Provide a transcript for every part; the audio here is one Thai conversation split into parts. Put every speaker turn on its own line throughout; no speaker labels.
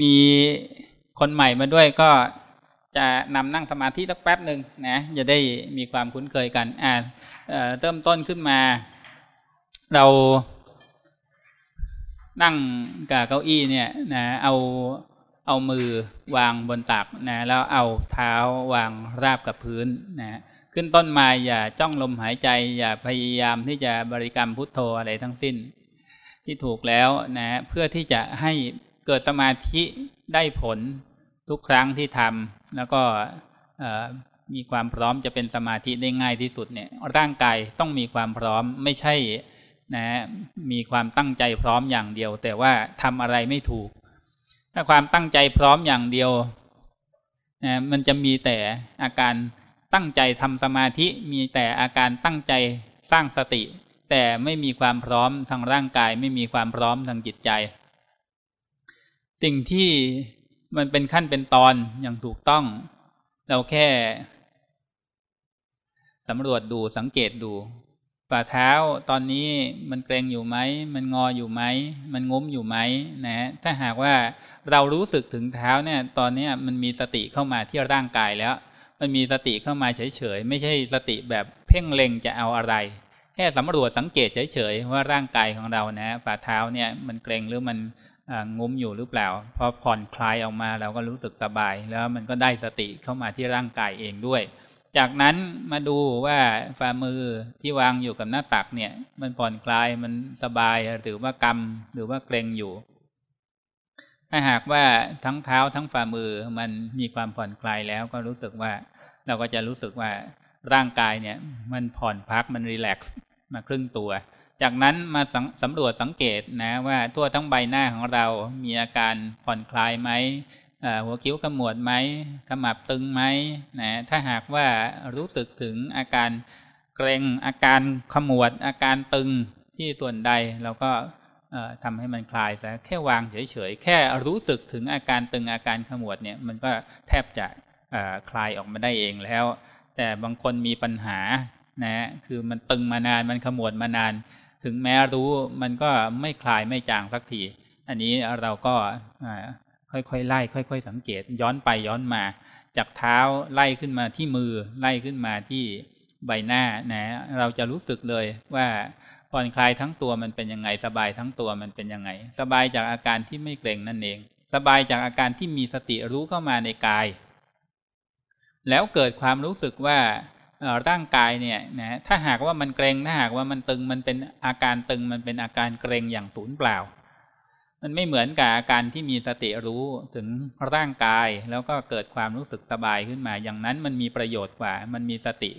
มีคนใหม่มาด้วยก็จะนำนั่งสมาธิสักแป๊บหนึ่งนะจะได้มีความคุ้นเคยกัน อ่าเริ่มต้นขึ้นมา เรานั่งกับเก้าอี้เนี่ยนะเอาเอามือวางบนตักนะแล้วเอาเท้าวางราบกับพื้นนะขึ้นต้นมาอย่าจ้องลมหายใจ อย่าพยายามที่จะบริกรรมพุทโธอะไรทั้งสิ้น ที่ถูกแล้วนะเพื่อที่จะให้ เกิดสมาธิได้ผลทุกครั้งที่ทำแล้วก็มีความพร้อมจะเป็นสมาธิได้ง่ายที่สุดเนี่ย ร่างกายต้องมีความพร้อมไม่ใช่นะมีความตั้งใจพร้อมอย่างเดียว แต่ว่าทำอะไรไม่ถูก ถ้าความตั้งใจพร้อมอย่างเดียวนะมันจะมีแต่อาการตั้งใจทำสมาธิมีแต่อาการตั้งใจสร้างสติ แต่ไม่มีความพร้อมทางร่างกาย ไม่มีความพร้อมทางจิตใจ สิ่งที่มันเป็นขั้นเป็นตอนอย่างถูกต้อง เราแค่สำรวจดูสังเกตดูฝ่าเท้าตอนนี้มันเกรงอยู่ไหม มันงออยู่ไหม มันงุ้มอยู่ไหมนะถ้าหากว่าเรารู้สึกถึงเท้าเนี่ย ตอนนี้มันมีสติเข้ามาที่ร่างกายแล้ว มันมีสติเข้ามาเฉยๆไม่ใช่สติแบบเพ่งเล็งจะเอาอะไร แค่สำรวจสังเกตเฉยๆว่าร่างกายของเรานะฝ่าเท้าเนี่ยมันเกรงหรือมัน งุ้มอยู่หรือเปล่า พอผ่อนคลายออกมาเราก็รู้สึกสบาย แล้วมันก็ได้สติเข้ามาที่ร่างกายเองด้วย จากนั้นมาดูว่าฝ่ามือที่วางอยู่กับหน้าตักเนี่ย มันผ่อนคลายมันสบายหรือว่ากำหรือว่าเกรงอยู่ ถ้าหากว่าทั้งเท้าทั้งฝ่ามือมันมีความผ่อนคลายแล้วก็รู้สึกว่า เราก็จะรู้สึกว่าร่างกายเนี่ย มันผ่อนพักมันรีแลกซ์มาครึ่งตัว จากนั้นมาสำรวจสังเกตนะว่าทั่วทั้งใบหน้าของเรามีอาการผ่อนคลายไหมหัวคิ้วขมวดไหมขมับตึงไหมนะถ้าหากว่ารู้สึกถึงอาการเกรงอาการขมวด อาการตึงที่ส่วนใดเราก็ทำให้มันคลายแต่แค่วางเฉยๆแค่รู้สึกถึงอาการตึงอาการขมวดเนี่ย มันก็แทบจะคลายออกมาได้เองแล้ว แต่บางคนมีปัญหานะคือมันตึงมานานมันขมวดมานาน ถึงแม้รู้มันก็ไม่คลายไม่จางสักที อันนี้เราก็ค่อยๆไล่ค่อย ๆ สังเกตย้อนไปย้อนมา จากเท้าไล่ขึ้นมาที่มือไล่ขึ้นมาที่ใบหน้านะ เราจะรู้สึกเลยว่าผ่อนคลายทั้งตัวมันเป็นยังไง สบายทั้งตัวมันเป็นยังไง สบายจากอาการที่ไม่เกร็งนั่นเอง สบายจากอาการที่มีสติรู้เข้ามาในกาย แล้วเกิดความรู้สึกว่า ร่างกายเนี่ยนะถ้าหากว่ามันเกรงถ้าหากว่ามันตึงมันเป็นอาการตึงมันเป็นอาการเกรงอย่างศูนย์เปล่า มันไม่เหมือนกับอาการที่มีสติรู้ถึงร่างกาย แล้วก็เกิดความรู้สึกสบายขึ้นมา อย่างนั้นมันมีประโยชน์กว่า มันมีสติ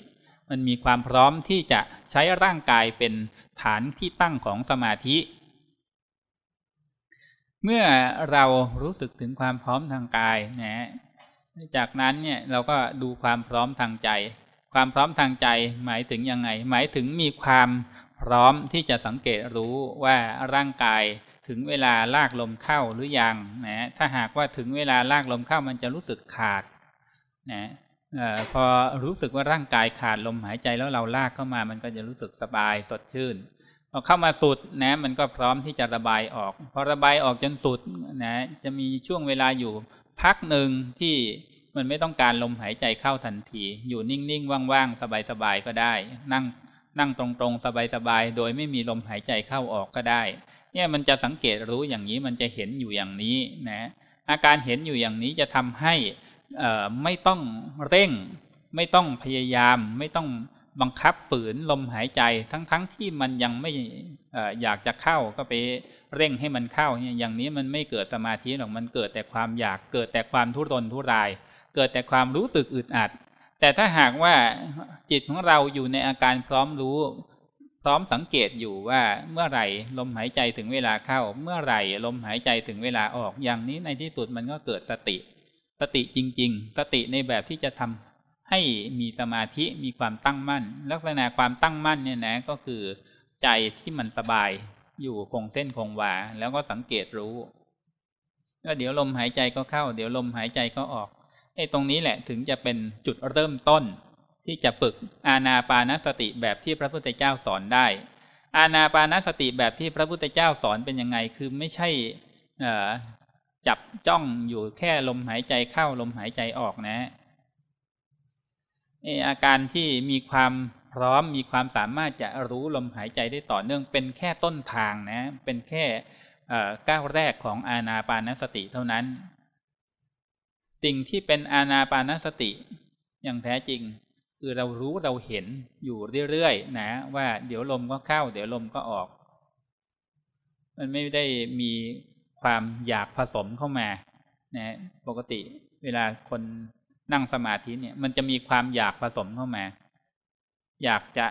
มันมีความพร้อมที่จะใช้ร่างกายเป็นฐานที่ตั้งของสมาธิ เมื่อเรารู้สึกถึงความพร้อมทางกายนะจากนั้นเนี่ยเราก็ดูความพร้อมทางใจ ความพร้อมทางใจหมายถึงยังไง หมายถึงมีความพร้อมที่จะสังเกตรู้ว่าร่างกายถึงเวลาลากลมเข้าหรือยังนะถ้าหากว่าถึงเวลาลากลมเข้ามันจะรู้สึกขาดนะอพอรู้สึกว่าร่างกายขาดลมหายใจแล้วเราลากเข้ามา มันก็จะรู้สึกสบายสดชื่นพอเข้ามาสุดนะ มันก็พร้อมที่จะระบายออก พอระบายออกจนสุดนะ จะมีช่วงเวลาอยู่พักหนึ่งที่ มันไม่ต้องการลมหายใจเข้าทันที อยู่นิ่งๆว่างๆสบายๆก็ได้ นั่งนั่งตรงๆ สบายๆ โดยไม่มีลมหายใจเข้าออกก็ได้ เนี่ยมันจะสังเกตรู้อย่างนี้มันจะเห็นอยู่อย่างนี้นะ อาการเห็นอยู่อย่างนี้จะทำให้ไม่ต้องเร่ง ไม่ต้องพยายาม ไม่ต้องบังคับฝืนลมหายใจ ทั้งๆทที่มันยังไม่อยากจะเข้าก็ไปเร่งให้มันเข้าเนี่ยอย่างนี้มันไม่เกิดสมาธิหรอกมันเกิดแต่ความอยากเกิดแต่ความทุรนทุราย เกิดแต่ความรู้สึกอึดอัด แต่ถ้าหากว่าจิตของเราอยู่ในอาการพร้อมรู้ พร้อมสังเกตอยู่ว่าเมื่อไหร่ลมหายใจถึงเวลาเข้า เมื่อไหร่ลมหายใจถึงเวลาออกอย่างนี้ในที่สุดมันก็เกิดสติ สติจริง ๆ สติในแบบที่จะทำให้มีสมาธิมีความตั้งมั่น ลักษณะความตั้งมั่นเนี่ยนะก็คือใจที่มันสบายอยู่คงเส้นคงวาแล้วก็สังเกตรู้ก็เดี๋ยวลมหายใจก็เข้า เดี๋ยวลมหายใจก็ออก ไอ้ตรงนี้แหละถึงจะเป็นจุดเริ่มต้น ที่จะฝึกอาณาปานสติแบบที่พระพุทธเจ้าสอนได้ อาณาปานสติแบบที่พระพุทธเจ้าสอนเป็นยังไงคือไม่ใช่จับจ้องอยู่แค่ลมหายใจเข้าลมหายใจออกนะอาการที่มีความพร้อมมีความสามารถจะรู้ลมหายใจได้ต่อเนื่องเป็นแค่ต้นทางนะ เป็นแค่ก้าวแรกของอาณาปานสติเท่านั้น สิ่งที่เป็นอาณาปานสติ อย่างแท้จริง คือเรารู้เราเห็นอยู่เรื่อยๆนะว่าเดี๋ยวลมก็เข้า เดี๋ยวลมก็ออก มันไม่ได้มีความอยากผสมเข้ามานะปกติเวลาคนนั่งสมาธิเนี่ย มันจะมีความอยากผสมเข้ามา อยากจะ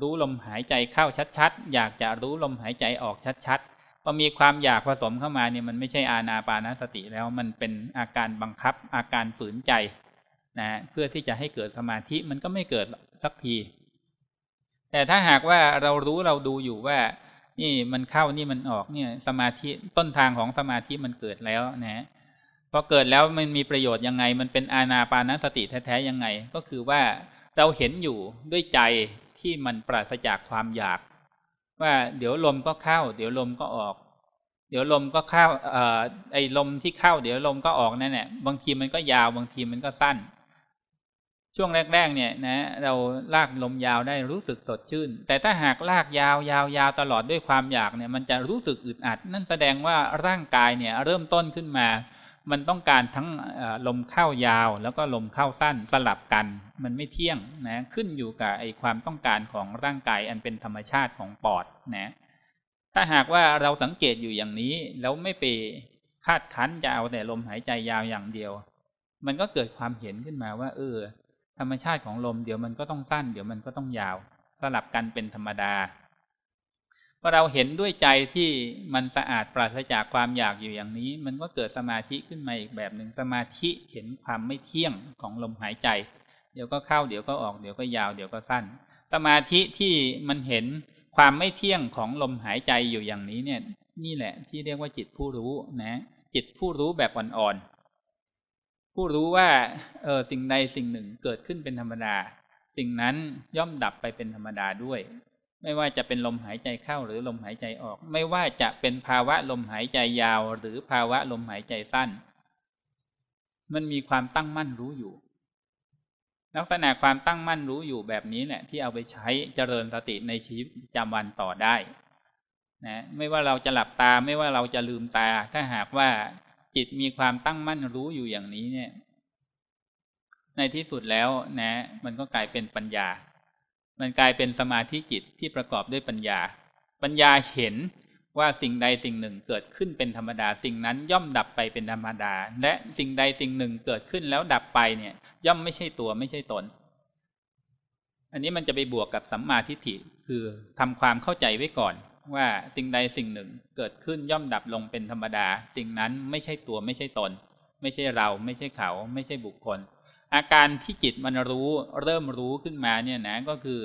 รู้ลมหายใจเข้าชัดๆ อยากจะรู้ลมหายใจออกชัดๆ พอมีความอยากผสมเข้ามาเนี่ยมันไม่ใช่อาณาปานสติแล้วมันเป็นอาการบังคับอาการฝืนใจนะเพื่อที่จะให้เกิดสมาธิมันก็ไม่เกิดสักที แต่ถ้าหากว่าเรารู้เราดูอยู่ว่า นี่มันเข้านี่มันออกเนี่ย สมาธิต้นทางของสมาธิมันเกิดแล้วนะพอเกิดแล้วมันมีประโยชน์ยังไง มันเป็นอาณาปานสติแท้ๆยังไง ก็คือว่าเราเห็นอยู่ด้วยใจที่มันปราศจากความอยาก ว่าเดี๋ยวลมก็เข้า เดี๋ยวลมก็ออก เดี๋ยวลมก็เข้าเอ่อไอ้ลมที่เข้า เดี๋ยวลมก็ออกนั่นแหละบางทีมันก็ยาวบางทีมันก็สั้น ช่วงแรก ๆ เนี่ยนะ เราลากลมยาวได้รู้สึกสดชื่น แต่ถ้าหากลากยาวยาวยาวตลอดด้วยความอยากเนี่ย มันจะรู้สึกอึดอัด นั่นแสดงว่าร่างกายเนี่ย เริ่มต้นขึ้นมา มันต้องการทั้งลมเข้ายาว แล้วก็ลมเข้าสั้นสลับกัน มันไม่เที่ยงนะขึ้นอยู่กับไอความต้องการของร่างกายอันเป็นธรรมชาติของปอดนะถ้าหากว่าเราสังเกตอยู่อย่างนี้ แล้วไม่ไปคาดคั้นจะเอาแต่ลมหายใจยาวอย่างเดียว มันก็เกิดความเห็นขึ้นมาว่า เออ ธรรมชาติของลมเดี๋ยวมันก็ต้องสั้น เดี๋ยวมันก็ต้องยาว สลับกันเป็นธรรมดา พอเราเห็นด้วยใจที่มันสะอาดปราศจากความอยากอยู่อย่างนี้ มันก็เกิดสมาธิขึ้นมาอีกแบบหนึ่งสมาธิเห็นความไม่เที่ยงของลมหายใจ เดี๋ยวก็เข้าเดี๋ยวก็ออกเดี๋ยวก็ยาวเดี๋ยวก็สั้น สมาธิที่มันเห็นความไม่เที่ยงของลมหายใจอยู่อย่างนี้เนี่ย นี่แหละที่เรียกว่าจิตผู้รู้นะ จิตผู้รู้แบบอ่อนๆผู้รู้ว่าเออสิ่งใดสิ่งหนึ่งเกิดขึ้นเป็นธรรมดา สิ่งนั้นย่อมดับไปเป็นธรรมดาด้วย ไม่ว่าจะเป็นลมหายใจเข้าหรือลมหายใจออก ไม่ว่าจะเป็นภาวะลมหายใจยาว หรือภาวะลมหายใจสั้น มันมีความตั้งมั่นรู้อยู่ ลักษณะความตั้งมั่นรู้อยู่แบบนี้แหละที่เอาไปใช้เจริญสติในชีวิตประจำวันต่อได้นะไม่ว่าเราจะหลับตาไม่ว่าเราจะลืมตา ถ้าหากว่าจิตมีความตั้งมั่นรู้อยู่อย่างนี้เนี่ย ในที่สุดแล้วนะ มันก็กลายเป็นปัญญา มันกลายเป็นสมาธิจิตที่ประกอบด้วยปัญญา ปัญญาเห็นว่าสิ่งใดสิ่งหนึ่งเกิดขึ้นเป็นธรรมดา สิ่งนั้นย่อมดับไปเป็นธรรมดา และสิ่งใดสิ่งหนึ่งเกิดขึ้นแล้วดับไปเนี่ย ย่อมไม่ใช่ตัวไม่ใช่ตน อันนี้มันจะไปบวกกับสัมมาทิฏฐิคือทำความเข้าใจไว้ก่อน ว่าสิ่งใดสิ่งหนึ่งเกิดขึ้นย่อมดับลงเป็นธรรมดา สิ่งนั้นไม่ใช่ตัวไม่ใช่ตน ไม่ใช่เราไม่ใช่เขา ไม่ใช่บุคคล อาการที่จิตมันรู้เริ่มรู้ขึ้นมาเนี่ยนะก็คือ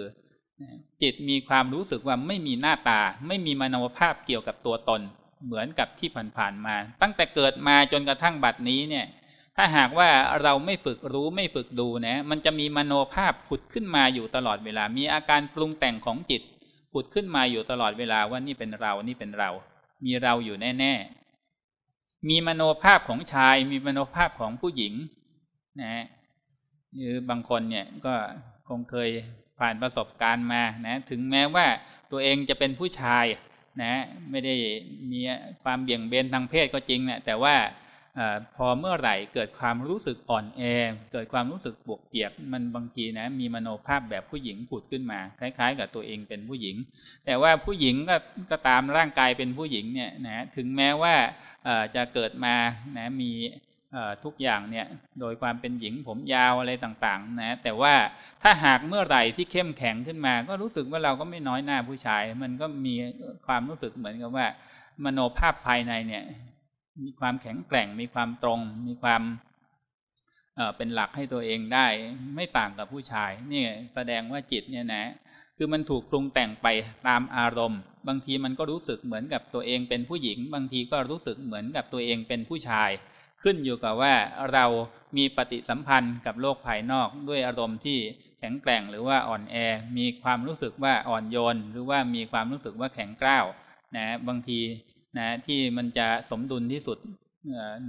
จิตมีความรู้สึกว่าไม่มีหน้าตา ไม่มีมโนภาพเกี่ยวกับตัวตน เหมือนกับที่ผ่านๆมา ตั้งแต่เกิดมาจนกระทั่งบัดนี้เนี่ย ถ้าหากว่าเราไม่ฝึกรู้ไม่ฝึกดูนะ มันจะมีมโนภาพผุดขึ้นมาอยู่ตลอดเวลา มีอาการปรุงแต่งของจิตผุดขึ้นมาอยู่ตลอดเวลาว่านี่เป็นเรานี่เป็นเรา มีเราอยู่แน่ๆมีมโนภาพของชาย มีมโนภาพของผู้หญิง นะ หรือบางคนเนี่ยก็คงเคยผ่านประสบการณ์มานะ ถึงแม้ว่าตัวเองจะเป็นผู้ชายนะ ไม่ได้มีความเบี่ยงเบนทางเพศก็จริงเนะแต่ว่าอพอเมื่อไหร่เกิดความรู้สึกอ่อนแอ เกิดความรู้สึกบวกเปียก มันบางทีนะ มีมโนภาพแบบผู้หญิงผุดขึ้นมา คล้าย ๆ กับตัวเองเป็นผู้หญิง แต่ว่าผู้หญิงก็ก็ตามร่างกายเป็นผู้หญิงเนี่ยนะถึงแม้ว่าจะเกิดมานะมี ทุกอย่างเนี่ยโดยความเป็นหญิงผมยาวอะไรต่างๆ นะ แต่ว่าถ้าหากเมื่อไหร่ที่เข้มแข็งขึ้นมา ก็รู้สึกว่าเราก็ไม่น้อยหน้าผู้ชาย มันก็มีความรู้สึกเหมือนกับว่า มโนภาพภายในเนี่ย มีความแข็งแกร่ง มีความตรง มีความเเป็นหลักให้ตัวเองได้ ไม่ต่างกับผู้ชายนี่แสดงว่าจิตเนี่ยนะ คือมันถูกปรุงแต่งไปตามอารมณ์ บางทีมันก็รู้สึกเหมือนกับตัวเองเป็นผู้หญิง บางทีก็รู้สึกเหมือนกับตัวเองเป็นผู้ชาย ขึ้นอยู่กับว่าเรามีปฏิสัมพันธ์กับโลกภายนอกด้วยอารมณ์ที่แข็งแกร่งหรือว่าอ่อนแอ มีความรู้สึกว่าอ่อนโยน หรือว่ามีความรู้สึกว่าแข็งกร้าวนะบางทีนะที่มันจะสมดุลที่สุด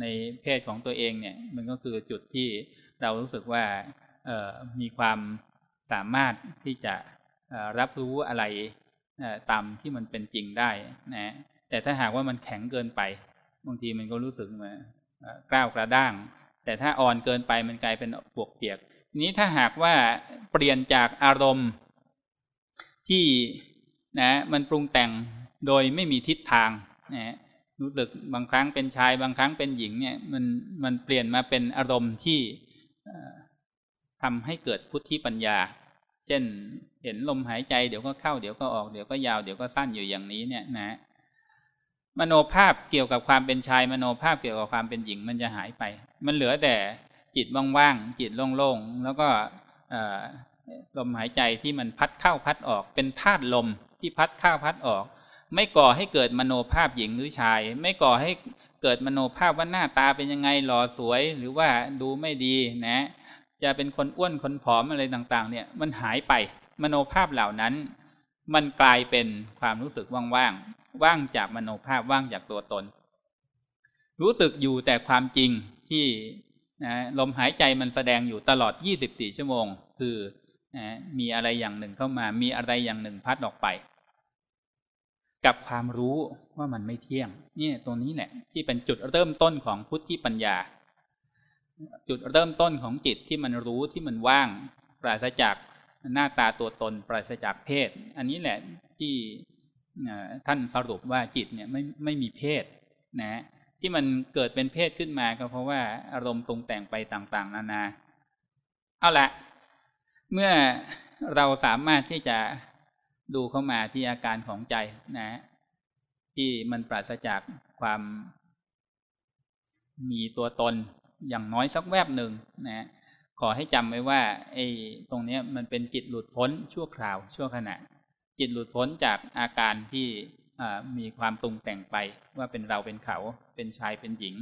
ในเพศของตัวเองเนี่ย มันก็คือจุดที่เรารู้สึกว่ามีความสามารถที่จะรับรู้อะไรตามที่มันเป็นจริงได้นะแต่ถ้าหากว่ามันแข็งเกินไป บางทีมันก็รู้สึกมา กล้าวกระด้าง แต่ถ้าอ่อนเกินไปมันกลายเป็นปวกเปียก นี้ถ้าหากว่าเปลี่ยนจากอารมณ์ที่นะมันปรุงแต่งโดยไม่มีทิศทางนะรู้สึกบางครั้งเป็นชายบางครั้งเป็นหญิงเนี่ยมันมันเปลี่ยนมาเป็นอารมณ์ที่ทำให้เกิดพุทธิปัญญา เช่น เห็นลมหายใจเดี๋ยวก็เข้าเดี๋ยวก็ออกเดี๋ยวก็ยาวเดี๋ยวก็สั้นอยู่อย่างนี้เนี่ยนะ มโนภาพเกี่ยวกับความเป็นชาย มโนภาพเกี่ยวกับความเป็นหญิงมันจะหายไป มันเหลือแต่จิตว่างๆจิตโล่งๆแล้วก็ลมหายใจที่มันพัดเข้าพัดออก เป็นธาตุลมที่พัดเข้าพัดออก ไม่ก่อให้เกิดมโนภาพหญิงหรือชาย ไม่ก่อให้เกิดมโนภาพว่าหน้าตาเป็นยังไงหล่อสวยหรือว่าดูไม่ดีนะ จะเป็นคนอ้วนคนผอมอะไรต่างๆ เนี่ยมันหายไปมโนภาพเหล่านั้น มันกลายเป็นความรู้สึกว่างๆว่างจากมโนภาพว่างจากตัวตน รู้สึกอยู่แต่ความจริงที่นะลมหายใจมันแสดงอยู่ตลอด 24 ชั่วโมง คือนะมีอะไรอย่างหนึ่งเข้ามา มีอะไรอย่างหนึ่งพัดออกไป กับความรู้ว่ามันไม่เที่ยง เนี่ยตรงนี้แหละที่เป็นจุดเริ่มต้นของพุทธิปัญญา จุดเริ่มต้นของจิตที่มันรู้ที่มันว่างปราศจาก หน้าตาตัวตนปราศจากเพศ อันนี้แหละที่ท่านสรุปว่าจิตเนี่ยไม่ไม่มีเพศนะที่มันเกิดเป็นเพศขึ้นมาก็เพราะว่าอารมณ์ปรุงแต่งไปต่าง ๆ นานา เอาละเมื่อเราสามารถที่จะดูเข้ามาที่อาการของใจนะ ที่มันปราศจากความมีตัวตนอย่างน้อยสักแวบหนึ่งนะ ขอให้จำไว้ว่าไอ้ตรงนี้มันเป็นจิตหลุดพ้นชั่วคราว ชั่วขณะ จิตหลุดพ้นจากอาการที่มีความปรุงแต่งไปว่าเป็นเราเป็นเขา เป็นชายเป็นหญิง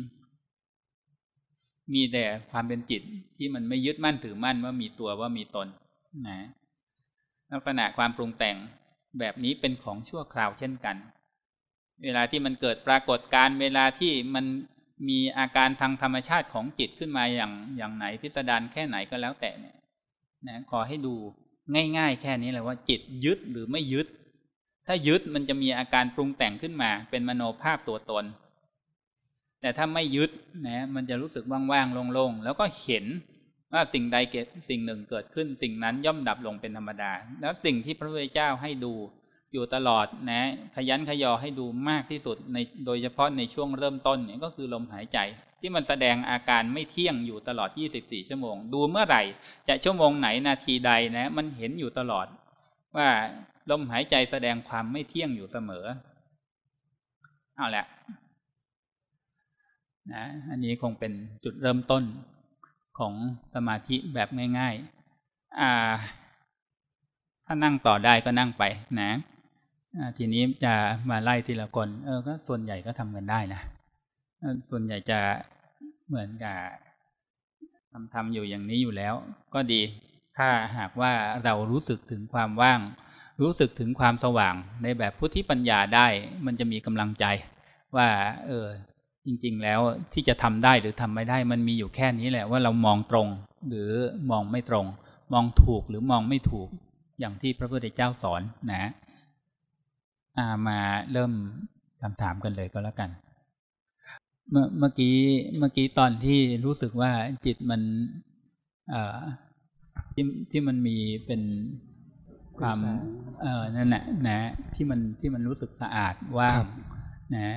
มีแต่ความเป็นจิตที่มันไม่ยึดมั่นถือมั่นว่ามีตัวว่ามีตนนะลักษณะความปรุงแต่งแบบนี้เป็นของชั่วคราวเช่นกัน เวลาที่มันเกิดปรากฏการเวลาที่มัน มีอาการทางธรรมชาติของจิตขึ้นมาอย่างอย่างไหนพิสดารแค่ไหนก็แล้วแต่เนี่ยนะขอให้ดูง่าย ๆ แค่นี้เลยว่าจิตยึดหรือไม่ยึด ถ้ายึดมันจะมีอาการปรุงแต่งขึ้นมา เป็นมโนภาพตัวตน แต่ถ้าไม่ยึดนะมันจะรู้สึกว่างๆโล่งๆแล้วก็เห็นว่าสิ่งใดเกิดสิ่งหนึ่งเกิดขึ้น สิ่งนั้นย่อมดับลงเป็นธรรมดา แล้วสิ่งที่พระพุทธเจ้าให้ดู อยู่ตลอดนะ ขยันขยอให้ดูมากที่สุดในโดยเฉพาะในช่วงเริ่มต้นเนี่ยก็คือลมหายใจ ที่มันแสดงอาการไม่เที่ยงอยู่ตลอด 24 ชั่วโมง ดูเมื่อไหร่ จะชั่วโมงไหนนาทีใดนะ มันเห็นอยู่ตลอด ว่าลมหายใจแสดงความไม่เที่ยงอยู่เสมอเอาละนะอันนี้คงเป็นจุดเริ่มต้นของสมาธิแบบง่าย ๆ อ่า ถ้านั่งต่อได้ก็นั่งไปนะ ทีนี้จะมาไล่ทีละคนเออก็ส่วนใหญ่ก็ทำกันได้นะส่วนใหญ่จะเหมือนกับทำทำอยู่อย่างนี้อยู่แล้ว ก็ดีถ้าหากว่าเรารู้สึกถึงความว่าง รู้สึกถึงความสว่าง ในแบบพุทธิปัญญาได้ มันจะมีกำลังใจ ว่า เออ จริง ๆ แล้วที่จะทำได้หรือทำไม่ได้ มันมีอยู่แค่นี้แหละว่าเรามองตรง หรือมองไม่ตรง มองถูกหรือมองไม่ถูก อย่างที่พระพุทธเจ้าสอนนะ มาเริ่มคำถามกันเลยก็แล้วกัน เมื่อเมื่อกี้เมื่อกี้ตอนที่รู้สึกว่าจิตมันที่ที่มันมีเป็นความเออนั่นแหละนะที่มันที่มันรู้สึกสะอาดว่างนะ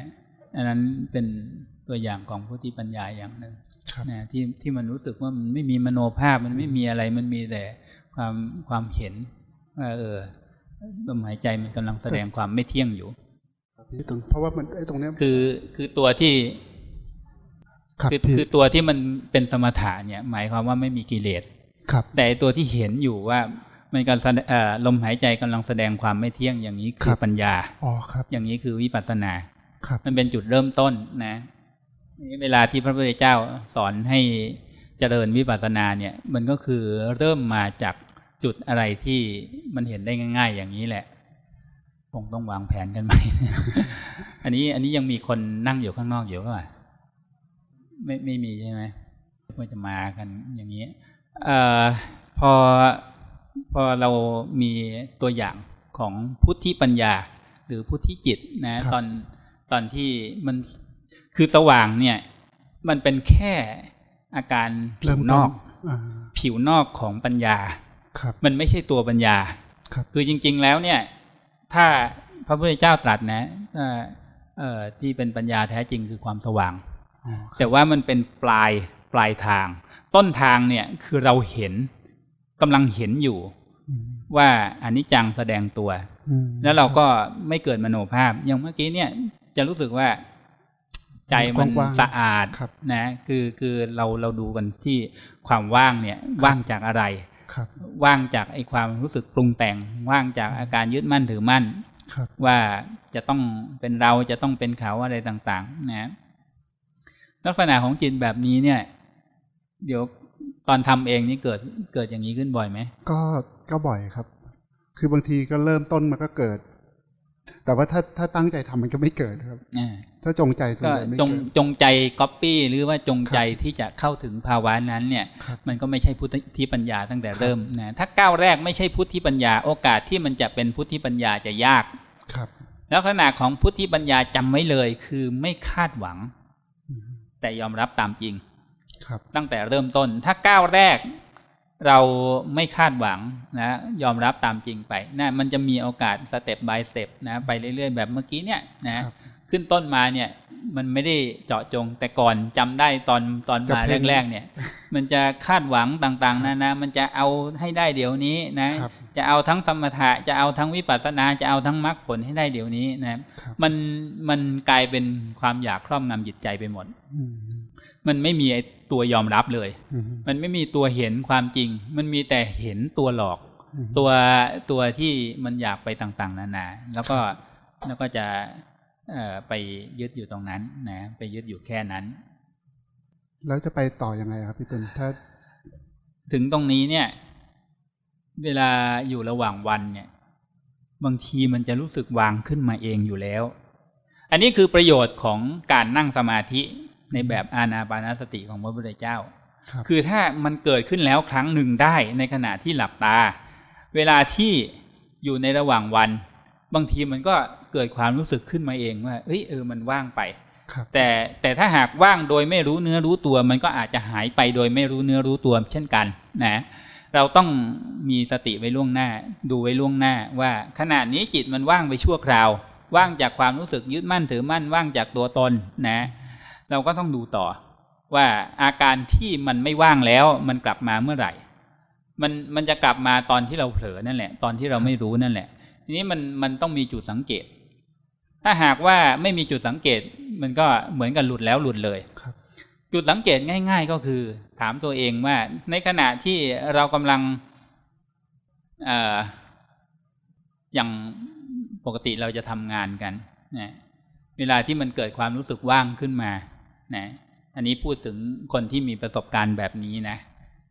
อันนั้นเป็นตัวอย่างของพุทธิปัญญาอย่างหนึ่งนะที่ที่มันรู้สึกว่ามันไม่มีมโนภาพมันไม่มีอะไรมันมีแต่ความความเห็นว่าเออ ลมหายใจมันกำลังแสดงความไม่เที่ยงอยู่
เพราะว่ามันไอ้ตรงนี้
คือคือตัวที่คือคือตัวที่มันเป็นสมถะเนี่ย หมายความว่าไม่มีกิเลสแต่ตัวที่เห็นอยู่ว่ามันการลมหายใจกำลังแสดงความไม่เที่ยงอย่างนี้คือปัญญา
อ๋อครับ
อย่างนี้คือวิปัสสนา
ครับ
มันเป็นจุดเริ่มต้นนะเวลาที่พระพุทธเจ้าสอนให้เจริญวิปัสสนาเนี่ย มันก็คือเริ่มมาจาก จุดอะไรที่มันเห็นได้ง่าย ๆ อย่างนี้แหละคงต้องวางแผนกันใหม่อันนี้อันนี้ยังมีคนนั่งอยู่ข้างนอกอยู่ป่ะไม่ไม่มีใช่ไหมว่าจะมากันอย่างนี้เอ่อพอพอเรามีตัวอย่างของพุทธิปัญญา หรือพุทธิจิตนะ ตอนตอนที่มันคือสว่างเนี่ย มันเป็นแค่อาการผิวนอก
อ่า
ผิวนอกของปัญญา
ครับ
มันไม่ใช่ตัวปัญญา
ครับ
คือจริง ๆ แล้วเนี่ย ถ้าพระพุทธเจ้าตรัสนะเอ่อเอ่อที่เป็นปัญญาแท้จริงคือความสว่าง
อ๋อ
แต่ว่ามันเป็นปลายปลายทาง ต้นทางเนี่ยคือเราเห็นกำลังเห็นอยู่
อืม
ว่าอนิจจังแสดงตัว
อืม
แล้วเราก็ไม่เกิดมโนภาพ อย่างเมื่อกี้เนี่ยจะรู้สึกว่าใจมัน
กว้างๆ
สะอาด
ครับ
นะ คือคือเราเราดูกันที่ความว่างเนี่ยว่างจากอะไร
ครับ
ว่างจากไอ้ความรู้สึกปรุงแต่ง ว่างจากอาการยึดมั่นถือมั่น
ครับ
ว่าจะต้องเป็นเราจะต้องเป็นเขาอะไรต่าง ๆ นะ ลักษณะของจิตแบบนี้เนี่ย เดี๋ยวตอนทำเองนี่เกิดเกิดอย่างนี้ขึ้นบ่อยไหม
ก็ก็บ่อยครับ คือบางทีก็เริ่มต้นมันก็เกิด แต่ว่าถ้าถ้าตั้งใจทำมันก็ไม่เกิดครับ
อ่า
ถ้าจงใจส่วน
ก็
ใหญ่ไม่
จง
เกิด
จงใจก๊อปปี้หรือว่าจงใจที่จะเข้าถึงภาวะนั้นเนี่ย
ครับ
มันก็ไม่ใช่พุทธิปัญญาตั้งแต่เริ่มนะถ้าก้าวแรกไม่ใช่พุทธิปัญญาโอกาสที่มันจะเป็นพุทธิปัญญาจะยาก
ครับ
ลักษณะของพุทธิปัญญาจำไว้เลย คือไม่คาดหวัง
อืม
แต่ยอมรับตามจริง
ครับ
ตั้งแต่เริ่มต้น ถ้าก้าวแรก เราไม่คาดหวังนะยอมรับตามจริงไปนะมันจะมีโอกาสสเต็ป by สเต็ปนะไปเรื่อยๆ แบบเมื่อกี้เนี่ยนะครับขึ้นต้นมาเนี่ยมันไม่ได้เจาะจงแต่ก่อนจำได้ตอนตอนมา
จะเพ่ง
แรกๆเนี่ย มันจะคาดหวังต่างๆนานามันจะเอาให้ได้เดี๋ยวนี้นะ
ครับ
จะเอาทั้งสมถะจะเอาทั้งวิปัสสนาจะเอาทั้งมรรคผลให้ได้เดี๋ยวนี้นะ
ครับ
มันมันกลายเป็นความอยากครอบงำจิตใจไปหมด
อื ม
มันไม่มีไอ้ตัวยอมรับเลย
อืม
มันไม่มีตัวเห็นความจริง มันมีแต่เห็นตัวหลอก
อืม
ตัวตัวที่มันอยากไปต่างๆ นานา แล้วก็แล้วก็จะเอ่อไปยึดอยู่ตรงนั้นนะ ไปยึดอยู่แค่นั้น
แล้วจะไปต่อยังไงครับพี่ตุลถ้า
ถึงตรงนี้เนี่ย เวลาอยู่ระหว่างวันเนี่ย บางทีมันจะรู้สึกวางขึ้นมาเองอยู่แล้ว อันนี้คือประโยชน์ของการนั่งสมาธิ ในแบบอานาปานสติของพระพุทธเจ้า
ครับ
คือถ้ามันเกิดขึ้นแล้วครั้งหนึ่งได้ในขณะที่หลับตา เวลาที่อยู่ในระหว่างวัน บางทีมันก็เกิดความรู้สึกขึ้นมาเองว่าเอ้ยเออมันว่างไป
ครับ
แต่แต่ถ้าหากว่างโดยไม่รู้เนื้อรู้ตัว มันก็อาจจะหายไปโดยไม่รู้เนื้อรู้ตัวเช่นกันนะเราต้องมีสติไว้ล่วงหน้า ดูไว้ล่วงหน้าว่าขณะนี้จิตมันว่างไปชั่วคราว ว่างจากความรู้สึกยึดมั่นถือมั่นว่างจากตัวตนนะ เราก็ต้องดูต่อ ว่าอาการที่มันไม่ว่างแล้ว มันกลับมาเมื่อไหร่ มันมันจะกลับมาตอนที่เราเผลอนั่นแหละ ตอนที่เราไม่รู้นั่นแหละ ทีนี้มันมันต้องมีจุดสังเกต ถ้าหากว่าไม่มีจุดสังเกต มันก็เหมือนกับหลุดแล้วหลุดเลย
ครับ
จุดสังเกตง่าย ๆ ก็คือ ถามตัวเองว่า ในขณะที่เรากำลังเอ่ออย่างปกติเราจะทำงานกันนะเวลาที่มันเกิดความรู้สึกว่างขึ้นมา นะอันนี้พูดถึงคนที่มีประสบการณ์แบบนี้นะ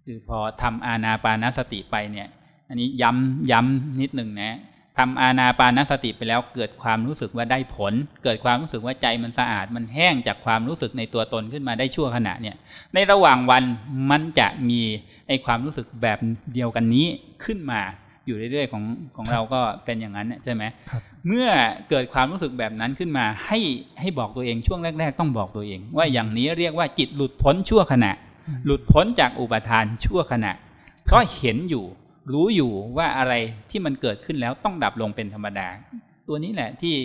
คือพอทำอาณาปานสติไปเนี่ย อันนี้ย้ำย้ำนิดหนึ่งนะทำอาณาปานสติไปแล้วเกิดความรู้สึกว่าได้ผล เกิดความรู้สึกว่าใจมันสะอาด มันแห้งจากความรู้สึกในตัวตนขึ้นมาได้ชั่วขณะเนี่ย ในระหว่างวันมันจะมีไอความรู้สึกแบบเดียวกันนี้ขึ้นมา อยู่เรื่อยๆของของเราก็เป็นอย่างนั้นเนี่ยใช่ไหม
ครับ
เมื่อเกิดความรู้สึกแบบนั้นขึ้นมา ให้ให้บอกตัวเองช่วงแรก ๆ ต้องบอกตัวเอง ว่าอย่างนี้เรียกว่าจิตหลุดพ้นชั่วขณะ หลุดพ้นจากอุปทานชั่วขณะเพราะเห็นอยู่ รู้อยู่ว่าอะไรที่มันเกิดขึ้นแล้วต้องดับลงเป็นธรรมดา ตัวนี้แหละที่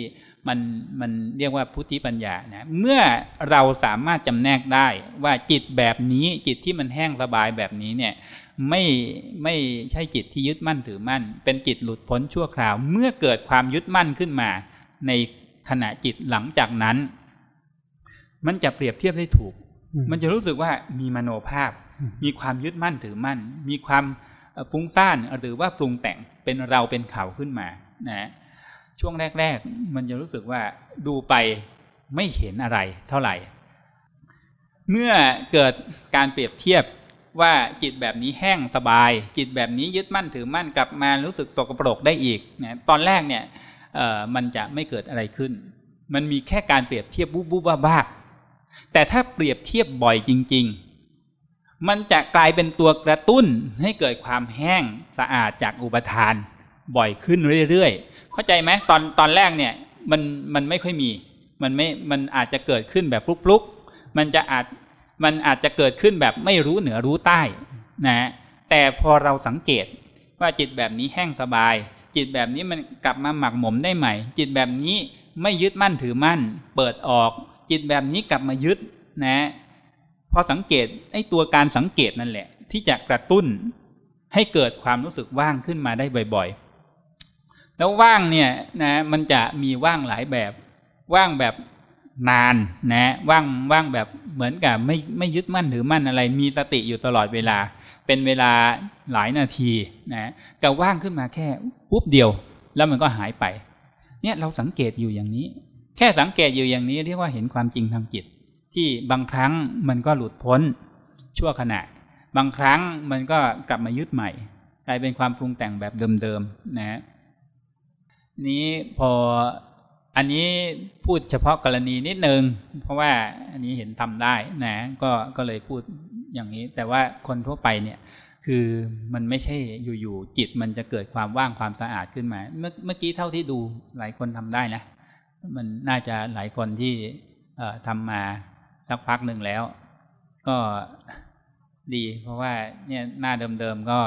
มันมันเรียกว่าพุทธิปัญญานะเมื่อเราสามารถจำแนกได้ว่าจิตแบบนี้จิตที่มันแห้งสบายแบบนี้เนี่ย ไม่ไม่ใช่จิตที่ยึดมั่นถือมั่น เป็นจิตหลุดพ้นชั่วคราว เมื่อเกิดความยึดมั่นขึ้นมา ในขณะจิตหลังจากนั้น มันจะเปรียบเทียบได้ถูก
อื
มันจะรู้สึกว่ามีมโนภาพ
อืม
มีความยึดมั่นถือมั่น มีความเอ่อฟุ้งซ่านหรือว่าปรุงแต่งเป็นเราเป็นเขาขึ้นมานะช่วงแรก ๆ มันจะรู้สึกว่าดูไปไม่เห็นอะไรเท่าไหร่ เมื่อเกิดการเปรียบเทียบ ว่าจิตแบบนี้แห้งสบาย จิตแบบนี้ยึดมั่นถือมั่นกลับมารู้สึกสกปรกได้อีกนะตอนแรกเนี่ยมันจะไม่เกิดอะไรขึ้น มันมีแค่การเปรียบเทียบบูบบูบ้าบ้าแต่ถ้าเปรียบเทียบบ่อยจริง ๆ มันจะกลายเป็นตัวกระตุ้นให้เกิดความแห้งสะอาดจากอุปทาน บ่อยขึ้นเรื่อยๆ เข้าใจไหมตอนตอนแรกเนี่ยมันมันไม่ค่อยมี มันไม่มันอาจจะเกิดขึ้นแบบฟลุกๆ มันจะอาจ มันอาจจะเกิดขึ้นแบบไม่รู้เหนือรู้ใต้นะแต่พอเราสังเกตว่าจิตแบบนี้แห้งสบาย จิตแบบนี้มันกลับมาหมักหมมได้ใหม่ จิตแบบนี้ไม่ยึดมั่นถือมั่น เปิดออก จิตแบบนี้กลับมายึดนะ พอสังเกตไอ้ตัวการสังเกตนั่นแหละ ที่จะกระตุ้นให้เกิดความรู้สึกว่างขึ้นมาได้บ่อยๆ แล้วว่างเนี่ยนะมันจะมีว่างหลายแบบ ว่างแบบ นานนะว่างว่างแบบเหมือนกับไม่ไม่ยึดมั่นถือมั่นอะไร มีสติอยู่ตลอดเวลา เป็นเวลาหลายนาทีนะแต่ว่างขึ้นมาแค่ปุ๊บเดียว แล้วมันก็หายไป เนี่ยเราสังเกตอยู่อย่างนี้ แค่สังเกตอยู่อย่างนี้เรียกว่าเห็นความจริงทางจิต ที่บางครั้งมันก็หลุดพ้นชั่วขณะ บางครั้งมันก็กลับมายึดใหม่ กลายเป็นความปรุงแต่งแบบเดิมๆนะนี้พอ อันนี้พูดเฉพาะกรณีนิดนึง เพราะว่าอันนี้เห็นทำได้นะก็ก็เลยพูดอย่างนี้ แต่ว่าคนทั่วไปเนี่ยคือมันไม่ใช่อยู่ๆจิตมันจะเกิดความว่างความสะอาดขึ้นมา เมื่อเมื่อกี้เท่าที่ดูหลายคนทำได้นะ มันน่าจะหลายคนที่ทำมาสักพักหนึ่งแล้ว ก็ดี เพราะว่าเนี่ยหน้าเดิมๆก็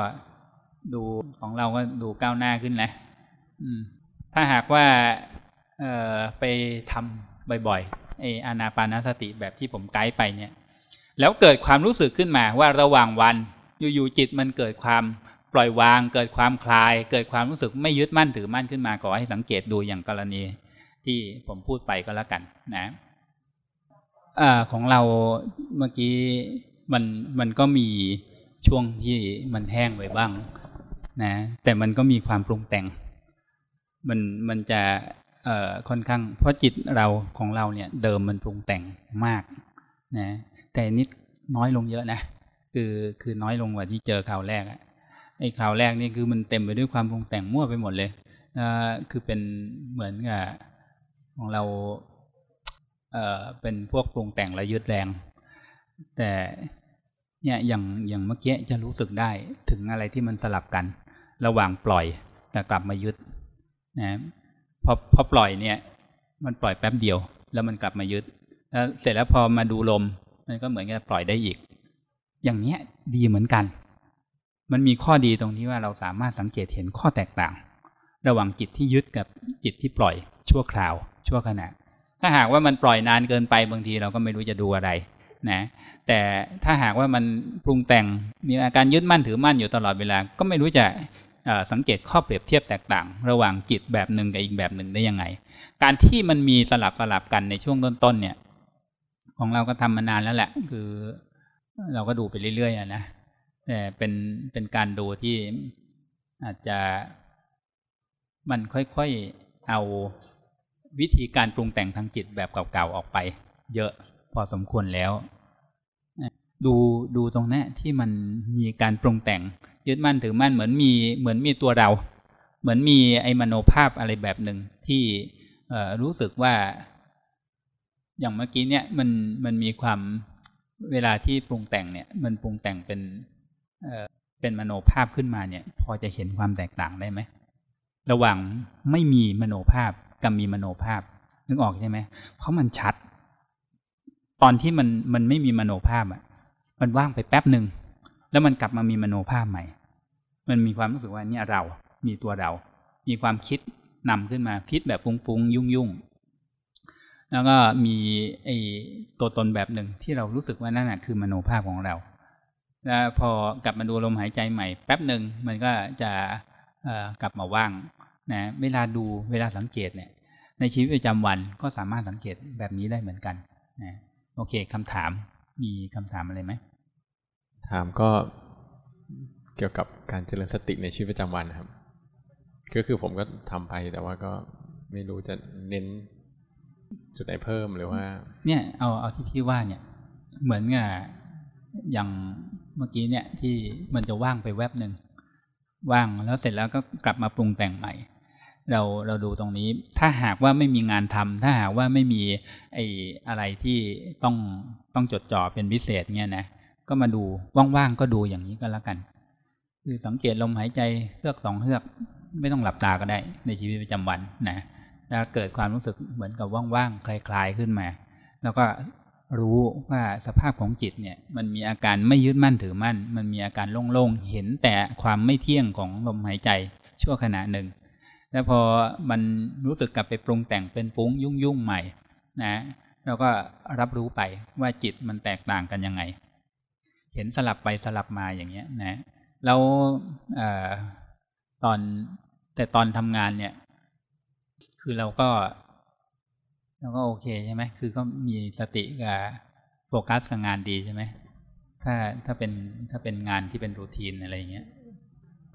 ดูของเราก็ดูก้าวหน้าขึ้นนะอืมถ้าหากว่า ไปทำบ่อยๆไออานาปานสติแบบที่ผมไกด์ไปเนี่ย แล้วเกิดความรู้สึกขึ้นมาว่าระหว่างวันอยู่ๆจิตมันเกิดความปล่อยวาง เกิดความคลาย เกิดความรู้สึกไม่ยึดมั่นถือมั่นขึ้นมาขอให้สังเกตดูอย่างกรณีที่ผมพูดไปก็แล้วกันนะอของเราเมื่อกี้มันมันก็มีช่วงที่มันแห้งไปบ้าง นะ แต่มันก็มีความปรุงแต่ง มันมันจะ เอ่อค่อนข้าง เพราะจิตเราของเราเนี่ย เดิมมันปรุงแต่งมากนะแต่นิดน้อยลงเยอะนะคือคือน้อยลงกว่าที่เจอคราวแรกอะไอ้คราวแรกนี่คือมันเต็มไปด้วยความปรุงแต่งมั่วไปหมดเลยอ่าคือเป็นเหมือนกับของเราเอ่อเป็นพวกปรุงแต่งและยึดแรง แต่เนี่ยอย่างอย่างเมื่อกี้จะรู้สึกได้ถึงอะไรที่มันสลับกัน ระหว่างปล่อยแต่กลับมายึดนะ พอพอปล่อยเนี่ย มันปล่อยแป๊บเดียว แล้วมันกลับมายึดแล้วเสร็จแล้วพอมาดูลม มันก็เหมือนกับปล่อยได้อีก อย่างเนี้ยดีเหมือนกัน มันมีข้อดีตรงที่ว่าเราสามารถสังเกตเห็นข้อแตกต่าง ระหว่างจิตที่ยึดกับจิตที่ปล่อยชั่วคราว ชั่วขณะ ถ้าหากว่ามันปล่อยนานเกินไปบางทีเราก็ไม่รู้จะดูอะไรนะแต่ถ้าหากว่ามันปรุงแต่งมีอาการยึดมั่นถือมั่นอยู่ตลอดเวลา ก็ไม่รู้จะ สังเกตข้อเปรียบเทียบแตกต่าง ระหว่างจิตแบบหนึ่งกับอีกแบบหนึ่งได้ยังไง การที่มันมีสลับสลับกันในช่วงต้นๆเนี่ย ของเราก็ทำมานานแล้วแหละ คือ เราก็ดูไปเรื่อยๆนะแต่เป็นเป็นการดูที่อาจจะมันค่อยๆเอาวิธีการปรุงแต่งทางจิตแบบเก่าๆออกไป เยอะพอสมควรแล้ว ดูดูตรงนี้ที่มันมีการปรุงแต่ง ยึดมั่นถือมั่นเหมือนมีเหมือนมีตัวเรา เหมือนมีไอ้มโนภาพอะไรแบบหนึ่งที่รู้สึกว่า อย่างเมื่อกี้เนี่ยมันมันมีความเวลาที่ปรุงแต่งเนี่ย มันปรุงแต่งเป็นเป็นมโนภาพขึ้นมาเนี่ย พอจะเห็นความแตกต่างได้ไหมระหว่างไม่มีมโนภาพกับมีมโนภาพนึกออกใช่ไหมเพราะมันชัด ตอนที่มันมันไม่มีมโนภาพอะ มันว่างไปแป๊บหนึ่งแล้วมันกลับมามีมโนภาพใหม่ มันมีความรู้สึกว่าเนี่ยเรา มีตัวเรา มีความคิดนำขึ้นมาคิดแบบฟุ้งๆยุ่งๆแล้วก็มีไอ้ตัวตนแบบหนึ่งที่เรารู้สึกว่านั่นแหะคือมโนภาพของเราแล้วพอกลับมาดูลมหายใจใหม่แป๊บหนึ่งมันก็จะกลับมาว่างนะเวลาดูเวลาสังเกตเนี่ย ในชีวิตประจำวันก็สามารถสังเกตแบบนี้ได้เหมือนกันนะโอเคคำถามมีคำถามอะไรไหม
ถามก็ เกี่ยวกับการเจริญสติในชีวิตประจำวันครับ ก็คือผมก็ทำไปแต่ว่าก็ไม่รู้จะเน้นจุดไหนเพิ่มหรือว่า
เนี่ยเอาเอาที่พี่ว่าเนี่ย เหมือนกับอย่างเมื่อกี้เนี่ยที่มันจะว่างไปแวบหนึ่งว่างแล้วเสร็จแล้วก็กลับมาปรุงแต่งใหม่ เราเราดูตรงนี้ ถ้าหากว่าไม่มีงานทำถ้าหากว่าไม่มีไอ้อะไรที่ต้องต้องจดจ่อเป็นพิเศษเนี่ยนะก็มาดูว่างๆก็ดูอย่างนี้ก็แล้วกัน คือสังเกตลมหายใจเฮือกสองเฮือก ไม่ต้องหลับตาก็ได้ในชีวิตประจำวันนะแล้วเกิดความรู้สึกเหมือนกับว่างๆ คลายๆขึ้นมา แล้วก็รู้ว่าสภาพของจิตเนี่ยมันมีอาการไม่ยึดมั่นถือมั่น มันมีอาการโล่งๆ เห็นแต่ความไม่เที่ยงของลมหายใจชั่วขณะหนึ่ง แล้วพอมันรู้สึกกลับไปปรุงแต่งเป็นปุ้งยุ่งๆใหม่นะเราก็รับรู้ไปว่าจิตมันแตกต่างกันยังไง เห็นสลับไปสลับมาอย่างเงี้ยนะ แล้วอตอนแต่ตอนทำงานเนี่ย คือเราก็เราก็โอเคใช่ไหมคือก็มีสติกับโฟกัสกับงานดีใช่ไหมถ้าถ้าเป็นถ้าเป็นงานที่เป็นรูทีนอะไรอย่างเงี้ย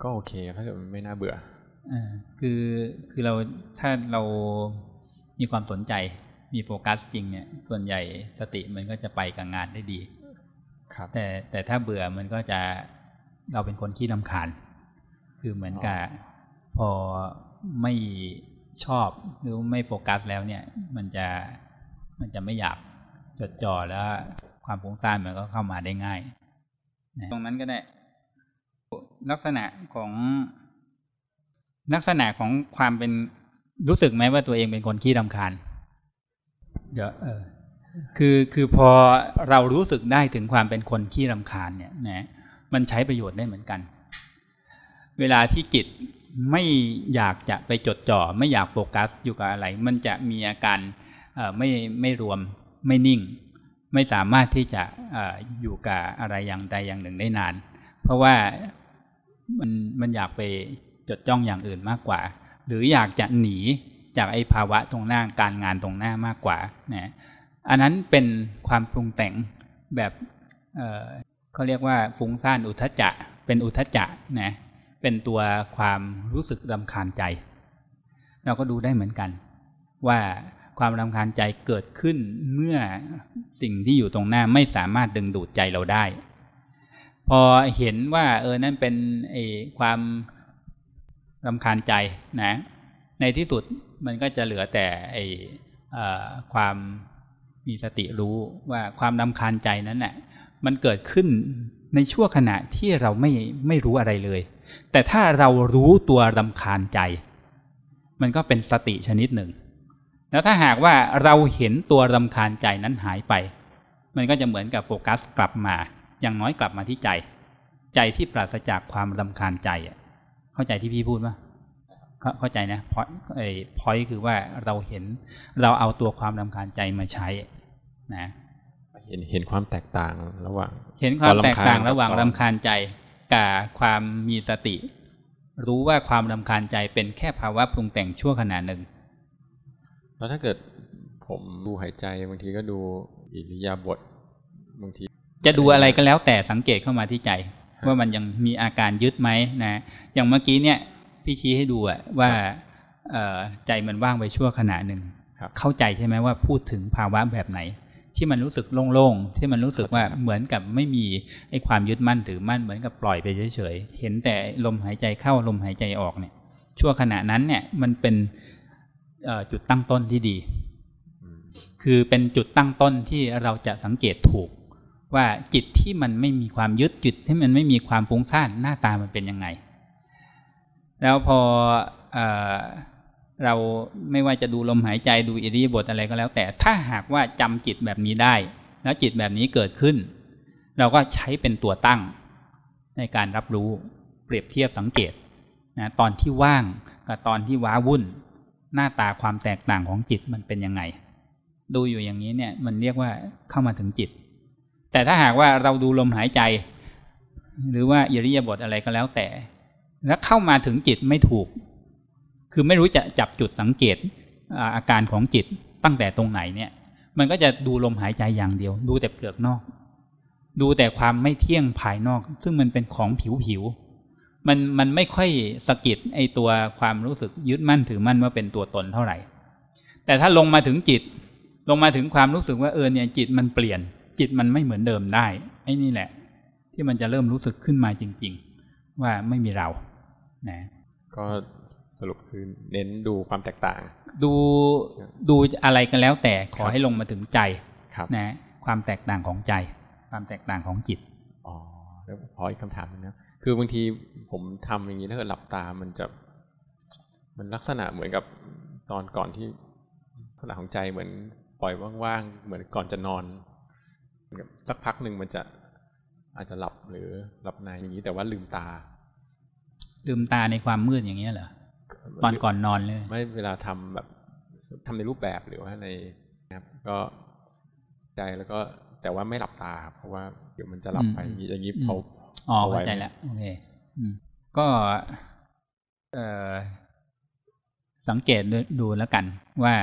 ก็โอเคถ้าเกิดไม่น่าเบื่อ
อ่าคือคือเราถ้าเรามีความสนใจมีโฟกัสจริงเนี่ย ส่วนใหญ่สติมันก็จะไปกับงานได้ดี
ครับ
แต่แต่ถ้าเบื่อมันก็จะ เราเป็นคนขี้ลำคาญ คือเหมือนกับพอไม่ชอบหรือไม่โฟกัสแล้วเนี่ย มันจะมันจะไม่อยากจดจ่อแล้ว ความฟุ้งซ่านมันก็เข้ามาได้ง่ายนะตรงนั้นก็ได้ ลักษณะของ ลักษณะของความเป็นรู้สึกไหมว่าตัวเองเป็นคนขี้รำคาญเดี๋ยวเออ คือคือพอเรารู้สึกได้ถึงความเป็นคนขี้รำคาญเนี่ย นะ มันใช้ประโยชน์ได้เหมือนกัน เวลาที่จิตไม่อยากจะไปจดจ่อ ไม่อยากโฟกัสอยู่กับอะไร มันจะมีอาการไม่ไม่รวมไม่นิ่ง ไม่สามารถที่จะเอ่ออยู่กับอะไรอย่างใดอย่างหนึ่งได้นาน เพราะว่ามันมันอยากไปจดจ้องอย่างอื่นมากกว่า หรืออยากจะหนีจากไอ้ภาวะตรงหน้าการงานตรงหน้ามากกว่านะอันนั้นเป็นความปรุงแต่งแบบ เขาเรียกว่าฟุ้งซ่านอุทจจะ เป็นอุทจจะนะ เป็นตัวความรู้สึกรำคาญใจ เราก็ดูได้เหมือนกัน ว่าความรำคาญใจเกิดขึ้นเมื่อสิ่งที่อยู่ตรงหน้าไม่สามารถดึงดูดใจเราได้ พอเห็นว่า เออนั่นเป็นไอ้ความรำคาญใจนะ ในที่สุดมันก็จะเหลือแต่ไอ้ความมีสติรู้ว่าความรำคาญใจนั้นน่ะ มันเกิดขึ้นในชั่วขณะที่เราไม่ไม่รู้อะไรเลย แต่ถ้าเรารู้ตัวรำคาญใจ มันก็เป็นสติชนิดหนึ่ง แล้วถ้าหากว่าเราเห็นตัวรำคาญใจนั้นหายไป มันก็จะเหมือนกับโฟกัสกลับมา อย่างน้อยกลับมาที่ใจ ใจที่ปราศจากความรำคาญใจเข้าใจที่พี่พูดไหมเข้าใจนะพอยไอ้พอยคือว่าเราเห็นเราเอาตัวความรำคาญใจมาใช้นะ
ห็นเห็นความแตกต่างระหว่าง
เห็นความแตกต่างระหว่างรำคาญใจกับความมีสติ รู้ว่าความรำคาญใจเป็นแค่ภาวะปรุงแต่งชั่วขณะหนึ่ง
แล้วถ้าเกิดผมดูหายใจบางทีก็ดูอิริยาบถบางที
จะดูอะไรก็แล้วแต่สังเกตเข้ามาที่ใจ ว่ามันยังมีอาการยึดไหมนะ อย่างเมื่อกี้เนี่ยพี่ชี้ให้ดูอะว่าใจมันว่างไปชั่วขณะหนึ่งเข้าใจใช่ไหมว่าพูดถึงภาวะแบบไหน ที่มันรู้สึกโล่งๆ ที่มันรู้สึกว่าเหมือนกับไม่มีไอ้ความยึดมั่นถือมั่นเหมือนกับปล่อยไปเฉยๆ เห็นแต่ลมหายใจเข้าลมหายใจออกเนี่ย ชั่วขณะนั้นเนี่ยมันเป็นจุดตั้งต้นที่ดี คือเป็นจุดตั้งต้นที่เราจะสังเกตถูก ว่าจิตที่มันไม่มีความยึดจิตที่มันไม่มีความฟุ้งซ่านหน้าตามันเป็นยังไง แล้วพออ เราไม่ว่าจะดูลมหายใจดูอิริยาบถอะไรก็แล้ว แต่ถ้าหากว่าจำจิตแบบนี้ได้ แล้วจิตแบบนี้เกิดขึ้น เราก็ใช้เป็นตัวตั้ง ในการรับรู้เปรียบเทียบสังเกตนะตอนที่ว่างกับตอนที่ว้าวุ่น หน้าตาความแตกต่างของจิตมันเป็นยังไง ดูอยู่อย่างนี้เนี่ยมันเรียกว่าเข้ามาถึงจิต แต่ถ้าหากว่าเราดูลมหายใจ หรือว่าอิริยาบถอะไรก็แล้วแต่ แล้วเข้ามาถึงจิตไม่ถูก คือไม่รู้จะจับจุดสังเกตอาการของจิตตั้งแต่ตรงไหนเนี่ย มันก็จะดูลมหายใจอย่างเดียว ดูแต่เปลือกนอก ดูแต่ความไม่เที่ยงภายนอก ซึ่งมันเป็นของผิวผิวมันมันไม่ค่อยสะกิดไอตัวความรู้สึกยึดมั่นถือมั่นว่าเป็นตัวตนเท่าไหร่ แต่ถ้าลงมาถึงจิต ลงมาถึงความรู้สึกว่าเออเนี่ยจิตมันเปลี่ยน จิตมันไม่เหมือนเดิมได้ ไอ้นี่แหละ ที่มันจะเริ่มรู้สึกขึ้นมาจริง ๆ ว่าไม่มีเรานะ
ก็ สสรุปคือเน้นดูความแตกต่าง
ดูดูอะไรกันแล้วแต่ขอ
ครับ
ให้ลงมาถึงใจ
ครับ
นะความแตกต่างของใจ ความแตกต่างของจิต
อ๋อแล้วขออีกคำถามหนึงนะคือบางทีผมทำอย่างนี้ถ้าเกิดหลับตามันจะ มันลักษณะเหมือนกับตอนก่อนที่ลักษณะของใจเหมือนปล่อยว่างๆเหมือนก่อนจะนอนเหมือนกับสักพักหนึ่งมันจะอาจจะหลับหรือหลับในอย่างนี้แต่ว่าลืมตา
ลืมตาในความมืดอย่างเงี้ยเหรอ ตอนก่อนนอนเลย
ไม่เวลาทำแบบทำในรูปแบบหรือว่าในนะครับ ก็ใจแล้วก็แต่ว่าไม่หลับตาครับเพราะว่าเดี๋ยวมันจะหลับไป
อืม
อย่างนี้อย่างนี้
อืม
เขา
อ๋อ
เอาไว้
เข้าใจแล้วโอเคอืมก็เอ่อสังเกตดูดูแล้วกัน ว่า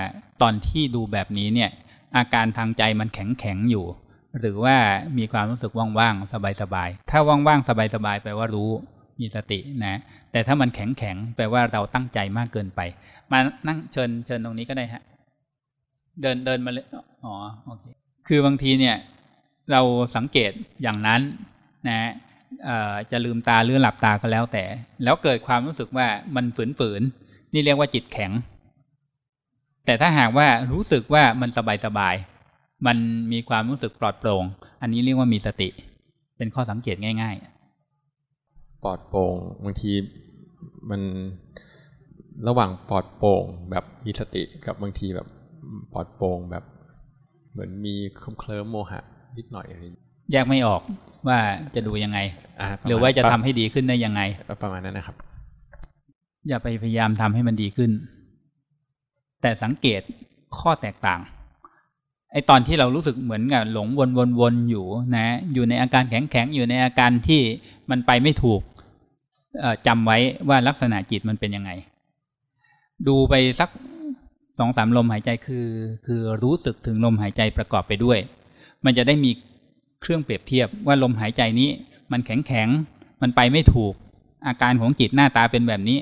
ตอนที่ดูแบบนี้เนี่ย อาการทางใจมันแข็งแข็งๆอยู่ หรือว่ามีความรู้สึกว่างๆ สบายๆ ถ้าว่างๆ สบายๆแปลว่ารู้มีสตินะ แต่ถ้ามันแข็งแข็งแปลว่าเราตั้งใจมากเกินไป มานั่งเชิญเชิญตรงนี้ก็ได้ฮะ เดินเดินมาเลยอ๋อโอเคคือบางทีเนี่ย เราสังเกตอย่างนั้น นะจะลืมตาหรือหลับตาก็แล้วแต่ แล้วเกิดความรู้สึกว่ามันฝืนๆนี่เรียกว่าจิตแข็ง แต่ถ้าหากว่ารู้สึกว่ามันสบายๆมันมีความรู้สึกปลอดโปร่ง อันนี้เรียกว่ามีสติ เป็นข้อสังเกตง่าย
ปลอดโปร่งบางทีมันระหว่างปลอดโปร่งแบบมีสติกับบางทีแบบปลอดโปร่งแบบ เหมือนมีเคลิ้มเคลิ้มโมหะนิดหน่อยอะไรอย่างเงี้ย
ๆแยกไม่ออกว่าจะดูยังไง
อ่ปมณ
หรือว่าจะทำให้ดีขึ้นได้ยังไง
ประมาณนั้นนะครับ
อย่าไปพยายามทำให้มันดีขึ้น แต่สังเกตข้อแตกต่าง ไอตอนที่เรารู้สึกเหมือนกับหลงวนวนวนอยู่นะอยู่ในอาการแข็งแข็งอยู่ในอาการที่มันไปไม่ถูกเอ่อจำไว้ว่าลักษณะจิตมันเป็นยังไง ดูไปสักสองสามลมหายใจคือ คือรู้สึกถึงลมหายใจประกอบไปด้วย มันจะได้มีเครื่องเปรียบเทียบว่าลมหายใจนี้ มันแข็งแข็งมันไปไม่ถูก อาการของจิตหน้าตาเป็นแบบนี้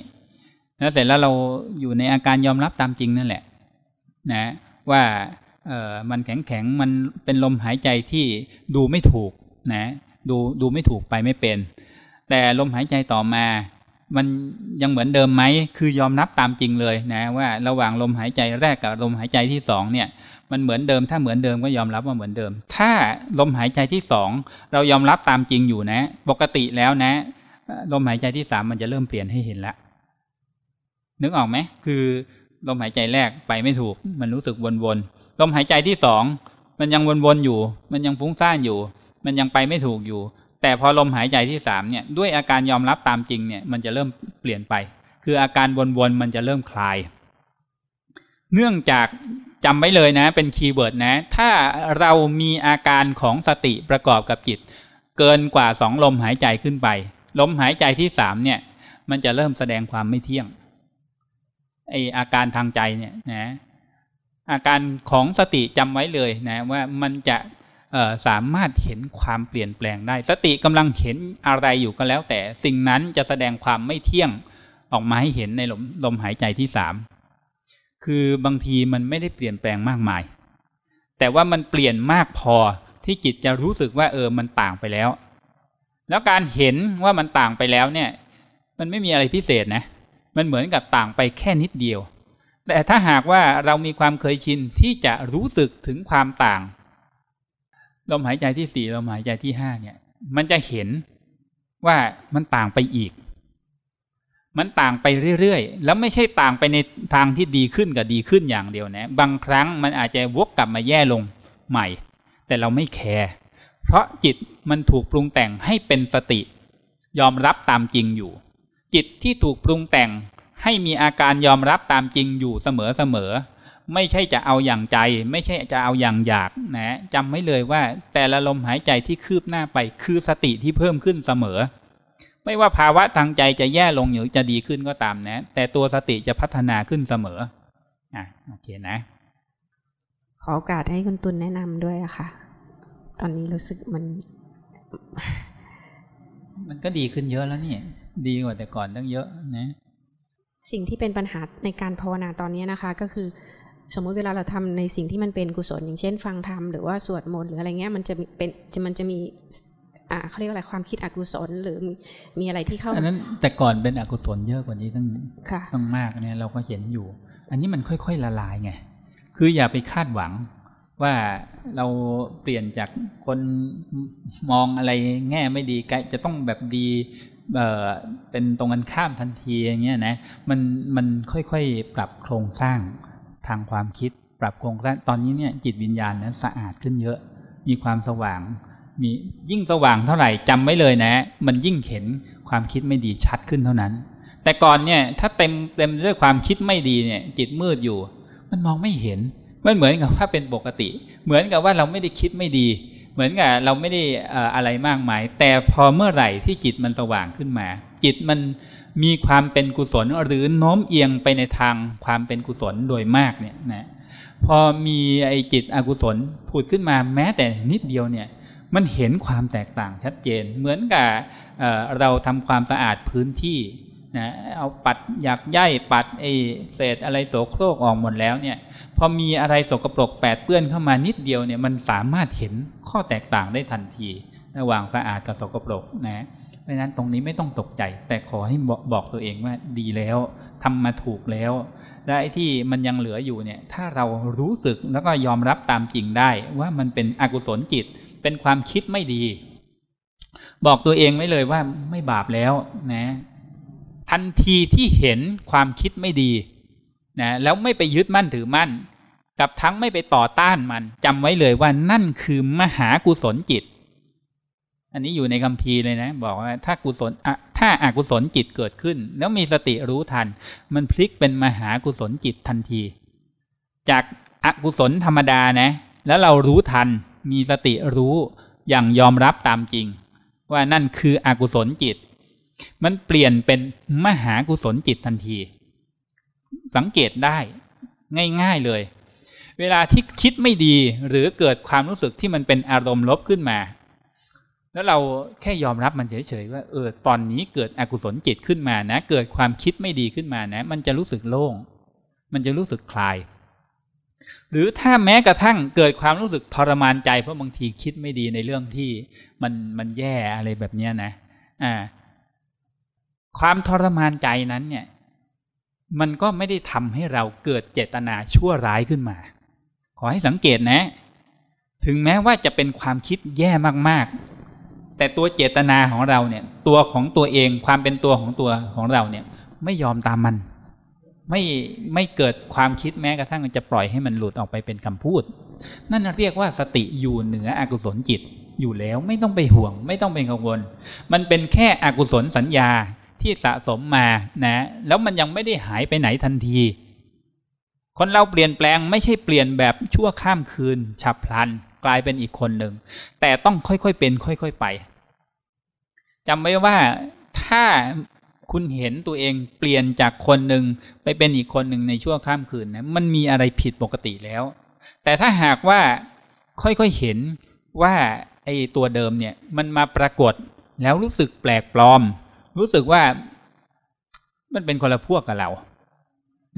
แล้วเสร็จแล้วเราอยู่ในอาการยอมรับตามจริงนั่นแหละ นะ ว่า เออมันแข็งแข็งมันเป็นลมหายใจที่ดูไม่ถูกนะดูดูไม่ถูกไปไม่เป็น แต่ลมหายใจต่อมา มันยังเหมือนเดิมไหมคือยอมรับตามจริงเลยนะว่าระหว่างลมหายใจแรกกับลมหายใจที่สองเนี่ยมันเหมือนเดิมถ้าเหมือนเดิมก็ยอมรับว่าเหมือนเดิม ถ้าลมหายใจที่สองเรายอมรับตามจริงอยู่นะ ปกติแล้วนะ ลมหายใจที่สามมันจะเริ่มเปลี่ยนให้เห็นแล้วนึกออกไหมคือลมหายใจแรกไปไม่ถูก มันรู้สึกวน ลมหายใจที่สองมันยังวนๆอยู่ มันยังฟุ้งซ่านอยู่ มันยังไปไม่ถูกอยู่ แต่พอลมหายใจที่สามเนี่ยด้วยอาการยอมรับตามจริงเนี่ยมันจะเริ่มเปลี่ยนไป คืออาการวนๆมันจะเริ่มคลาย เนื่องจากจำไว้เลยนะ เป็น keyword นะ ถ้าเรามีอาการของสติประกอบกับจิต เกินกว่าสองลมหายใจขึ้นไป ลมหายใจที่สามเนี่ย มันจะเริ่มแสดงความไม่เที่ยงไออาการทางใจเนี่ยนะ อาการของสติจำไว้เลยนะว่ามันจะสามารถเห็นความเปลี่ยนแปลงได้ สติกำลังเห็นอะไรอยู่ก็แล้ว แต่สิ่งนั้นจะแสดงความไม่เที่ยงออกมาให้เห็นในลมลมหายใจที่สามคือบางทีมันไม่ได้เปลี่ยนแปลงมากมาย แต่ว่ามันเปลี่ยนมากพอที่จิตจะรู้สึกว่าเออมันต่างไปแล้ว แล้วการเห็นว่ามันต่างไปแล้วเนี่ย มันไม่มีอะไรพิเศษนะ มันเหมือนกับต่างไปแค่นิดเดียว แต่ถ้าหากว่าเรามีความเคยชินที่จะรู้สึกถึงความต่างลมหายใจที่สี่ลมหายใจที่ห้าเนี่ย มันจะเห็นว่ามันต่างไปอีก มันต่างไปเรื่อยๆ แล้วไม่ใช่ต่างไปในทางที่ดีขึ้นกับดีขึ้นอย่างเดียวนะ บางครั้งมันอาจจะวกกลับมาแย่ลงใหม่ แต่เราไม่แคร์เพราะจิตมันถูกปรุงแต่งให้เป็นสติ ยอมรับตามจริงอยู่ จิตที่ถูกปรุงแต่ง ให้มีอาการยอมรับตามจริงอยู่เสมอๆไม่ใช่จะเอาอย่างใจ ไม่ใช่จะเอาอย่างอยากนะจำไว้เลยว่าแต่ละลมหายใจที่คืบหน้าไปคือสติที่เพิ่มขึ้นเสมอ ไม่ว่าภาวะทางใจจะแย่ลงหรือจะดีขึ้นก็ตามนะ แต่ตัวสติจะพัฒนาขึ้นเสมออะโอเคนะ
ขอโอกาสให้คุณตุลแนะนำด้วยอะค่ะ ตอนนี้รู้สึกมัน
มันก็ดีขึ้นเยอะแล้วนี่ดีกว่าแต่ก่อนตั้งเยอะนะ
สิ่งที่เป็นปัญหาในการภาวนาตอนนี้นะคะ ก็คือ สมมุติเวลาเราทำในสิ่งที่มันเป็นกุศล อย่างเช่น ฟังธรรมหรือว่าสวดมนต์หรืออะไรเงี้ยมันจะมีเป็นจะมันจะมีอ่าเขาเรียกว่าอะไรความคิดอกุศลหรือมีอะไรที่เข้า
อันนั้นแต่ก่อนเป็นอกุศลเยอะกว่านี้ตั้ง
ค่ะ
ต้องมากเนี่ยเราก็เห็นอยู่ อันนี้มันค่อยๆละลายไงคืออย่าไปคาดหวังว่าเราเปลี่ยนจากคนมองอะไรแง่ไม่ดีกลายจะต้องแบบดี เป็นตรงกันข้ามทันทีอย่างเงี้ยนะมันมันค่อยๆปรับโครงสร้างทางความคิด ปรับโครงสร้างตอนนี้เนี่ยจิตวิญญาณนั้นสะอาดขึ้นเยอะ มีความสว่าง มียิ่งสว่างเท่าไหร่จำไว้เลยนะ มันยิ่งเห็นความคิดไม่ดีชัดขึ้นเท่านั้น แต่ก่อนเนี่ยถ้าเต็มเต็มด้วยความคิดไม่ดีเนี่ย จิตมืดอยู่ มันมองไม่เห็นมันเหมือนกับว่าเป็นปกติ เหมือนกับว่าเราไม่ได้คิดไม่ดี เหมือนกับเราไม่ได้อะไรมากมาย แต่พอเมื่อไหร่ที่จิตมันสว่างขึ้นมา จิตมันมีความเป็นกุศลหรือโน้มเอียงไปในทางความเป็นกุศลโดยมากเนี่ยนะพอมีไอ้จิตอกุศลผุดขึ้นมาแม้แต่นิดเดียวเนี่ยมันเห็นความแตกต่างชัดเจน เหมือนกับเราทำความสะอาดพื้นที่ นะเอาปัดอยากย่ายปัดไอเศษอะไรโสโครกออกหมดแล้วเนี่ยพอมีอะไรสกปรกแปดเปื้อนเข้ามานิดเดียวเนี่ยมันสามารถเห็นข้อแตกต่างได้ทันที ระหว่างสะอาดกับสกปรกนะเพราะนั้นตรงนี้ไม่ต้องตกใจ แต่ขอให้บอกบอกตัวเองว่าดีแล้วทำมาถูกแล้วและไอ้ที่มันยังเหลืออยู่เนี่ย ถ้าเรารู้สึกแล้วก็ยอมรับตามจริงได้ ว่ามันเป็นอกุศลจิต เป็นความคิดไม่ดี บอกตัวเองไว้เลยว่าไม่บาปแล้วนะ ทันทีที่เห็นความคิดไม่ดีนะแล้วไม่ไปยึดมั่นถือมั่น กับทั้งไม่ไปต่อต้านมันจำไว้เลยว่านั่นคือมหากุศลจิต อันนี้อยู่ในคัมภีร์เลยนะ บอกว่าถ้ากุศลถ้าอากุศลจิตเกิดขึ้น แล้วมีสติรู้ทัน มันพลิกเป็นมหากุศลจิตทันที จากอากุศลธรรมดานะ แล้วเรารู้ทันมีสติรู้อย่างยอมรับตามจริง ว่านั่นคืออกุศลจิต มันเปลี่ยนเป็นมหากุศลจิตทันที สังเกตได้ง่ายๆเลย เวลาที่คิดไม่ดีหรือเกิดความรู้สึกที่มันเป็นอารมณ์ลบขึ้นมา แล้วเราแค่ยอมรับมันเฉยๆว่าเออตอนนี้เกิดอกุศลจิตขึ้นมานะ เกิดความคิดไม่ดีขึ้นมานะ มันจะรู้สึกโล่ง มันจะรู้สึกคลาย หรือถ้าแม้กระทั่งเกิดความรู้สึกทรมานใจเพราะบางทีคิดไม่ดีในเรื่องที่มันมันแย่อะไรแบบนี้นะ อ่า ความทรมานใจนั้นเนี่ย มันก็ไม่ได้ทำให้เราเกิดเจตนาชั่วร้ายขึ้นมา ขอให้สังเกตนะ ถึงแม้ว่าจะเป็นความคิดแย่มากๆ แต่ตัวเจตนาของเราเนี่ย ตัวของตัวเองความเป็นตัวของตัวของเราเนี่ย ไม่ยอมตามมัน ไม่ไม่เกิดความคิดแม้กระทั่งจะปล่อยให้มันหลุดออกไปเป็นคำพูด นั่นเรียกว่าสติอยู่เหนืออกุศลจิตอยู่แล้วไม่ต้องไปห่วง ไม่ต้องเป็นกังวล มันเป็นแค่อกุศลสัญญา ที่สะสมมานะ แล้วมันยังไม่ได้หายไปไหนทันที คนเราเปลี่ยนแปลงไม่ใช่เปลี่ยนแบบชั่วข้ามคืน ฉับพลัน กลายเป็นอีกคนหนึ่ง แต่ต้องค่อยๆเป็น ค่อยๆไปจำไว้ว่าถ้าคุณเห็นตัวเองเปลี่ยนจากคนหนึ่งไปเป็นอีกคนหนึ่งในชั่วข้ามคืนนะมันมีอะไรผิดปกติแล้ว แต่ถ้าหากว่าค่อยๆเห็นว่าไอ้ตัวเดิมเนี่ยมันมาปรากฏแล้วรู้สึกแปลกปลอม รู้สึกว่ามันเป็นคนละพวกกับเรา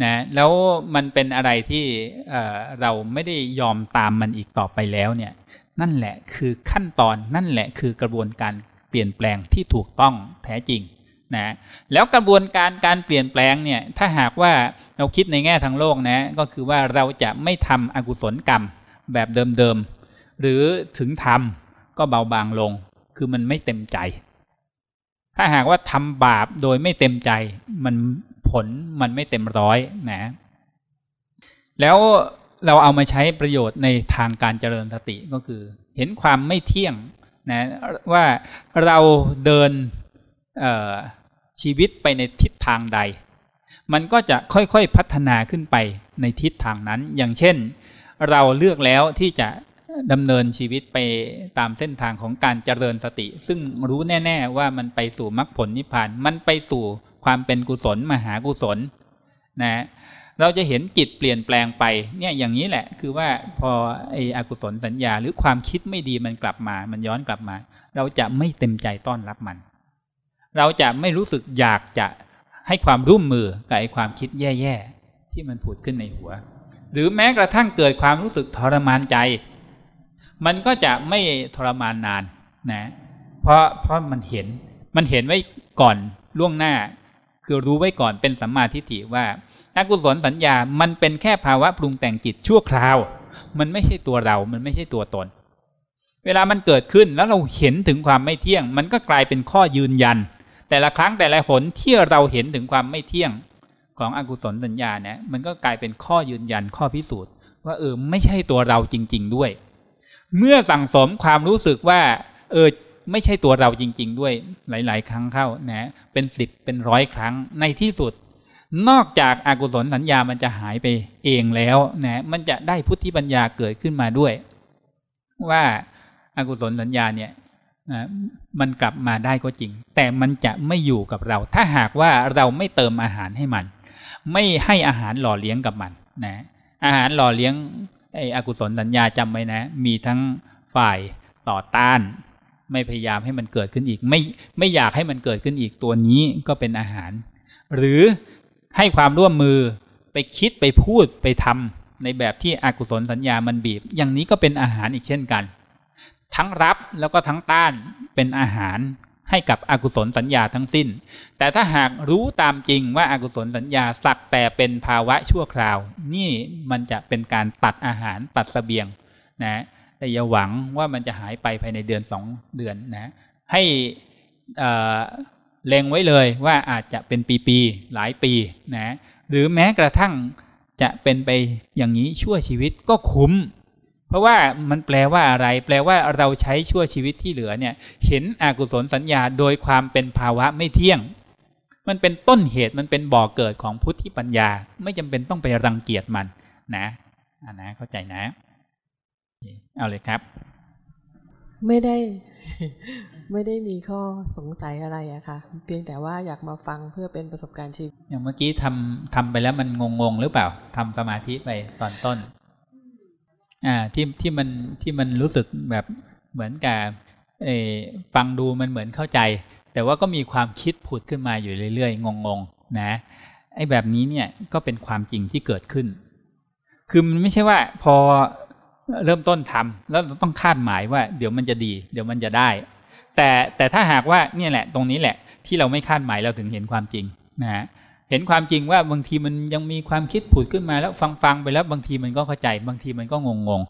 นะแล้วมันเป็นอะไรที่เอเราไม่ได้ยอมตามมันอีกต่อไปแล้วเนี่ย นั่นแหละคือขั้นตอนนั่นแหละคือกระบวนการเปลี่ยนแปลงที่ถูกต้องแท้จริงนะแล้วกระบวนการการเปลี่ยนแปลงเนี่ยถ้าหากว่าเราคิดในแง่ทางโลกนะก็คือว่าเราจะไม่ทำอกุศลกรรมแบบเดิมๆหรือถึงทำก็เบาบางลง คือมันไม่เต็มใจ ถ้าหากว่าทำบาปโดยไม่เต็มใจ มันผลมันไม่เต็มร้อยนะ แล้วเราเอามาใช้ประโยชน์ในทางการเจริญสติก็คือ เห็นความไม่เที่ยงนะว่าเราเดินชีวิตไปในทิศทางใด มันก็จะค่อยๆพัฒนาขึ้นไปในทิศทางนั้น อย่างเช่น เราเลือกแล้วที่จะ ดำเนินชีวิตไปตามเส้นทางของการเจริญสติ ซึ่งรู้แน่ ๆ ว่ามันไปสู่มรรคผลนิพพาน มันไปสู่ความเป็นกุศลมหากุศลนะเราจะเห็นจิตเปลี่ยนแปลงไปเนี่ยอย่างนี้แหละ คือว่าพอไอ้อกุศลสัญญา หรือความคิดไม่ดีมันกลับมา มันย้อนกลับมา เราจะไม่เต็มใจต้อนรับมัน เราจะไม่รู้สึกอยากจะให้ความร่วมมือกับไอ้ความคิดแย่ๆที่มันผุดขึ้นในหัว หรือแม้กระทั่งเกิดความรู้สึกทรมานใจ มันก็จะไม่ทรมานนานนะเพราะเพราะมันเห็นมันเห็นไว้ก่อนล่วงหน้า คือรู้ไว้ก่อนเป็นสัมมาทิฏฐิว่าอกุศลสัญญามันเป็นแค่ภาวะปรุงแต่งจิตชั่วคราว มันไม่ใช่ตัวเรา มันไม่ใช่ตัวตน เวลามันเกิดขึ้นแล้วเราเห็นถึงความไม่เที่ยง มันก็กลายเป็นข้อยืนยัน แต่ละครั้งแต่ละหนที่เราเห็นถึงความไม่เที่ยงของอกุศลสัญญาเนี่ยมันก็กลายเป็นข้อยืนยันข้อพิสูจน์ ว่าเออไม่ใช่ตัวเราจริง ๆ ด้วย เมื่อสั่งสมความรู้สึกว่า เออไม่ใช่ตัวเราจริง ๆ ด้วยหลาย ๆ ครั้งเข้านะเป็นสิบเป็นร้อยครั้งในที่สุด นอกจากอากุศลสัญญามันจะหายไปเองแล้วนะมันจะได้พุทธิปัญญาเกิดขึ้นมาด้วย ว่าอากุศลสัญญาเนี่ยนะมันกลับมาได้ก็จริง แต่มันจะไม่อยู่กับเรา ถ้าหากว่าเราไม่เติมอาหารให้มัน ไม่ให้อาหารหล่อเลี้ยงกับมันนะอาหารหล่อเลี้ยง ไอ้อกุศลสัญญาจำไว้นะ มีทั้งฝ่ายต่อต้าน ไม่พยายามให้มันเกิดขึ้นอีก ไม่ไม่อยากให้มันเกิดขึ้นอีกตัวนี้ก็เป็นอาหาร หรือให้ความร่วมมือไปคิดไปพูดไปทำในแบบที่อกุศลสัญญามันบีบ อย่างนี้ก็เป็นอาหารอีกเช่นกัน ทั้งรับแล้วก็ทั้งต้านเป็นอาหาร ให้กับอกุศลสัญญาทั้งสิ้น แต่ถ้าหากรู้ตามจริงว่าอากุศลสัญญาสักแต่เป็นภาวะชั่วคราว นี่มันจะเป็นการตัดอาหารตัดสเสบียงนะแต่อย่าหวังว่ามันจะหายไปภายในเดือนสองเดือนนะให้เล็งไว้เลยว่าอาจจะเป็นปีๆหลายปีนะหรือแม้กระทั่งจะเป็นไปอย่างนี้ชั่วชีวิตก็คุ้ม เพราะว่ามันแปลว่าอะไร แปลว่าเราใช้ชั่วชีวิตที่เหลือเนี่ย เห็นอกุศลสัญญาโดยความเป็นภาวะไม่เที่ยง มันเป็นต้นเหตุมันเป็นบ่อกเกิดของพุทธิปัญญา ไม่จำเป็นต้องไปรังเกียจมัน นะอ่านะเข้าใจนะเอาเลยครับ
ไม่ได้ ไม่ได้มีข้อสงสัยอะไรอะค่ะ เพียงแต่ว่าอยากมาฟังเพื่อเป็นประสบการณ์ชีวิต
อย่างเมื่อกี้ทำทำไปแล้วมันงงๆหรือเปล่าทำสมาธิไปตอนต้น อ่าที่ที่มันที่มันรู้สึกแบบเหมือนกับเออฟังดูมันเหมือนเข้าใจ แต่ว่าก็มีความคิดผุดขึ้นมาอยู่เรื่อยๆ งงๆ นะไอ้แบบนี้เนี่ยก็เป็นความจริงที่เกิดขึ้น คือมันไม่ใช่ว่าพอเริ่มต้นทำแล้วต้องคาดหมายว่า เดี๋ยวมันจะดี เดี๋ยวมันจะได้ แต่แต่ถ้าหากว่าเนี่ยแหละ ตรงนี้แหละ ที่เราไม่คาดหมายเราถึงเห็นความจริงนะฮะ เห็นความจริงว่าบางทีมันยังมีความคิดผุดขึ้นมาแล้วฟังฟังไปแล้วบางทีมันก็เข้าใจ บางทีมันก็งงง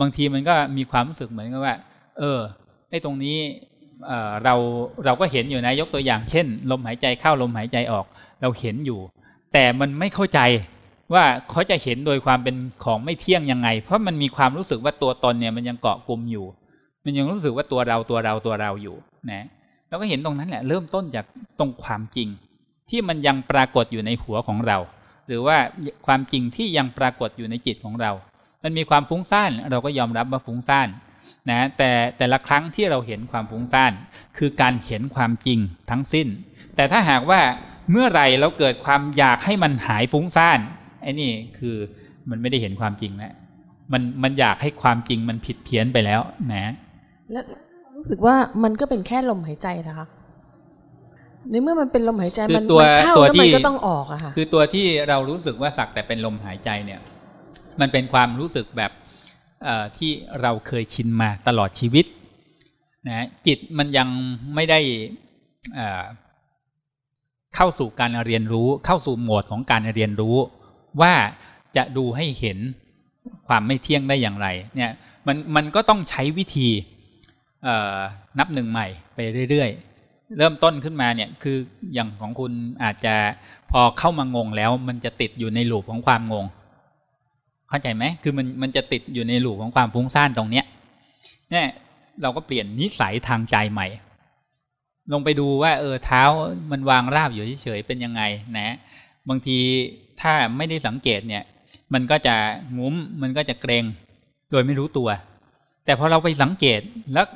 บางทีมันก็มีความรู้สึกเหมือนกับว่า เออไอ้ตรงนี้เออเราเราก็เห็นอยู่นะยกตัวอย่างเช่น ลมหายใจเข้าลมหายใจออก เราเห็นอยู่ แต่มันไม่เข้าใจว่าเขาจะเห็นโดยความเป็นของไม่เที่ยงยังไง เพราะมันมีความรู้สึกว่าตัวตนเนี่ยมันยังเกาะกลุ่มอยู่ มันยังรู้สึกว่าตัวเราตัวเราตัวเราอยู่นะเราก็เห็นตรงนั้นแหละเริ่มต้นจากตรงความจริง ที่มันยังปรากฏอยู่ในหัวของเรา หรือว่าความจริงที่ยังปรากฏอยู่ในจิตของเรา มันมีความฟุ้งซ่านเราก็ยอมรับว่าฟุ้งซ่านนะแต่แต่ละครั้งที่เราเห็นความฟุ้งซ่านคือการเห็นความจริงทั้งสิ้น แต่ถ้าหากว่าเมื่อไรเราเกิดความอยากให้มันหายฟุ้งซ่านไอ้นี่คือมันไม่ได้เห็นความจริงแล้วมันมันอยากให้ความจริงมันผิดเพี้ยนไปแล้วนะ
และรู้สึกว่ามันก็เป็นแค่ลมหายใจนะคะ ในเมื่อมันเป็นลมหายใจ
คือ
มัน
ตัว
มันเข้า
ตัว
แล้วมัน
ที่
ก็ต้องออกอะค่ะ
คือตัวที่เรารู้สึกว่าสักแต่เป็นลมหายใจเนี่ย มันเป็นความรู้สึกแบบที่เราเคยชินมาตลอดชีวิตนะจิตมันยังไม่ได้เข้าสู่การเรียนรู้เข้าสู่โหมดของการเรียนรู้ ว่าจะดูให้เห็นความไม่เที่ยงได้อย่างไรเนี่ยมันมันก็ต้องใช้วิธีนับหนึ่งใหม่ไปเรื่อยๆ เริ่มต้นขึ้นมาเนี่ยคืออย่างของคุณอาจจะพอเข้ามางงแล้ว มันจะติดอยู่ในหลูปของความงง เข้าใจไหมคือมันมันจะติดอยู่ในหลูปของความฟุ้งซ่านตรงเนี้ยเนี่ยเราก็เปลี่ยนนิสัยทางใจใหม่ ลงไปดูว่า เออเท้ามันวางราบอยู่เฉยๆเป็นยังไงนะ บางทีถ้าไม่ได้สังเกตเนี่ย มันก็จะงุ้มมันก็จะเกรงโดยไม่รู้ตัว แต่พอเราไปสังเกตแล้ว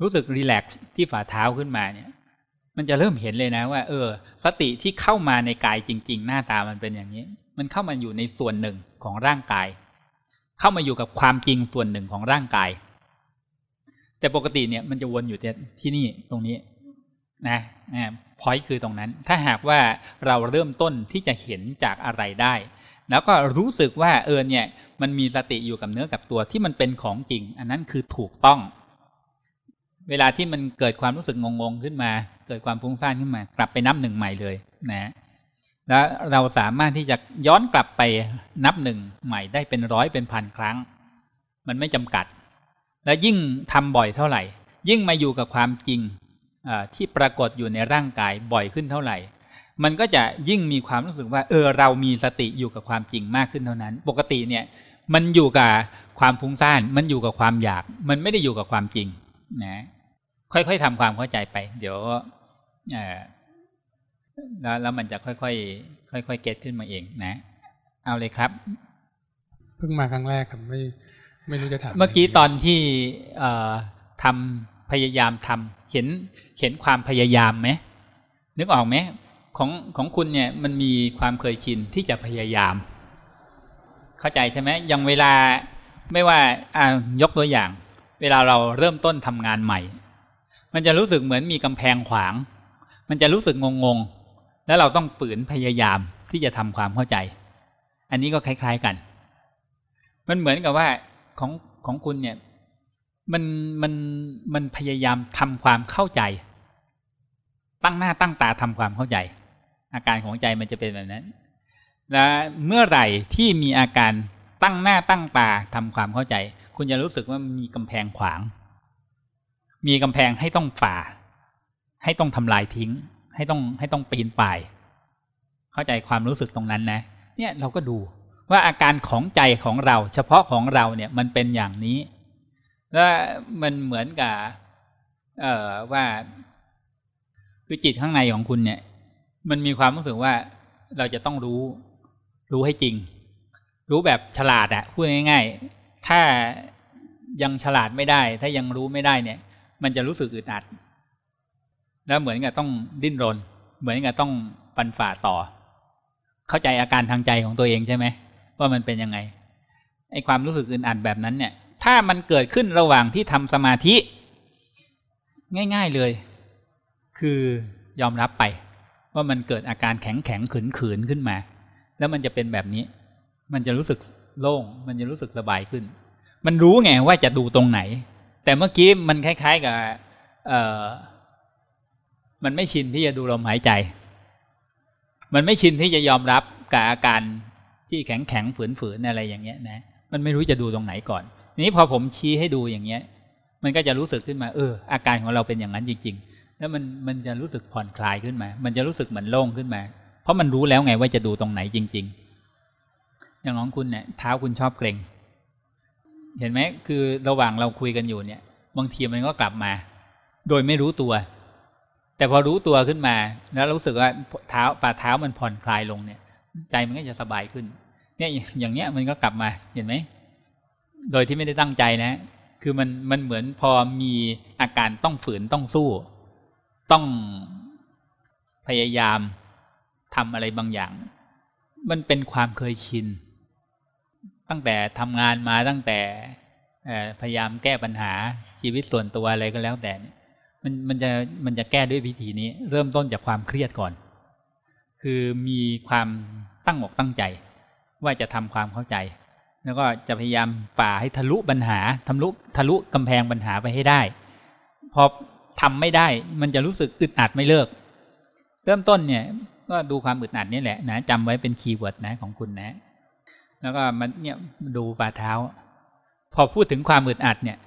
รู้สึกรีแลกซ์ที่ฝ่าเท้าขึ้นมาเนี่ย มันจะเริ่มเห็นเลยนะว่า เออ สติที่เข้ามาในกายจริง ๆ หน้าตามันเป็นอย่างนี้ มันเข้ามาอยู่ในส่วนหนึ่งของร่างกาย เข้ามาอยู่กับความจริงส่วนหนึ่งของร่างกาย แต่ปกติเนี่ยมันจะวนอยู่ที่นี่ตรงนี้ นะพอยคือตรงนั้น ถ้าหากว่าเราเริ่มต้นที่จะเห็นจากอะไรได้ แล้วก็รู้สึกว่าเออเนี่ย มันมีสติอยู่กับเนื้อกับตัวที่มันเป็นของจริง อันนั้นคือถูกต้อง เวลาที่มันเกิดความรู้สึกงงๆขึ้นมา กิดความฟุ้งซ่านขึ้นมา กลับไปนับหนึ่งใหม่เลยนะแล้วเราสามารถที่จะย้อนกลับไปนับหนึ่งใหม่ได้เป็นร้อยเป็นพันครั้ง มันไม่จำกัด และยิ่งทำบ่อยเท่าไหร่ ยิ่งมาอยู่กับความจริงที่ปรากฏอยู่ในร่างกายบ่อยขึ้นเท่าไหร่ มันก็จะยิ่งมีความรู้สึกว่า เออเรามีสติอยู่กับความจริงมากขึ้นเท่านั้น ปกติเนี่ยมันอยู่กับความฟุ้งซ่าน มันอยู่กับความอยาก มันไม่ได้อยู่กับความจริงนะค่อยๆทำความเข้าใจไป เดี๋ยว แล้วแล้วมันจะค่อยๆค่อยๆเก็ตขึ้นมาเองนะ เอาเลยครับ
เพิ่งมาครั้งแรกครับไม่ไม่รู้จะถาม
เมื่อกี้ตอนที่เอ่อทำพยายามทำเห็นเห็นความพยายามไหมนึกออกไหมของของคุณเนี่ยมันมีความเคยชินที่จะพยายาม เข้าใจใช่ไหมอย่างเวลาไม่ว่าอ่ายกตัวอย่าง เวลาเราเริ่มต้นทำงานใหม่ มันจะรู้สึกเหมือนมีกำแพงขวาง มันจะรู้สึกงงๆ แล้วเราต้องฝืนพยายามที่จะทำความเข้าใจ อันนี้ก็คล้าย ๆกัน มันเหมือนกับว่าของของคุณเนี่ย มันมันมันพยายามทำความเข้าใจ ตั้งหน้าตั้งตาทำความเข้าใจ อาการของใจมันจะเป็นแบบนั้นและเมื่อไหร่ที่มีอาการตั้งหน้าตั้งตาทำความเข้าใจ คุณจะรู้สึกว่ามีกำแพงขวาง มีกำแพงให้ต้องฝ่า ให้ต้องทำลายทิ้ง ให้ต้องให้ต้องปีนป่าย เข้าใจความรู้สึกตรงนั้นนะ เนี่ยเราก็ดูว่าอาการของใจของเรา เฉพาะของเราเนี่ยมันเป็นอย่างนี้ และมันเหมือนกับเอ่อว่าคือจิตข้างในของคุณเนี่ย มันมีความรู้สึกว่าเราจะต้องรู้ รู้ให้จริง รู้แบบฉลาดอะพูดง่าย ๆ ถ้ายังฉลาดไม่ได้ ถ้ายังรู้ไม่ได้เนี่ย มันจะรู้สึกอึดอัด แล้วเหมือนกับต้องดิ้นรน เหมือนกับต้องปันฝ่าต่อ เข้าใจอาการทางใจของตัวเองใช่ไหมว่ามันเป็นยังไงไอความรู้สึกอึดอัดแบบนั้นเนี่ย ถ้ามันเกิดขึ้นระหว่างที่ทำสมาธิ ง่าย ๆเลย คือยอมรับไป ว่ามันเกิดอาการแข็งแข็งขืนขืนขึ้นมา แล้วมันจะเป็นแบบนี้ มันจะรู้สึกโล่ง มันจะรู้สึกสบายขึ้น มันรู้ไงว่าจะดูตรงไหน แต่เมื่อกี้มันคล้าย ๆ กับเอ มันไม่ชินที่จะดูลมหายใจ มันไม่ชินที่จะยอมรับกับอาการที่แข็งแข็งฝืนฝืนอะไรอย่างเงี้ยนะมันไม่รู้จะดูตรงไหนก่อนทีนี้พอผมชี้ให้ดูอย่างเงี้ย มันก็จะรู้สึกขึ้นมา เออ อาการของเราเป็นอย่างนั้นจริง ๆ แล้วมันมันจะรู้สึกผ่อนคลายขึ้นมา มันจะรู้สึกเหมือนโล่งขึ้นมา เพราะมันรู้แล้วไงว่าจะดูตรงไหนจริง ๆ อย่างของคุณเนี่ยเท้าคุณชอบเกรงเห็นไหมคือระหว่างเราคุยกันอยู่เนี่ย บางทีมันก็กลับมา โดยไม่รู้ตัว แต่พอรู้ตัวขึ้นมา แล้วรู้สึกว่าเท้าป่าเท้ามันผ่อนคลายลงเนี่ย ใจมันก็จะสบายขึ้น เนี่ยอย่างเนี้ยมันก็กลับมาเห็นไหมโดยที่ไม่ได้ตั้งใจนะ คือมันมันเหมือนพอมีอาการต้องฝืนต้องสู้ ต้องพยายามทำอะไรบางอย่าง มันเป็นความเคยชิน ตั้งแต่ทำงานมาตั้งแต่พยายามแก้ปัญหาชีวิตส่วนตัวอะไรก็แล้วแต่ มันมันจะมันจะแก้ด้วยวิธีนี้ เริ่มต้นจากความเครียดก่อน คือมีความตั้งอกตั้งใจ ว่าจะทำความเข้าใจ แล้วก็จะพยายามฝ่าให้ทะลุปัญหาทะลุทะลุกำแพงปัญหาไปให้ได้ พอทำไม่ได้มันจะรู้สึกอึดอัดไม่เลิก เริ่มต้นเนี่ย ก็ดูความอึดอัดนี่แหละนะจำไว้เป็น keyword นะของคุณนะ แล้วก็มันเนี่ยดูฝ่าเท้า พอพูดถึงความอึดอัดเนี่ย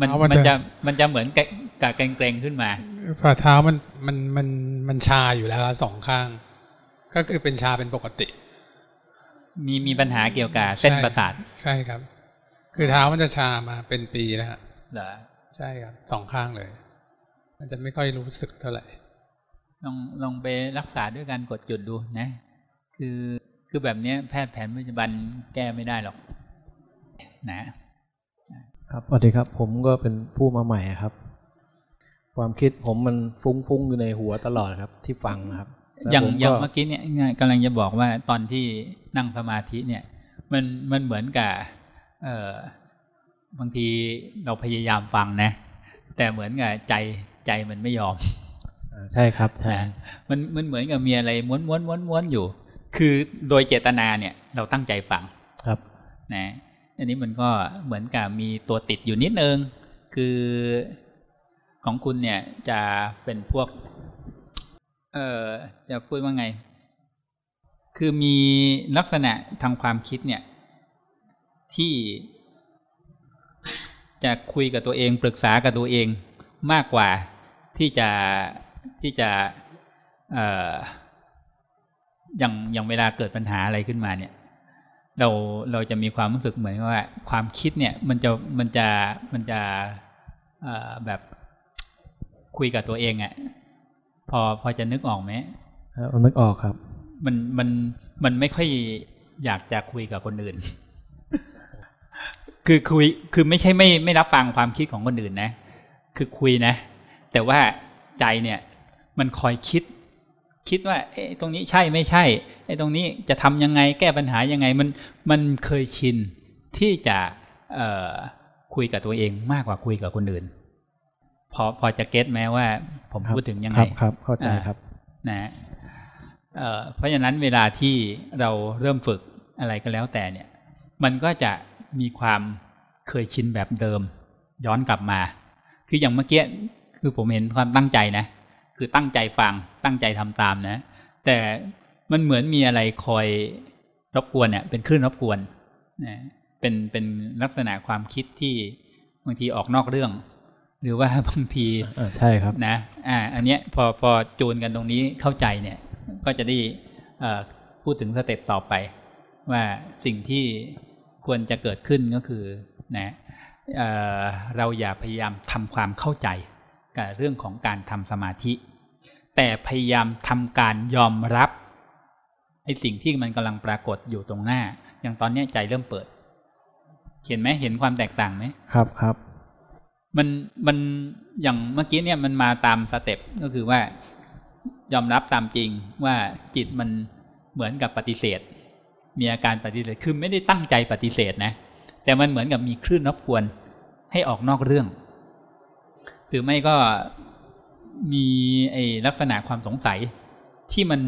มันมันจะมันจะเหมือนกับเกร็งๆขึ้นมา
ฝ่าเท้ามันมันมันมันชาอยู่แล้วสองข้าง ก็คือเป็นชาเป็นปกติ
มีมีปัญหาเกี่ยวกับเส้นประสาท
ใช่ครับ คือเท้ามันจะชามาเป็นปีแล้วฮะ
เหรอ
ใช่ครับสองข้างเลย มันจะไม่ค่อยรู้สึกเท่าไหร่
ลองลองไปรักษาด้วยการกดจุดดูนะ คือคือแบบนี้แพทย์แผนปัจจุบันแก้ไม่ได้หรอก นะ
ครับสวัสดีครับ ผมก็เป็นผู้มาใหม่ครับ ความคิดผมมันฟุ้งๆอยู่ในหัวตลอดครับ ที่ฟังครับ
อย่างอย่างเมื่อกี้เนี่ยกำลังจะบอกว่าตอนที่นั่งสมาธิเนี่ย มันมันเหมือนกับเอ่อบางทีเราพยายามฟังนะ แต่เหมือนกับใจใจมันไม่ยอม
ใช่ครับใช่
มันมันเหมือนกับมีอะไรม้วนม้วนม้วนม้วนอยู่ คือโดยเจตนาเนี่ย เราตั้งใจฟัง
ครับ
นะ อันนี้มันก็เหมือนกับมีตัวติดอยู่นิดนึง คือของคุณเนี่ยจะเป็นพวก เอ่อจะพูดว่าไง คือมีลักษณะทางความคิดเนี่ย ที่จะคุยกับตัวเองปรึกษากับตัวเองมากกว่าที่จะที่จะ เอ่ออย่างอย่างเวลาเกิดปัญหาอะไรขึ้นมาเนี่ย เราเราจะมีความรู้สึกเหมือนว่า ความคิดเนี่ยมันจะมันจะมันจะเอ่อแบบคุยกับตัวเองอะ่ะพอพอจะนึกออกไหม
ครับนึกออกครับ
มันมันมันไม่ค่อยอยากจะคุยกับคนอื่น คือคุยคือไม่ใช่ไม่ไม่รับฟังความคิดของคนอื่นนะ คือคุยนะ แต่ว่าใจเนี่ย มันคอยคิด คิดว่าเอ๊ะตรงนี้ใช่ไม่ใช่ไอ้ตรงนี้จะทำยังไงแก้ปัญหายังไงมันมันเคยชินที่จะเอ่อคุยกับตัวเองมากกว่าคุยกับคนอื่น พอพอจะเก็ตไหมว่า ผม
ครับ
พูดถึงยัง
ค
ไง
รับครับเข้าใจครับ
นะเอ่อเพราะฉะนั้นเวลาที่เราเริ่มฝึกอะไรก็แล้วแต่เนี่ย มันก็จะมีความเคยชินแบบเดิม ย้อนกลับมา คืออย่างเมื่อกี้คือผมเห็นความตั้งใจนะ คือตั้งใจฟังตั้งใจทำตามนะ แต่มันเหมือนมีอะไรคอยรบกวนเนี่ยเป็นคลื่นรบกวนนะเป็นเป็นลักษณะความคิดที่บางทีออกนอกเรื่อง หรือว่าบางที
อ่าใช่ครับ
นะอ่าอันเนี้ยพอพอจูนกันตรงนี้เข้าใจเนี่ย ก็จะได้เอ่อพูดถึงสเต็ปต่อไป ว่าสิ่งที่ควรจะเกิดขึ้นก็คือนะเอ่อเราอย่าพยายามทำความเข้าใจกับเรื่องของการทำสมาธิ แต่พยายามทำการยอมรับไอ้สิ่งที่มันกำลังปรากฏอยู่ตรงหน้า อย่างตอนเนี้ยใจเริ่มเปิด เห็นไหมเห็นความแตกต่างไหม
ครับครับ
มันมันอย่างเมื่อกี้เนี่ยมันมาตามสเต็ปก็คือว่ายอมรับตามจริงว่าจิตมันเหมือนกับปฏิเสธ มีอาการปฏิเสธคือไม่ได้ตั้งใจปฏิเสธนะ แต่มันเหมือนกับมีคลื่นรบกวนให้ออกนอกเรื่อง หรือไม่ก็ มีไอ้ลักษณะความสงสัยที่มัน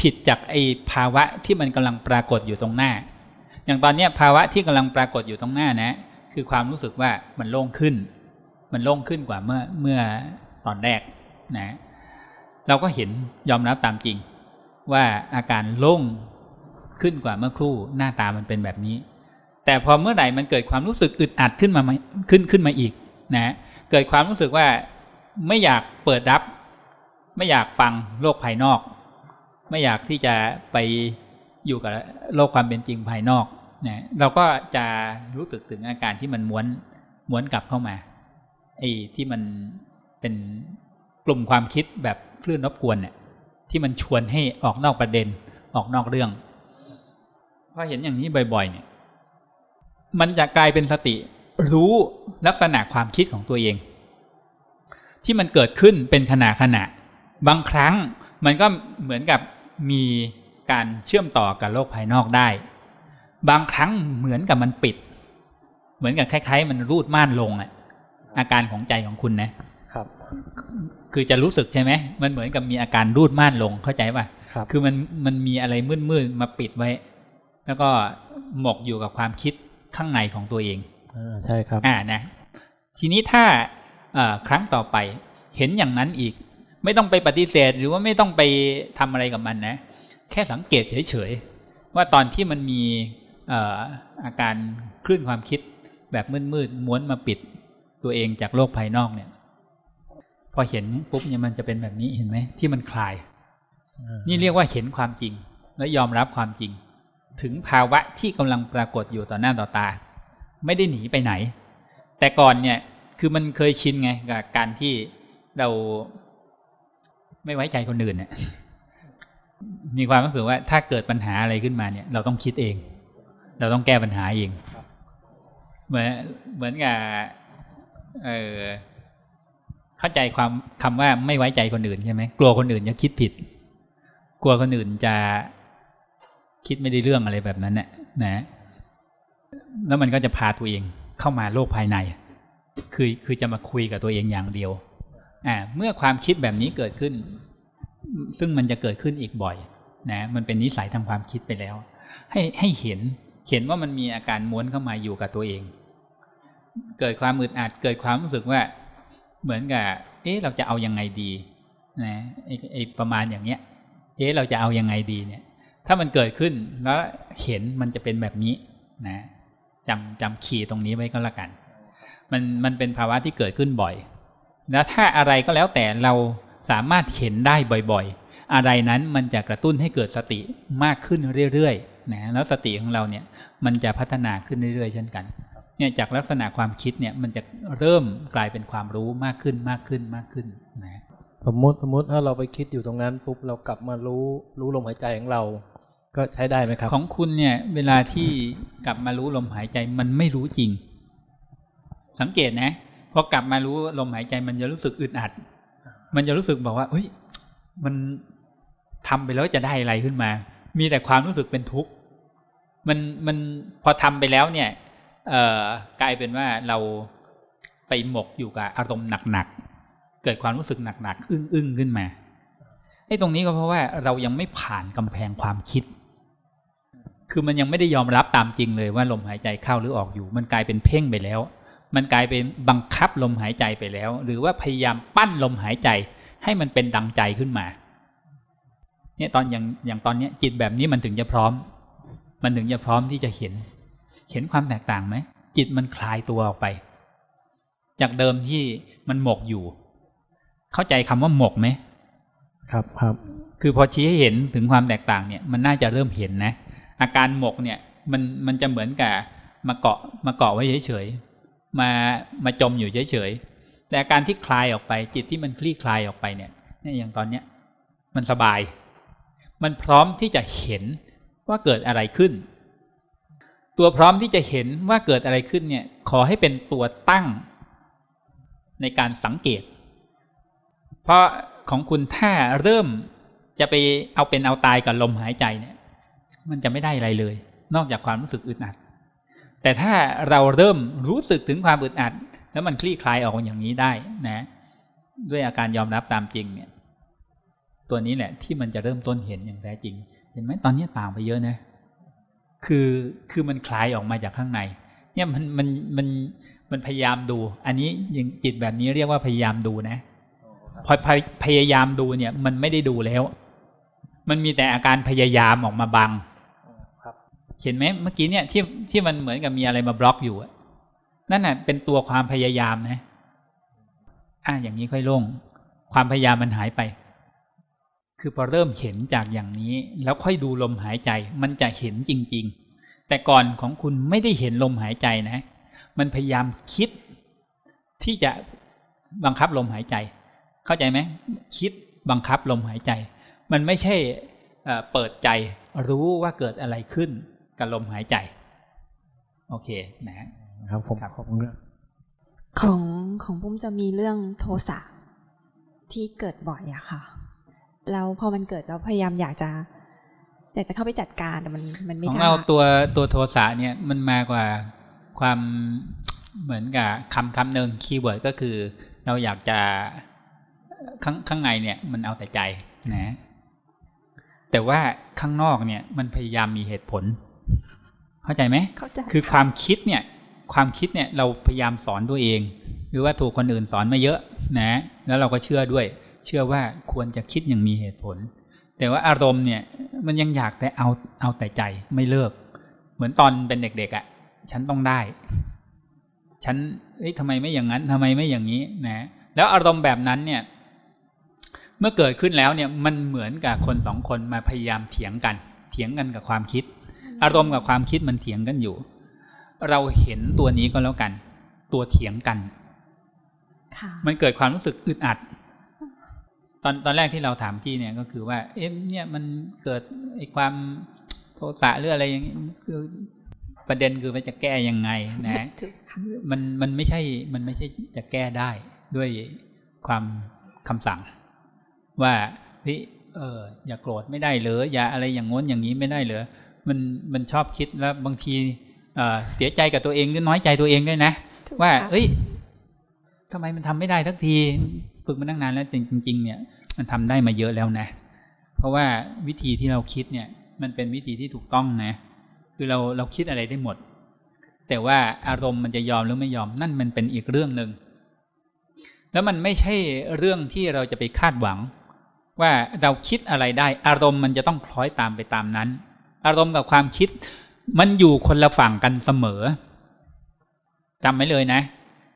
ผิดจากไอ้ภาวะที่มันกำลังปรากฏอยู่ตรงหน้า อย่างตอนเนี้ยภาวะที่กำลังปรากฏอยู่ตรงหน้านะ คือความรู้สึกว่ามันโล่งขึ้น มันโล่งขึ้นกว่าเมื่อเมื่อตอนแรกนะ เราก็เห็นยอมรับตามจริง ว่าอาการโล่งขึ้นกว่าเมื่อครู่หน้าตามันเป็นแบบนี้ แต่พอเมื่อไหร่มันเกิดความรู้สึกอึดอัดขึ้นมาไหมขึ้นขึ้นมาอีกนะ เกิดความรู้สึกว่า ไม่อยากเปิดรับ ไม่อยากฟังโลกภายนอก ไม่อยากที่จะไปอยู่กับโลกความเป็นจริงภายนอกนะเราก็จะรู้สึกถึงอาการที่มันม้วนม้วนกลับเข้ามาไอ้ที่มันเป็นกลุ่มความคิดแบบคลื่นรบกวนเนี่ยที่มันชวนให้ออกนอกประเด็นออกนอกเรื่องพอเห็นอย่างนี้บ่อยๆ เนี่ย มันจะกลายเป็นสติรู้ลักษณะความคิดของตัวเอง ที่มันเกิดขึ้นเป็นขณะขณะ บางครั้งมันก็เหมือนกับมีการเชื่อมต่อกับโลกภายนอกได้ บางครั้งเหมือนกับมันปิด เหมือนกับคล้าย ๆ มันรูดม่านลงอะอาการของใจของคุณนะ
ครับ
คือจะรู้สึกใช่ไหมมันเหมือนกับมีอาการรูดม่านลงเข้าใจป่ะ
ครับ
คือมันมันมีอะไรมืดๆมาปิดไว้ แล้วก็หมกอยู่กับความคิดข้างในของตัวเอง
อ่าใช่ครับ
อ่านะ ทีนี้ถ้าเอ่อ ครั้งต่อไป เห็นอย่างนั้นอีก ไม่ต้องไปปฏิเสธหรือว่าไม่ต้องไปทำอะไรกับมันนะ แค่สังเกตเฉยๆว่าตอนที่มันมีเอ่ออาการคลื่นความคิดแบบมืดๆม้วนมาปิดตัวเองจากโลกภายนอกเนี่ย พอเห็นปุ๊บเนี่ยมันจะเป็นแบบนี้เห็นไหมที่มันคลาย นี่เรียกว่าเห็นความจริง และยอมรับความจริง ถึงภาวะที่กำลังปรากฏอยู่ต่อหน้าต่อตา ไม่ได้หนีไปไหน แต่ก่อนเนี่ย คือมันเคยชินไงกับการที่เราไม่ไว้ใจคนอื่นเนี่ยมีความรู้สึกว่าถ้าเกิดปัญหาอะไรขึ้นมาเนี่ย เราต้องคิดเอง เราต้องแก้ปัญหาเองเหมือนเหมือนกับเออเข้าใจความคำว่าไม่ไว้ใจคนอื่นใช่ไหมกลัวคนอื่นจะคิดผิด กลัวคนอื่นจะคิดไม่ได้เรื่องอะไรแบบนั้นน่ะนะ แล้วมันก็จะพาตัวเองเข้ามาโลกภายใน คือคือจะมาคุยกับตัวเองอย่างเดียวอ่าเมื่อความคิดแบบนี้เกิดขึ้น ซึ่งมันจะเกิดขึ้นอีกบ่อยนะมันเป็นนิสัยทางความคิดไปแล้ว ให้ให้เห็นเห็นว่ามันมีอาการม้วนเข้ามาอยู่กับตัวเอง เกิดความอึดอัดเกิดความรู้สึกว่า เหมือนกับเอ๊ะเราจะเอายังไงดีนะไอไอประมาณอย่างเนี้ยเอ๊ะเราจะเอายังไงดีเนี่ย ถ้ามันเกิดขึ้นแล้วเห็นมันจะเป็นแบบนี้นะจำจำขีตรงนี้ไว้ก็แล้วกัน มันมันเป็นภาวะที่เกิดขึ้นบ่อย แล้วถ้าอะไรก็แล้วแต่เราสามารถเห็นได้บ่อยๆ อะไรนั้นมันจะกระตุ้นให้เกิดสติมากขึ้นเรื่อยๆนะแล้วสติของเราเนี่ยมันจะพัฒนาขึ้นเรื่อยๆ เช่นกันเนี่ยจากลักษณะความคิดเนี่ยมันจะเริ่มกลายเป็นความรู้มากขึ้นมากขึ้นมากขึ้นนะ
สมมติสมมติถ้าเราไปคิดอยู่ตรงนั้นปุ๊บเรากลับมารู้รู้ลมหายใจของเรา ก็ใช้ได้ไหมครับ
ของคุณเนี่ยเวลาที่กลับมารู้ลมหายใจมันไม่รู้จริง สังเกตนะพอกลับมารู้ลมหายใจมันจะรู้สึกอึดอัด มันจะรู้สึกบอกว่าเฮ้ย มันทำไปแล้วจะได้อะไรขึ้นมา มีแต่ความรู้สึกเป็นทุกข์มันมันพอทำไปแล้วเนี่ย เอ่อกลายเป็นว่าเราไปหมกอยู่กับอารมณ์หนักๆเกิดความรู้สึกหนักๆอึ้งๆขึ้นมาไอ้ตรงนี้ก็เพราะว่าเรายังไม่ผ่านกำแพงความคิด คือมันยังไม่ได้ยอมรับตามจริงเลยว่าลมหายใจเข้าหรือออกอยู่ มันกลายเป็นเพ่งไปแล้ว มันกลายเป็นบังคับลมหายใจไปแล้ว หรือว่าพยายามปั้นลมหายใจ ให้มันเป็นดังใจขึ้นมา เนี่ยตอนอย่างอย่างตอนเนี้ยจิตแบบนี้มันถึงจะพร้อม มันถึงจะพร้อมที่จะเห็น เห็นความแตกต่างไหมจิตมันคลายตัวออกไป จากเดิมที่มันหมกอยู่ เข้าใจคำว่าหมกไหม
ครับครับ
คือพอชี้ให้เห็นถึงความแตกต่างเนี่ย มันน่าจะเริ่มเห็นนะ อาการหมกเนี่ย มันมันจะเหมือนกับมาเกาะมาเกาะไว้เฉยๆ มามาจมอยู่เฉยๆแต่การที่คลายออกไป จิตที่มันคลี่คลายออกไปเนี่ยเนี่ยอย่างตอนเนี้ยมันสบาย มันพร้อมที่จะเห็นว่าเกิดอะไรขึ้น ตัวพร้อมที่จะเห็นว่าเกิดอะไรขึ้นเนี่ย ขอให้เป็นตัวตั้งในการสังเกต เพราะของคุณถ้าเริ่มจะไปเอาเป็นเอาตายกับลมหายใจเนี่ย มันจะไม่ได้อะไรเลย นอกจากความรู้สึกอึดอัด แต่ถ้าเราเริ่มรู้สึกถึงความอึดอัด แล้วมันคลี่คลายออกอย่างนี้ได้นะ ด้วยอาการยอมรับตามจริงเนี่ย ตัวนี้แหละ ที่มันจะเริ่มต้นเห็นอย่างแท้จริง เห็นไหมตอนนี้ต่างไปเยอะนะ คือคือมันคลายออกมาจากข้างใน เนี่ยมันมันมันมันพยายามดู อันนี้ยังจิตแบบนี้เรียกว่าพยายามดูนะพอพยพยายามดูเนี่ย มันไม่ได้ดูแล้ว มันมีแต่อาการพยายามออกมาบัง เห็นไหมเมื่อกี้เนี่ยที่ที่มันเหมือนกับมีอะไรมาบล็อกอยู่นั่นน่ะเป็นตัวความพยายามนะ อะอย่างนี้ค่อยโล่งความพยายามมันหายไป คือพอเริ่มเห็นจากอย่างนี้ แล้วค่อยดูลมหายใจ มันจะเห็นจริง ๆ แต่ก่อนของคุณไม่ได้เห็นลมหายใจนะ มันพยายามคิด ที่จะบังคับลมหายใจ เข้าใจไหมคิดบังคับลมหายใจ มันไม่ใช่เปิดใจรู้ว่าเกิดอะไรขึ้น กับลมหายใจ โอเคนะครับ
ผมขอบคุณครับ
ของของปุ้มจะมีเรื่องโทสะที่เกิดบ่อยอะค่ะแล้วพอมันเกิดเราพยายามอยากจะอยากจะเข้าไปจัดการแต่มันมันไม่
ของ
ได้
เราตัวตัวโทสะเนี่ยมันมากกว่าความเหมือนกับคำคำหนึ่งคีย์เวิร์ดก็คือ เราอยากจะข้างข้างในเนี่ยมันเอาแต่ใจนะ แต่ว่าข้างนอกเนี่ยมันพยายามมีเหตุผล เข้าใจไหม
เข้าใจ
คือความคิดเนี่ย ความคิดเนี่ยเราพยายามสอนตัวเอง หรือว่าถูกคนอื่นสอนมาเยอะนะ แล้วเราก็เชื่อด้วย เชื่อว่าควรจะคิดอย่างมีเหตุผล แต่ว่าอารมณ์เนี่ยมันยังอยากแต่เอาเอาแต่ใจไม่เลิก เหมือนตอนเป็นเด็กๆอะ่ะ ฉันต้องได้ ฉันเอ้ยทำไมไม่อย่างนั้นทำไมไม่อย่างนี้นะแล้วอารมณ์แบบนั้นเนี่ย เมื่อเกิดขึ้นแล้วเนี่ยมันเหมือนกับคนสองคนมาพยายามเถียงกัน เถียงกันกับความคิด อารมณ์กับความคิดมันเถียงกันอยู่ เราเห็นตัวนี้ก็แล้วกัน ตัวเถียงกัน
ค่ะ
มันเกิดความรู้สึกอึดอัด ตอนตอนแรกที่เราถามพี่เนี่ยก็คือว่า เอ๊ะเนี่ยมันเกิดไอ้ความโทสะหรืออะไรอย่างนี้คือประเด็นคือว่าจะแก้ยังไงนะ
ถูกค่ะ
มันมันไม่ใช่มันไม่ใช่จะแก้ได้ด้วยความคำสั่ง ว่าเฮ้ยเอออย่าโกรธไม่ได้เหรออย่าอะไรอย่างง้นอย่างนี้ไม่ได้เหรอ มันมันชอบคิดแล้วบางทีเออเสียใจกับตัวเองหรือน้อยใจตัวเองด้วยนะ
ถูก
ว่า
ค่ะ
เอ้ยทำไมมันทำไม่ได้ทักทีฝึกมาตั้งนานแล้วจริง ๆ เนี่ย มันทำได้มาเยอะแล้วนะ เพราะว่าวิธีที่เราคิดเนี่ย มันเป็นวิธีที่ถูกต้องนะ คือเราเราคิดอะไรได้หมด แต่ว่าอารมณ์มันจะยอมหรือไม่ยอมนั่นมันเป็นอีกเรื่องหนึ่งแล้วมันไม่ใช่เรื่องที่เราจะไปคาดหวัง ว่าเราคิดอะไรได้ อารมณ์มันจะต้องคล้อยตามไปตามนั้น อารมณ์กับความคิด มันอยู่คนละฝั่งกันเสมอจำไว้เลยนะ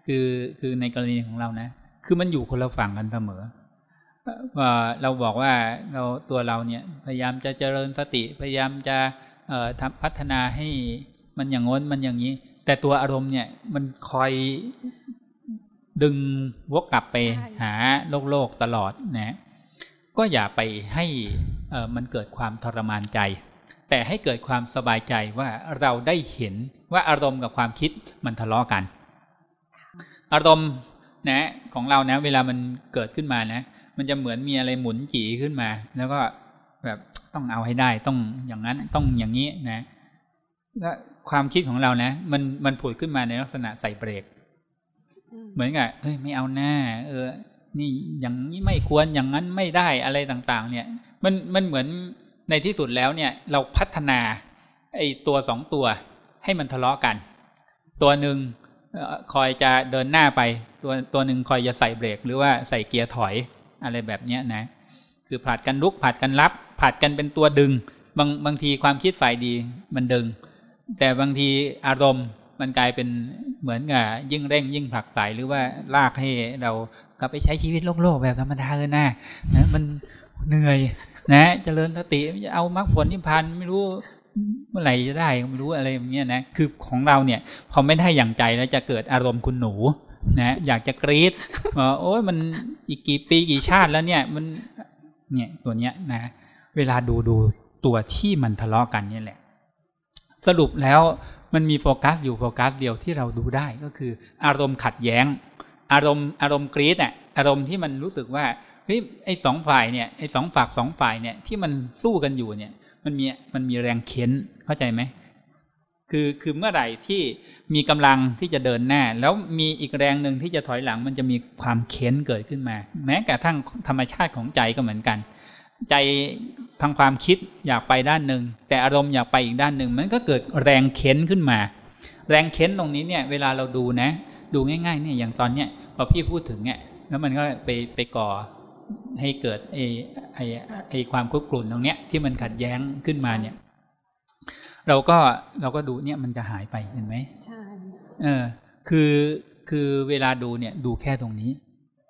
คือคือในกรณีของเรานะ คือมันอยู่คนละฝั่งกันเสมอว่าเราบอกว่าเราตัวเราเนี่ย พยายามจะเจริญสติ พยายามจะเอ่อทำพัฒนาให้มันอย่างง้นมันอย่างนี้ แต่ตัวอารมณ์เนี่ยมันคอยดึงวกกลับไป
ใช่
หาโลกโลกตลอดนะ ก็อย่าไปให้เอ่อมันเกิดความทรมานใจ แต่ให้เกิดความสบายใจว่าเราได้เห็นว่าอารมณ์กับความคิดมันทะเลาะกัน อารมณ์นะของเรานะ เวลามันเกิดขึ้นมานะ มันจะเหมือนมีอะไรหมุนจีขึ้นมา แล้วก็แบบต้องเอาให้ได้ต้องอย่างนั้นต้องอย่างนี้นะแล้วความคิดของเรานะ มันมันผุดขึ้นมาในลักษณะใส่เบรก เหมือนกับเฮ้ยไม่เอาหน้า เออ นี่อย่างนี้ไม่ควรอย่างนั้นไม่ได้อะไรต่าง ๆ เนี่ย มันมันเหมือน ในที่สุดแล้วเนี่ยเราพัฒนาไอ้ตัวสองตัวให้มันทะเลาะกัน ตัวหนึ่งคอยจะเดินหน้าไปตัวตัวหนึ่งคอยจะใส่เบรก หรือว่าใส่เกียร์ถอยอะไรแบบเนี้ยนะ คือผลัดกันลุกผลัดกันรับผลัดกันเป็นตัวดึง บางบางทีความคิดฝ่ายดีมันดึง แต่บางทีอารมณ์มันกลายเป็นเหมือนกับยิ่งเร่งยิ่งผลักไสหรือว่าลากให้เรากลับไปใช้ชีวิตโลกโลกแบบธรรมดาเลยนะนะมันเหนื่อย นะเจริญสติจะเอามรรคผลนิพพานไม่รู้เมื่อไหร่จะได้ไม่รู้อะไรอย่างเงี้ยนะคือของเราเนี่ยพอไม่ได้อย่างใจแล้วจะเกิดอารมณ์คุณหนูนะอยากจะกรีดว่าโอ้ยมันอีกกี่ปีกี่ชาติแล้วเนี่ยมันเนี่ยตัวเนี้ยนะเวลาดูดูตัวที่มันทะเลาะกันเนี่ยแหละ สรุปแล้วมันมีโฟกัสอยู่โฟกัสเดียวที่เราดูได้ก็คือ อารมณ์ขัดแย้ง อารมณ์อารมณ์กรีดอะอารมณ์ที่มันรู้สึกว่า ฮ้ยไอ้สองฝ่ายเนี่ยไอ้สองฝักสองฝ่ายเนี่ยที่มันสู้กันอยู่เนี่ย มันมีมันมีแรงเค้นเข้าใจไหมคือคือเมื่อไหร่ที่มีกำลังที่จะเดินหน้า แล้วมีอีกแรงหนึ่งที่จะถอยหลัง มันจะมีความเค้นเกิดขึ้นมา แม้กระทั่งธรรมชาติของใจก็เหมือนกัน ใจทางความคิดอยากไปด้านหนึ่งแต่อารมณ์อยากไปอีกด้านหนึ่งมันก็เกิดแรงเค้นขึ้นมา แรงเค้นตรงนี้เนี่ยเวลาเราดูนะ ดูง่ายๆเนี่ยอย่างตอนเนี้ยพอพี่พูดถึงเนี่ยแล้วมันก็ไปไปก่อ ให้เกิดไอ้ไอ้ไอ้ความคุกกลุ่นตรงเนี้ยที่มันขัดแย้งขึ้นมาเนี่ย เราก็เราก็ดูเนี่ยมันจะหายไปเห็นไหม
ใช่
เออคือคือเวลาดูเนี่ยดูแค่ตรงนี้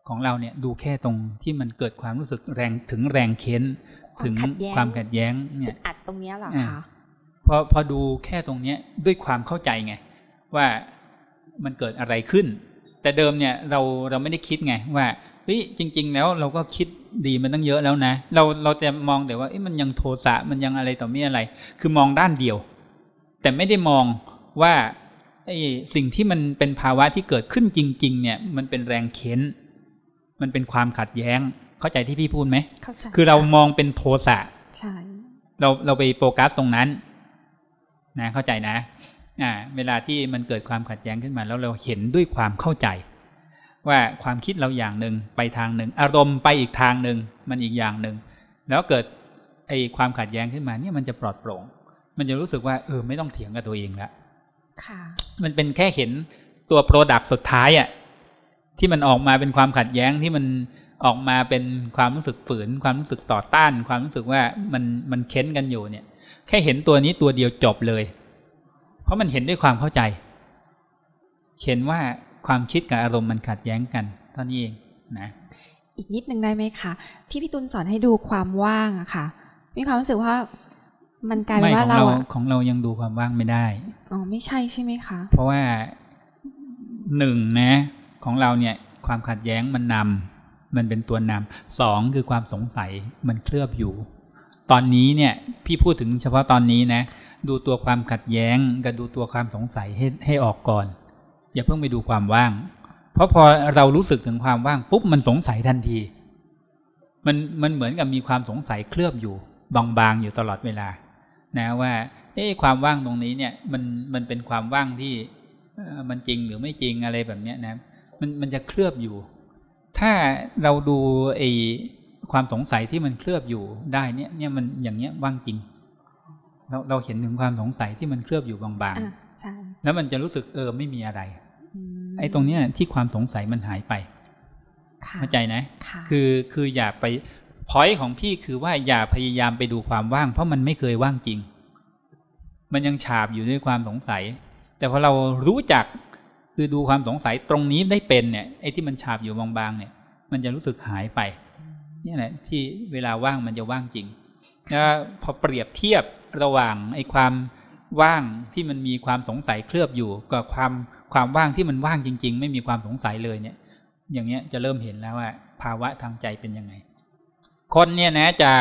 ของเราเนี่ยดูแค่ตรงที่มันเกิดความรู้สึกแรงถึงแรงเค้นถึงความขัดแย้งเนี่ย
อัดตรงเนี้ยเหรอ
อ่า
คะ
พอพอดูแค่ตรงเนี้ยด้วยความเข้าใจไง ว่ามันเกิดอะไรขึ้น แต่เดิมเนี่ยเราเราไม่ได้คิดไงว่า เฮ้ยจริง ๆ แล้วเราก็คิดดีมันตั้งเยอะแล้วนะ เราเราจะมองแต่ว่าเอ๊ะมันยังโทสะมันยังอะไรต่อมีอะไร คือมองด้านเดียว แต่ไม่ได้มองว่าไอ้สิ่งที่มันเป็นภาวะที่เกิดขึ้นจริง ๆ เนี่ย มันเป็นแรงเค้น มันเป็นความขัดแย้ง เข้าใจที่พี่พูดไหม
เข้าใจ
คือเรามองเป็นโทสะ
ใช่
เราเราไปโฟกัสตรงนั้น นะเข้าใจนะ อ่า เวลาที่มันเกิดความขัดแย้งขึ้นมา แล้วเราเห็นด้วยความเข้าใจ ว่าความคิดเราอย่างหนึ่งไปทางหนึ่ง อารมณ์ไปอีกทางหนึ่งมันอีกอย่างหนึ่ง แล้วเกิดไอ้ความขัดแย้งขึ้นมาเนี่ยมันจะปลอดโปร่ง มันจะรู้สึกว่าเออไม่ต้องเถียงกับตัวเองละ
ค่ะ
มันเป็นแค่เห็นตัวโปรดักต์สุดท้ายอะที่มันออกมาเป็นความขัดแย้งที่มันออกมาเป็นความรู้สึกฝืน ความรู้สึกต่อต้าน ความรู้สึกว่ามันมันเค้นกันอยู่เนี่ย แค่เห็นตัวนี้ตัวเดียวจบเลย เพราะมันเห็นด้วยความเข้าใจ เห็นว่า ความคิดกับอารมณ์มันขัดแย้งกันเท่านี้เองนะ
อีกนิดนึงได้ไหมคะที่พี่ตุลสอนให้ดูความว่างอะค่ะมีความรู้สึกว่ามันกลายเป็
ไม่
น
ข
ว่า
อง
เรา
เรา
อะ
ของเรายังดูความว่างไม่ได้
อ๋อไม่ใช่ใช่ไหมคะ
เพราะว่าหนึ่งนะ ของเราเนี่ยความขัดแย้งมันนำมันเป็นตัวนำสองคือความสงสัยมันเคลือบอยู่ ตอนนี้เนี่ยพี่พูดถึงเฉพาะตอนนี้นะ ดูตัวความขัดแย้งกับดูตัวความสงสัยให้ให้ออกก่อน อย่าเพิ่งไปดูความว่าง เพราะพอเรารู้สึกถึงความว่างปุ๊บมันสงสัยทันที มันมันเหมือนกับมีความสงสัยเคลือบอยู่บางๆอยู่ตลอดเวลา นะว่าเอ๊ะความว่างตรงนี้เนี่ยมันมันเป็นความว่างที่มันจริงหรือไม่จริงอะไรแบบเนี้ยนะมันมันจะเคลือบอยู่ ถ้าเราดูไอ้ความสงสัยที่มันเคลือบอยู่ได้เนี่ยเนี่ยมันอย่างเนี้ยว่างจริง เราเราเห็นถึงความสงสัยที่มันเคลือบอยู่บางๆ แล้วมันจะรู้สึกเออไม่มีอะไร
อืม
ไอ้ตรงเนี้ยที่ความสงสัยมันหายไป
ค่ะ
เข้าใจนะ
ค่ะ
คือคืออย่าไปพอยของพี่คือว่าอย่าพยายามไปดูความว่าง เพราะมันไม่เคยว่างจริง มันยังฉาบอยู่ด้วยความสงสัย แต่พอเรารู้จักคือดูความสงสัยตรงนี้ได้เป็นเนี่ยไอ้ที่มันฉาบอยู่บางๆเนี่ย มันจะรู้สึกหายไปนี่แหละที่เวลาว่างมันจะว่างจริงแล้วพอเปรียบเทียบระหว่างไอ้ความ ว่างที่มันมีความสงสัยเคลือบอยู่กับความความว่างที่มันว่างจริง ๆ ไม่มีความสงสัยเลยเนี่ย อย่างเงี้ยจะเริ่มเห็นแล้วว่า ภาวะทางใจเป็นยังไง คนเนี่ยนะจะ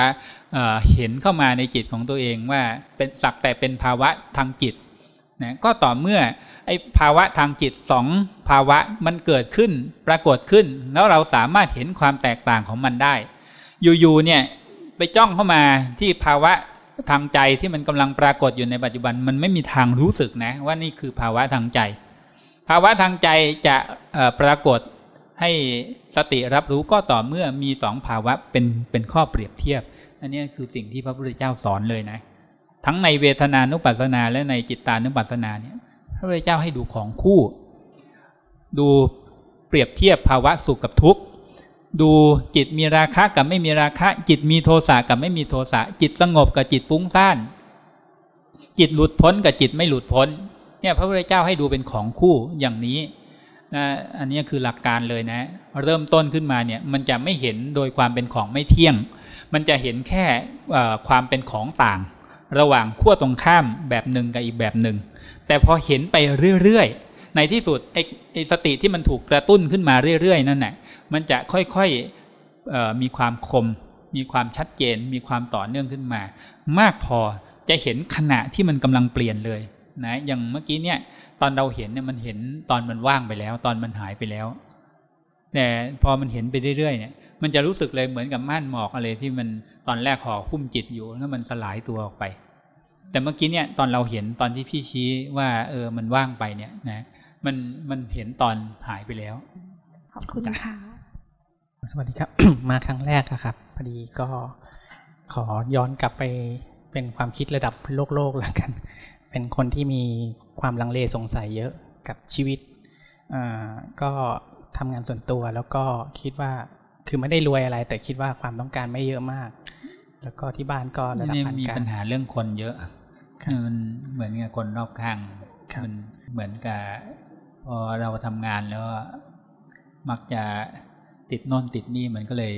เเห็นเข้ามาในจิตของตัวเองว่าเป็นสักแต่เป็นภาวะทางจิตนะก็ต่อเมื่อไอ้ภาวะทางจิตสองภาวะมันเกิดขึ้นปรากฏขึ้น แล้วเราสามารถเห็นความแตกต่างของมันได้ อยู่ๆเนี่ยไปจ้องเข้ามาที่ภาวะ ทางใจที่มันกำลังปรากฏอยู่ในปัจจุบันมันไม่มีทางรู้สึกนะ ว่านี่คือภาวะทางใจ ภาวะทางใจจะปรากฏให้สติรับรู้ก็ต่อเมื่อมีสองภาวะเป็นเป็นข้อเปรียบเทียบ อันนี้คือสิ่งที่พระพุทธเจ้าสอนเลยนะ ทั้งในเวทนานุปัสสนาและในจิตตานุปัสสนาเนี่ยพระพุทธเจ้าให้ดูของคู่ ดูเปรียบเทียบภาวะสุขกับทุกข์ ดูจิตมีราคะกับไม่มีราคะ จิตมีโทสะกับไม่มีโทสะจิตสงบกับจิตฟุ้งซ่าน จิตหลุดพ้นกับจิตไม่หลุดพ้น เนี่ยพระพุทธเจ้าให้ดูเป็นของคู่อย่างนี้นะอันนี้คือหลักการเลยนะ เริ่มต้นขึ้นมาเนี่ยมันจะไม่เห็นโดยความเป็นของไม่เที่ยง มันจะเห็นแค่ความเป็นของต่าง ระหว่างขั้วตรงข้ามแบบหนึ่งกับอีกแบบหนึ่ง แต่พอเห็นไปเรื่อยๆในที่สุดไอไอ้สติที่มันถูกกระตุ้นขึ้นมาเรื่อยๆนั่นแหละ มันจะค่อยๆมีความคม มีความชัดเจน มีความต่อเนื่องขึ้นมา มากพอจะเห็นขณะที่มันกำลังเปลี่ยนเลยนะอย่างเมื่อกี้เนี่ยตอนเราเห็นเนี่ยมันเห็นตอนมันว่างไปแล้ว ตอนมันหายไปแล้ว แต่พอมันเห็นไปเรื่อยๆเนี่ยมันจะรู้สึกเลยเหมือนกับม่านหมอกอะไรที่มันตอนแรกห่อหุ้มจิตอยู่แล้วมันสลายตัวออกไป แต่เมื่อกี้เนี่ยตอนเราเห็นตอนที่พี่ชี้ว่า เออมันว่างไปเนี่ยนะมันมันเห็นตอนหายไปแล้ว
ขอบคุณค่ะ
สวัสดีครับ มาครั้งแรกอะครับ พอดีก็ขอย้อนกลับไปเป็นความคิดระดับโลกโลกแล้วกัน เป็นคนที่มีความลังเลสงสัยเยอะกับชีวิตอ่าก็ทำงานส่วนตัวแล้วก็คิดว่าคือไม่ได้รวยอะไร แต่คิดว่าความต้องการไม่เยอะมาก แล้วก็ที่บ้านก็ระดับ
นี่
ปาน
มี
กลา
ปัญ
ง
หาเรื่องคนเยอะ
ครับ
มันเหมือนกับคนรอบข้าง
ครับ
มันเหมือนกับพอเราทำงานแล้วมักจะ ติดโน่นติดนี่มันก็เลย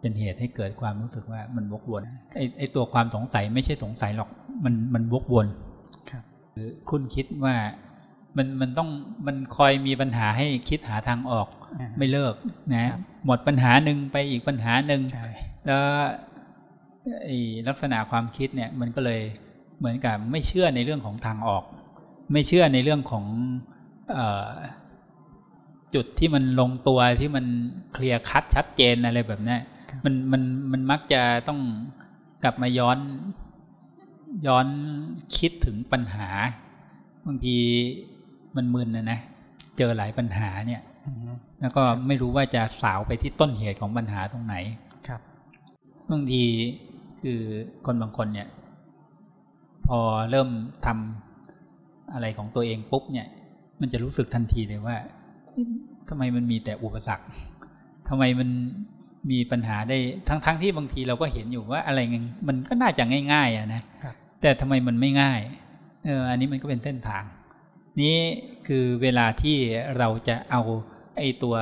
เป็นเหตุให้เกิดความรู้สึกว่ามันวกวนไอ้ไอ้ตัวความสงสัยไม่ใช่สงสัยหรอกมันมันวกวน
ครับ
หรือคุณคิดว่ามันมันต้องมันคอยมีปัญหาให้คิดหาทางออก
อ่า
ไม่เลิกนะ
ครับ
หมดปัญหาหนึ่งไปอีกปัญหาหนึ่ง
ใช่
แล้วไอ้ลักษณะความคิดเนี่ยมันก็เลยเหมือนกับไม่เชื่อในเรื่องของทางออก ไม่เชื่อในเรื่องของเออ จุดที่มันลงตัวที่มันเคลียร์คัดชัดเจนอะไรแบบเนี้ยมันมันมันมักจะต้องกลับมาย้อน ย้อนคิดถึงปัญหาบางทีมันมึนนะนะเจอหลายปัญหาเนี่ย
อืม
แล้วก็ไม่รู้ว่าจะสาวไปที่ต้นเหตุของปัญหาตรงไหน
ครับ
บางทีคือคนบางคนเนี่ย พอเริ่มทำอะไรของตัวเองปุ๊บเนี่ย มันจะรู้สึกทันทีเลยว่าเอ๊ะ ทำไมมันมีแต่อุปสรรคทำไมมันมีปัญหาได้ทั้งๆทที่บางทีเราก็เห็นอยู่ว่าอะไรเงี้ยมันก็น่าจะง่าย ๆอะนะครับแต่ทำไมมันไม่ง่ายเอออันนี้มันก็เป็นเส้นทาง นี้คือเวลาที่เราจะเอาไอ้ตัว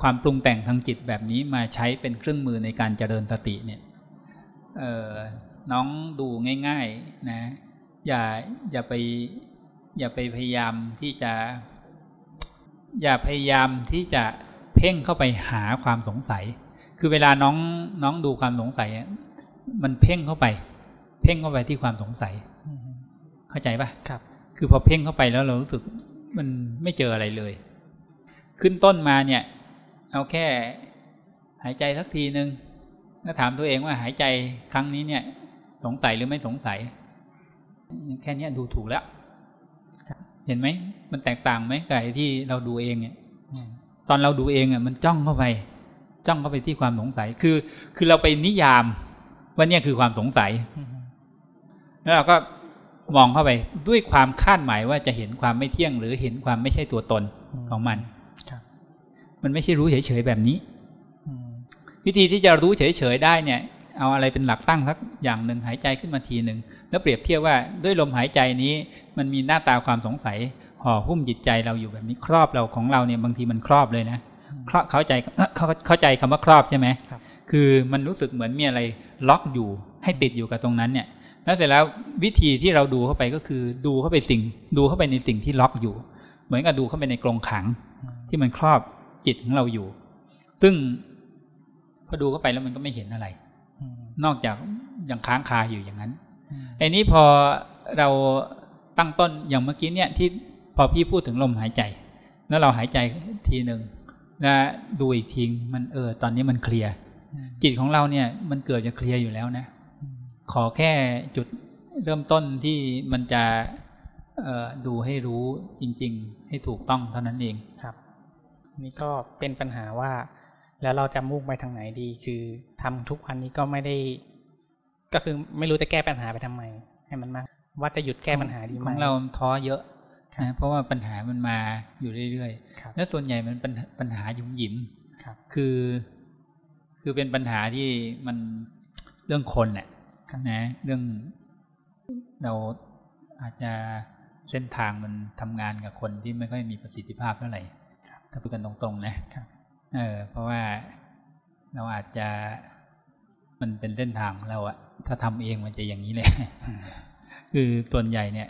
ความปรุงแต่งทางจิตแบบนี้มาใช้เป็นเครื่องมือในการเจริญสติเนี่ยเออน้องดูง่าย ๆนะ อย่าอย่าไปอย่าไปพยายามที่จะ อย่าพยายามที่จะเพ่งเข้าไปหาความสงสัย คือเวลาน้องน้องดูความสงสัยอะมันเพ่งเข้าไป เพ่งเข้าไปที่ความสงสัย
อืม
เข้าใจปะ
ครับ
คือพอเพ่งเข้าไปแล้วเรารู้สึกมันไม่เจออะไรเลย ขึ้นต้นมาเนี่ย เอาแค่หายใจสักทีหนึ่งแล้วถามตัวเองว่าหายใจครั้งนี้เนี่ย สงสัยหรือไม่สงสัย แค่เนี้ยดูถูกแล้ว เห็นไหมมันแตกต่างไหมกับไอ้ที่เราดูเองเนี่ย
อืม
ตอนเราดูเองอะมันจ้องเข้าไป จ้องเข้าไปที่ความสงสัยคือ คือเราไปนิยามว่าเนี่ยคือความสงสัย
อืม
แล้วเราก็มองเข้าไปด้วยความคาดหมายว่าจะเห็นความไม่เที่ยง หรือเห็นความไม่ใช่ตัวตนของมัน
ครับ
เมันไม่ใช่รู้เฉยๆแบบนี้วิธีที่จะรู้เฉยๆได้เนี่ย เอาอะไรเป็นหลักตั้งสักอย่างหนึ่งหายใจขึ้นมาทีหนึ่ง แล้วเปรียบเทียบว่าด้วยลมหายใจนี้ มันมีหน้าตาความสงสัยห่อหุ้มจิตใจเราอยู่แบบนี้ครอบเราของเราเนี่ยบางทีมันครอบเลยนะครอบเข้าใจเขาเข้าใจคำว่าครอบใช่ไหมคือมันรู้สึกเหมือนมีอะไรล็อกอยู่ให้ติดอยู่กับตรงนั้นเนี่ยแล้วเสร็จแล้ววิธีที่เราดูเข้าไปก็คือ ดูเข้าไปสิ่ง ดูเข้าไปในสิ่งที่ล็อกอยู่ เหมือนกับดูเข้าไปในกรงขัง ที่มันครอบจิตของเราอยู่ ซึ่งพอดูเข้าไปแล้วมันก็ไม่เห็นอะไร นอกจากยังค้างคาอยู่อย่างนั้นไอ้นี้พอเราตั้งต้นอย่างเมื่อกี้เนี่ยที่พอพี่พูดถึงลมหายใจ แล้วเราหายใจทีหนึ่งแล้วดูอีกทีมันเออตอนนี้มันเคลียร์จิตของเราเนี่ยมันเกิดจะเคลียร์อยู่แล้วนะ ขอแค่จุดเริ่มต้นที่มันจะดูให้รู้จริง ๆ ให้ถูกต้องเท่านั้นเอง
ครับ นี่ก็เป็นปัญหาว่า แล้วเราจะมุ่งไปทางไหนดี คือทำทุกวันนี้ก็ไม่ได้ ก็คือไม่รู้จะแก้ปัญหาไปทำไม ให้มันมาว่าจะหยุดแก้ปัญหาดีไหม
ของเราท้อเยอะนะเพราะว่าปัญหามันมาอยู่เรื่อยๆ และส่วนใหญ่มันเป็นปัญหาหยุ่มหยิมคือ คือเป็นปัญหาที่มันเรื่องคนเนี่ยนะเรื่องเราอาจจะเส้นทางมันทำงานกับคนที่ไม่ค่อยมีประสิทธิภาพเท่าไหร่ถ้าพูดกันตรงๆนะเออเพราะว่าเราอาจจะมันเป็นเส้นทางของเราอะ ถ้าทำเองมันจะอย่างนี้เลยคือส่วนใหญ่เนี่ย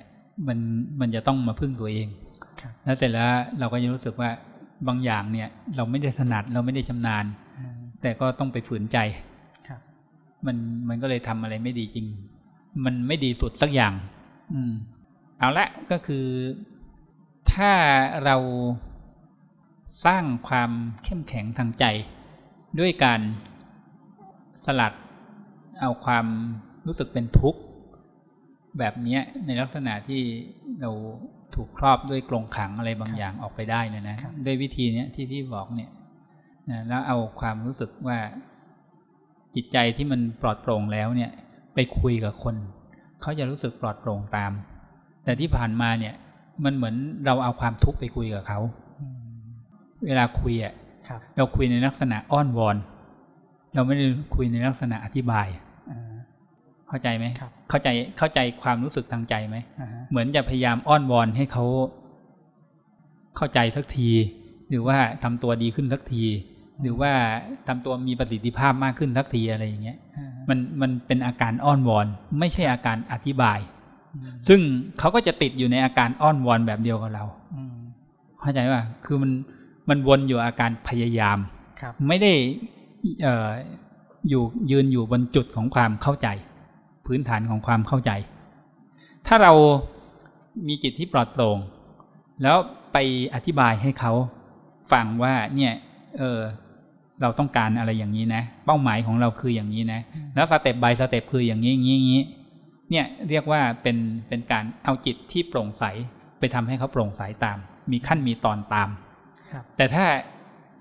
มันมันจะต้องมาพึ่งตัวเองแล้วเสร็จแล้วเราก็จะรู้สึกว่าบางอย่างเนี่ย เราไม่ได้ถนัดเราไม่ได้ชำนาญ แต่ก็ต้องไปฝืนใจมันมันก็เลยทำอะไรไม่ดีจริง มันไม่ดีสุดสักอย่าง อืม เอาละก็คือ ถ้าเราสร้างความเข้มแข็งทางใจ ด้วยการสลัด เอาความรู้สึกเป็นทุกข์ แบบนี้ในลักษณะที่เราถูกครอบด้วยกรงขังอะไรบางอย่างออกไปได้นะนะด้วยวิธีนี้ที่พี่บอกเนี่ยนะแล้วเอาความรู้สึกว่าจิตใจที่มันปลอดโปร่งแล้วเนี่ย ไปคุยกับคน เขาจะรู้สึกปลอดโปร่งตาม แต่ที่ผ่านมาเนี่ย มันเหมือนเราเอาความทุกข์ไปคุยกับเขา เวลาคุยอะเราคุยในลักษณะอ้อนวอน เราไม่ได้คุยในลักษณะอธิบาย เข้าใจไหมเข้าใจเข้าใจความรู้สึกทางใจไหมเหมือนจะพยายามอ้อนวอนให้เขาเข้าใจสักที หรือว่าทำตัวดีขึ้นสักที หรือว่าทำตัวมีประสิทธิภาพมากขึ้นทักทีอะไรอย่างเงี้ย มันมันเป็นอาการอ้อนวอน ไม่ใช่อาการอธิบาย ซึ่งเขาก็จะติดอยู่ในอาการอ้อนวอนแบบเดียวกับเราเข้าใจป่ะคือมันมันวนอยู่อาการพยายามไม่ได้เอ่ออยู่ยืนอยู่บนจุดของความเข้าใจ พื้นฐานของความเข้าใจ ถ้าเรามีจิตที่ปลอดโปร่ง แล้วไปอธิบายให้เขาฟังว่าเนี่ยเออเราต้องการอะไรอย่างนี้นะ เป้าหมายของเราคืออย่างนี้นะ แล้วสเต็ปบายสเต็ปคืออย่างนี้อย่างนี้อย่างนี้ เนี่ยเรียกว่าเป็นเป็นการเอาจิตที่โปร่งใสไปทำให้เขาโปร่งใสตาม มีขั้นมีตอนตามแต่ถ้า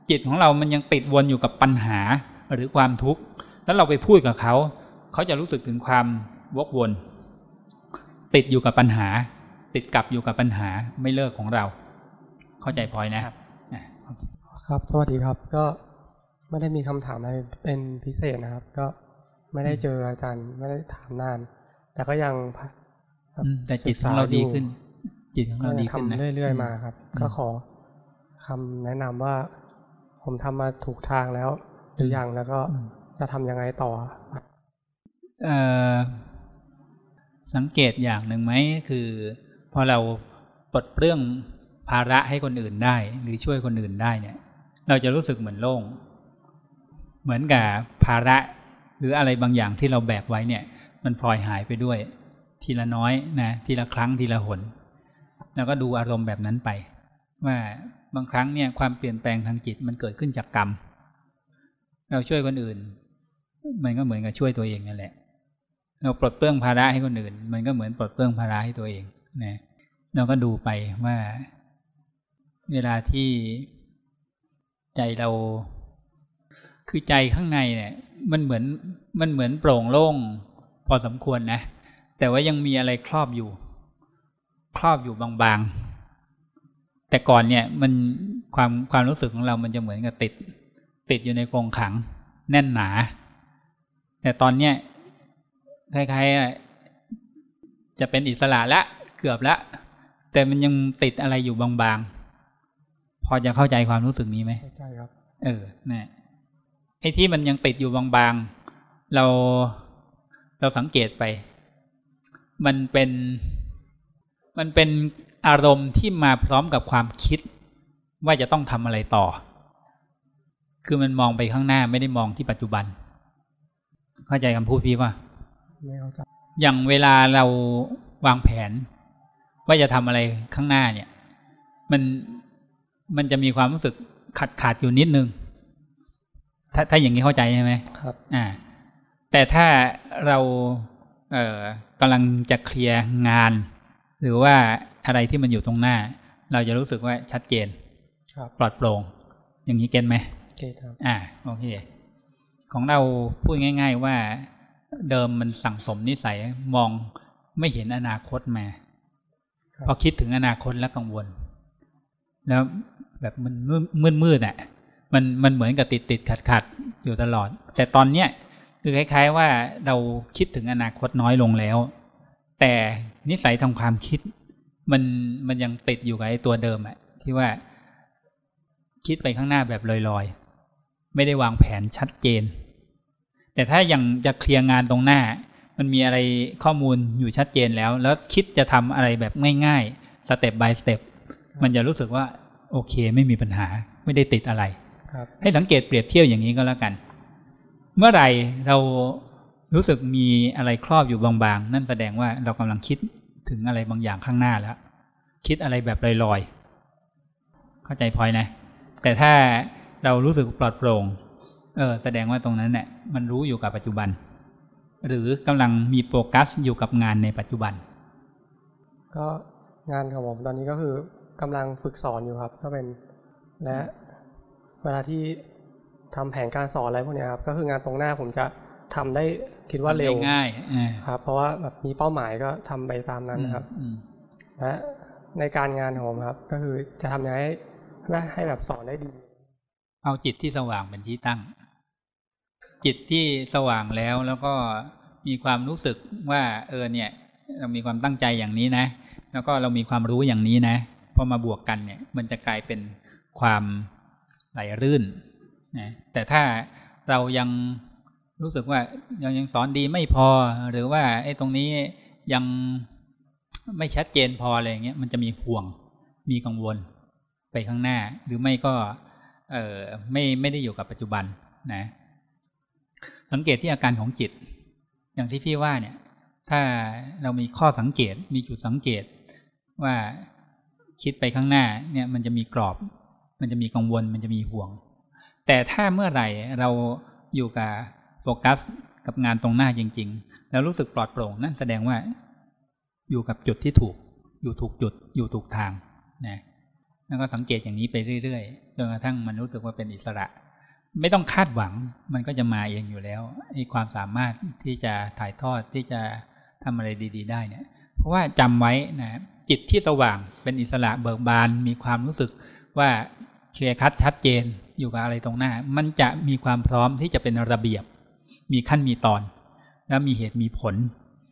จิตของเรามันยังติดวนอยู่กับปัญหาหรือความทุกข์ แล้วเราไปพูดกับเขา เขาจะรู้สึกถึงความวกวน ติดอยู่กับปัญหา ติดกับอยู่กับปัญหาไม่เลิกของเรา เข้าใจพลอยนะครับ
ครับสวัสดีครับก็ไม่ได้มีคำถามอะไรเป็นพิเศษนะครับ ก็ไม่ได้เจออาจารย์ไม่ได้ถามนาน แต่ก็ยัง
แต่จิตของเราดีขึ้น จิตของเราดีขึ้น
นะเรื่อยๆมาครับ ก็ขอคำแนะนำว่าผมทำมาถูกทางแล้ว หรือยังแล้วก็จะทำยังไงต่อ
เออ สังเกตอย่างหนึ่งไหมคือ พอเราปลดเปลื้องภาระให้คนอื่นได้ หรือช่วยคนอื่นได้เนี่ย เราจะรู้สึกเหมือนโล่ง เหมือนกับภาระหรืออะไรบางอย่างที่เราแบกไว้เนี่ย มันพลอยหายไปด้วย ทีละน้อยนะทีละครั้งทีละหน แล้วก็ดูอารมณ์แบบนั้นไป ว่าบางครั้งเนี่ยความเปลี่ยนแปลงทางจิตมันเกิดขึ้นจากกรรม เราช่วยคนอื่น มันก็เหมือนกับช่วยตัวเองนั่นแหละ เราปลดเปลื้องภาระให้คนอื่น มันก็เหมือนปลดเปลื้องภาระให้ตัวเองนะเราก็ดูไปว่า เวลาที่ใจเรา คือใจข้างในเนี่ย มันเหมือนมันเหมือนโปร่งโล่ง พอสมควรนะ แต่ว่ายังมีอะไรครอบอยู่ ครอบอยู่บางๆ แต่ก่อนเนี่ย มันความความรู้สึกของเรามันจะเหมือนกับติด ติดอยู่ในกรงขัง แน่นหนา แต่ตอนเนี้ย คล้ายๆจะเป็นอิสระละเกือบละแต่มันยังติดอะไรอยู่บางๆ พอจะเข้าใจความรู้สึกนี้ไหม
เข้าใจครับ
เออนี่ไอ้ที่มันยังติดอยู่บางๆ เราเราสังเกตไป มันเป็น มันเป็นอารมณ์ที่มาพร้อมกับความคิด ว่าจะต้องทำอะไรต่อ คือมันมองไปข้างหน้าไม่ได้มองที่ปัจจุบัน เข้าใจคำพูดพี่ว่า
ไม่เข้าใจ
อย่างเวลาเราวางแผน ว่าจะทำอะไรข้างหน้าเนี่ย มันมันจะมีความรู้สึกขัดขาดอยู่นิดนึง ถ้าถ้าอย่างนี้เข้าใจใช่ไหม
ครับ
อ่า แต่ถ้าเราเอ่อกำลังจะเคลียร์งาน หรือว่าอะไรที่มันอยู่ตรงหน้า เราจะรู้สึกว่าชัดเจน
ครับ
ปลอดโปร่ง อย่างนี้เก็ตไหม
โอเคครับ
อ่าโอเคของเราพูดง่าย ๆ ว่า เดิมมันสั่งสมนิสัยมองไม่เห็นอนาคตมา
ครับ
พอคิดถึงอนาคตแล้วกังวล แล้วแบบมันมืดมืดมืดอะ มันมันเหมือนกับติดติดขัดขัดอยู่ตลอด แต่ตอนเนี้ยคือคล้าย ๆ ว่าเราคิดถึงอนาคตน้อยลงแล้ว แต่นิสัยทำความคิด มันมันยังติดอยู่กับไอ้ตัวเดิมอะที่ว่าคิดไปข้างหน้าแบบลอยๆ ไม่ได้วางแผนชัดเจน แต่ถ้ายังจะเคลียร์งานตรงหน้า มันมีอะไรข้อมูลอยู่ชัดเจนแล้ว แล้วคิดจะทำอะไรแบบง่ายๆสเต็ป by สเต็ปมันจะรู้สึกว่าโอเคไม่มีปัญหาไม่ได้ติดอะไร
ครับ
ให้สังเกตเปรียบเทียบอย่างนี้ก็แล้วกัน เมื่อไหร่เรารู้สึกมีอะไรครอบอยู่บางๆ นั่นแสดงว่าเรากำลังคิดถึงอะไรบางอย่างข้างหน้าแล้ว คิดอะไรแบบลอยๆ เข้าใจพลอยนะ แต่ถ้าเรารู้สึกปลอดโปร่ง เออแสดงว่าตรงนั้นเนี่ยมันรู้อยู่กับปัจจุบัน หรือกำลังมีโฟกัสอยู่กับงานในปัจจุบัน
ก็งานของผมตอนนี้ก็คือกำลังฝึกสอนอยู่ครับ ก็เป็นและเวลาที่ทำแผนการสอนอะไรพวกเนี้ยครับ ก็คืองานตรงหน้าผมจะทำได้คิดว่าเร็ว
ทำได้ง่ายเออ
ครับ เพราะว่าแบบมีเป้าหมายก็ทำไปตามนั้นนะครับ
อืม
และในการงานของผมครับ ก็คือจะทำยังไงให้ให้แบบสอนได้ดี
เอาจิตที่สว่างเป็นที่ตั้ง จิตที่สว่างแล้วแล้วก็มีความรู้สึกว่าเออเนี่ย เรามีความตั้งใจอย่างนี้นะ แล้วก็เรามีความรู้อย่างนี้นะพอมาบวกกันเนี่ย มันจะกลายเป็นความไหลรื่นนะแต่ถ้าเรายังรู้สึกว่ายังยังสอนดีไม่พอ หรือว่าไอ้ตรงนี้ยังไม่ชัดเจนพออะไรอย่างเงี้ยมันจะมีห่วงมีกังวลไปข้างหน้า หรือไม่ก็ เออไม่ไม่ได้อยู่กับปัจจุบันนะ สังเกตที่อาการของจิต อย่างที่พี่ว่าเนี่ย ถ้าเรามีข้อสังเกต มีจุดสังเกตว่าคิดไปข้างหน้าเนี่ยมันจะมีกรอบ มันจะมีกังวล มันจะมีห่วง แต่ถ้าเมื่อไหร่เราอยู่กับโฟกัสกับงานตรงหน้าจริง ๆ แล้วรู้สึกปลอดโปร่งนั่นแสดงว่า อยู่กับจุดที่ถูก อยู่ถูกจุด อยู่ถูกทางนะแล้วก็สังเกตอย่างนี้ไปเรื่อยๆจนกระทั่งมันรู้สึกว่าเป็นอิสระ ไม่ต้องคาดหวังมันก็จะมาเองอยู่แล้วไอ้ความสามารถที่จะถ่ายทอดที่จะทำอะไรดี ๆ ได้เนี่ย เพราะว่าจำไว้นะจิตที่สว่างเป็นอิสระเบิกบานมีความรู้สึกว่าเคลียร์คัดชัดเจนอยู่กับอะไรตรงหน้า มันจะมีความพร้อมที่จะเป็นระเบียบ มีขั้นมีตอน แล้วมีเหตุมีผล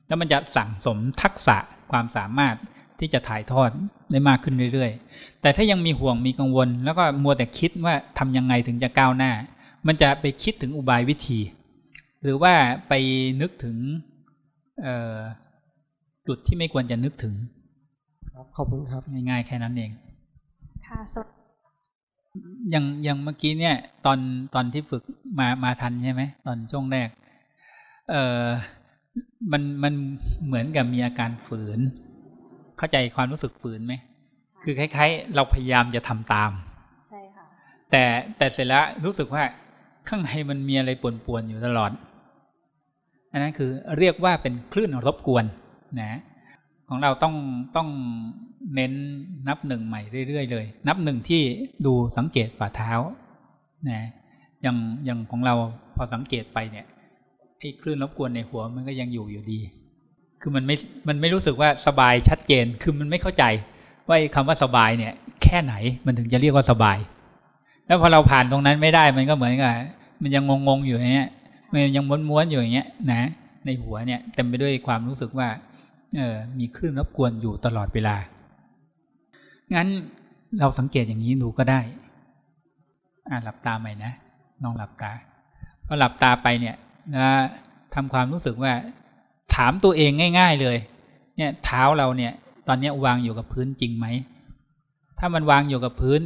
แล้วมันจะสั่งสมทักษะความสามารถ ที่จะถ่ายทอดได้มากขึ้นเรื่อยๆ แต่ถ้ายังมีห่วงมีกังวล แล้วก็มัวแต่คิดว่าทำยังไงถึงจะก้าวหน้า มันจะไปคิดถึงอุบายวิธี หรือว่าไปนึกถึงจุดที่ไม่ควรจะนึกถึง
ครับขอบคุณครับ
ง่ายๆแค่นั้นเอง
ค่ะสด
อย่างอย่างเมื่อกี้เนี่ย ตอนตอนที่ฝึกมามาทันใช่ไหมตอนช่วงแรก เออมันมันเหมือนกับมีอาการฝืน เข้าใจความรู้สึกฝืนไหมคือคล้าย ๆ เราพยายามจะทำตาม
ใช่ค่ะ
แต่แต่เสร็จแล้วรู้สึกว่าข้างในมันมีอะไรป่วนๆอยู่ตลอด อันนั้นคือเรียกว่าเป็นคลื่นรบกวนนะของเราต้องต้องเน้นนับหนึ่งใหม่เรื่อยๆเลย นับหนึ่งที่ดูสังเกตฝ่าเท้านะอย่างอย่างของเราพอสังเกตไปเนี่ยไอ้คลื่นรบกวนในหัวมันก็ยังอยู่อยู่ดี คือมันไม่มันไม่รู้สึกว่าสบายชัดเจนคือมันไม่เข้าใจ ว่าคำว่าสบายเนี่ย แค่ไหนมันถึงจะเรียกว่าสบาย แล้วพอเราผ่านตรงนั้นไม่ได้มันก็เหมือนกับมันยังงงๆอยู่อย่างเงี้ยมันยังม้วนๆอยู่อย่างเงี้ยนะ ในหัวเนี่ยเต็มไปด้วยความรู้สึกว่าเออมีคลื่นรบกวนอยู่ตลอดเวลา งั้นเราสังเกตอย่างนี้ดูก็ได้ อ่าหลับตาใหม่นะลองหลับตาพอหลับตาไปเนี่ยนะทำความรู้สึกว่า ถามตัวเองง่าย ๆเลย เนี่ยเท้าเราเนี่ย ตอนนี้วางอยู่กับพื้นจริงไหม ถ้ามันวางอยู่กับพื้น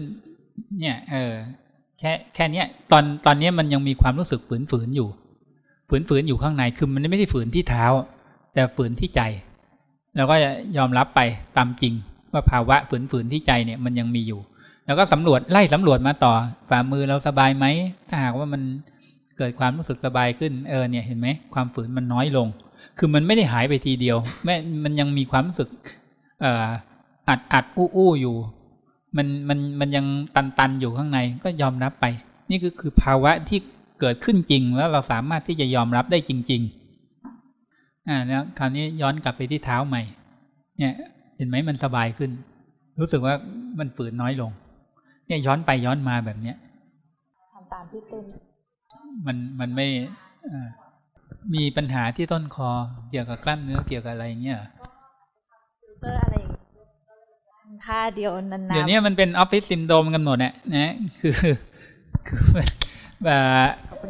เนี่ยเออแค่แค่นี้ตอนตอนนี้มันยังมีความรู้สึกฝืนๆอยู่ ฝืนๆอยู่ข้างในคือมันไม่ได้ฝืนที่เท้า แต่ฝืนที่ใจแล้วก็ยอมรับไปตามจริง ว่าภาวะฝืนๆที่ใจเนี่ยมันยังมีอยู่ แล้วก็สำรวจไล่สำรวจมาต่อฝ่ามือเราสบายไหมถ้าหากว่ามันเกิดความรู้สึกสบายขึ้นเออเนี่ยเห็นไหมความฝืนมันน้อยลง คือมันไม่ได้หายไปทีเดียวแม้มันยังมีความรู้สึก เอ่ออัดอัดอู้อู้อยู่ มันมันมันยังตันตันอยู่ข้างในก็ยอมรับไป นี่ก็คือภาวะที่เกิดขึ้นจริงแล้วเราสามารถที่จะยอมรับได้จริง ๆ อ่าแล้วคราวนี้ย้อนกลับไปที่เท้าใหม่ เนี่ย เห็นไหมมันสบายขึ้น รู้สึกว่ามันฝืนน้อยลง เนี่ยย้อนไปย้อนมาแบบเนี้ย
ทำตามที่ตุ้น
มันมันไม่ มีปัญหาที่ต้นคอเกี่ยวกับกล้ามเนื้อเกี่ยวกับอะไรเงี้ย
เตอร์อะไรท่าเดียวนานๆ
เดี๋ยวนี้มันเป็นออฟฟิศซิมโดมกันหมดเนี่ยนะคือคือแบบ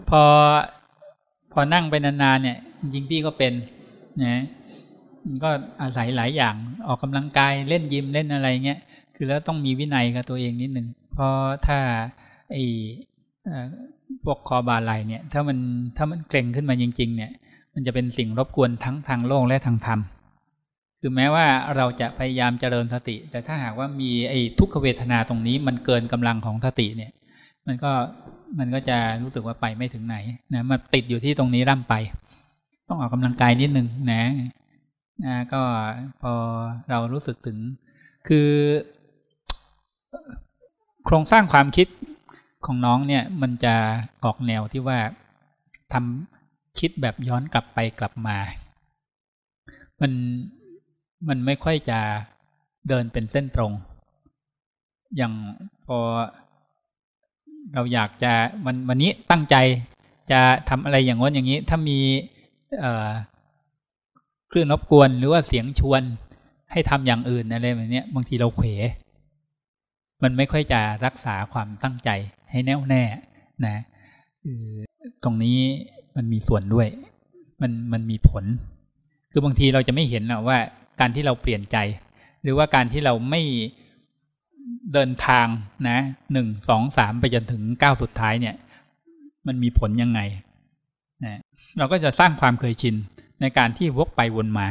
พอพอนั่งไปนานๆเนี่ยจริงๆพี่ก็เป็นนะก็อาศัยหลายอย่างออกกำลังกายเล่นยิมเล่นอะไรเงี้ยคือแล้วต้องมีวินัยกับตัวเองนิดหนึ่งเพราะถ้าไอ้ พวกคอบาไหลเนี่ย ถ้ามันถ้ามันเกร็งขึ้นมาจริง ๆ เนี่ย มันจะเป็นสิ่งรบกวนทั้งทางโลกและทางธรรมคือแม้ว่าเราจะพยายามเจริญสติ แต่ถ้าหากว่ามีไอ้ทุกขเวทนาตรงนี้มันเกินกำลังของสติเนี่ย มันก็มันก็จะรู้สึกว่าไปไม่ถึงไหนนะมันติดอยู่ที่ตรงนี้ร่ำไป ต้องออกกำลังกายนิดนึงนะนะก็พอเรารู้สึกถึง คือ โครงสร้างความคิด ของน้องเนี่ยมันจะออกแนวที่ว่าทำคิดแบบย้อนกลับไปกลับมา มันมันไม่ค่อยจะเดินเป็นเส้นตรง อย่างพอเราอยากจะวันวันนี้ตั้งใจจะทำอะไรอย่างง้นอย่างนี้ ถ้ามีเคลื่อนรบกวนหรือว่าเสียงชวนให้ทำอย่างอื่นอะไรแบบนี้บางทีเราเขวมันไม่ค่อยจะรักษาความตั้งใจ ให้แน่วแน่นะตรงนี้มันมีส่วนด้วย มันมันมีผล คือบางทีเราจะไม่เห็นหรอกว่าการที่เราเปลี่ยนใจ หรือว่าการที่เราไม่เดินทางนะหนึ่งสองสามไปจนถึงเก้าสุดท้ายเนี่ย มันมีผลยังไงนะเราก็จะสร้างความเคยชินในการที่วกไปวนมา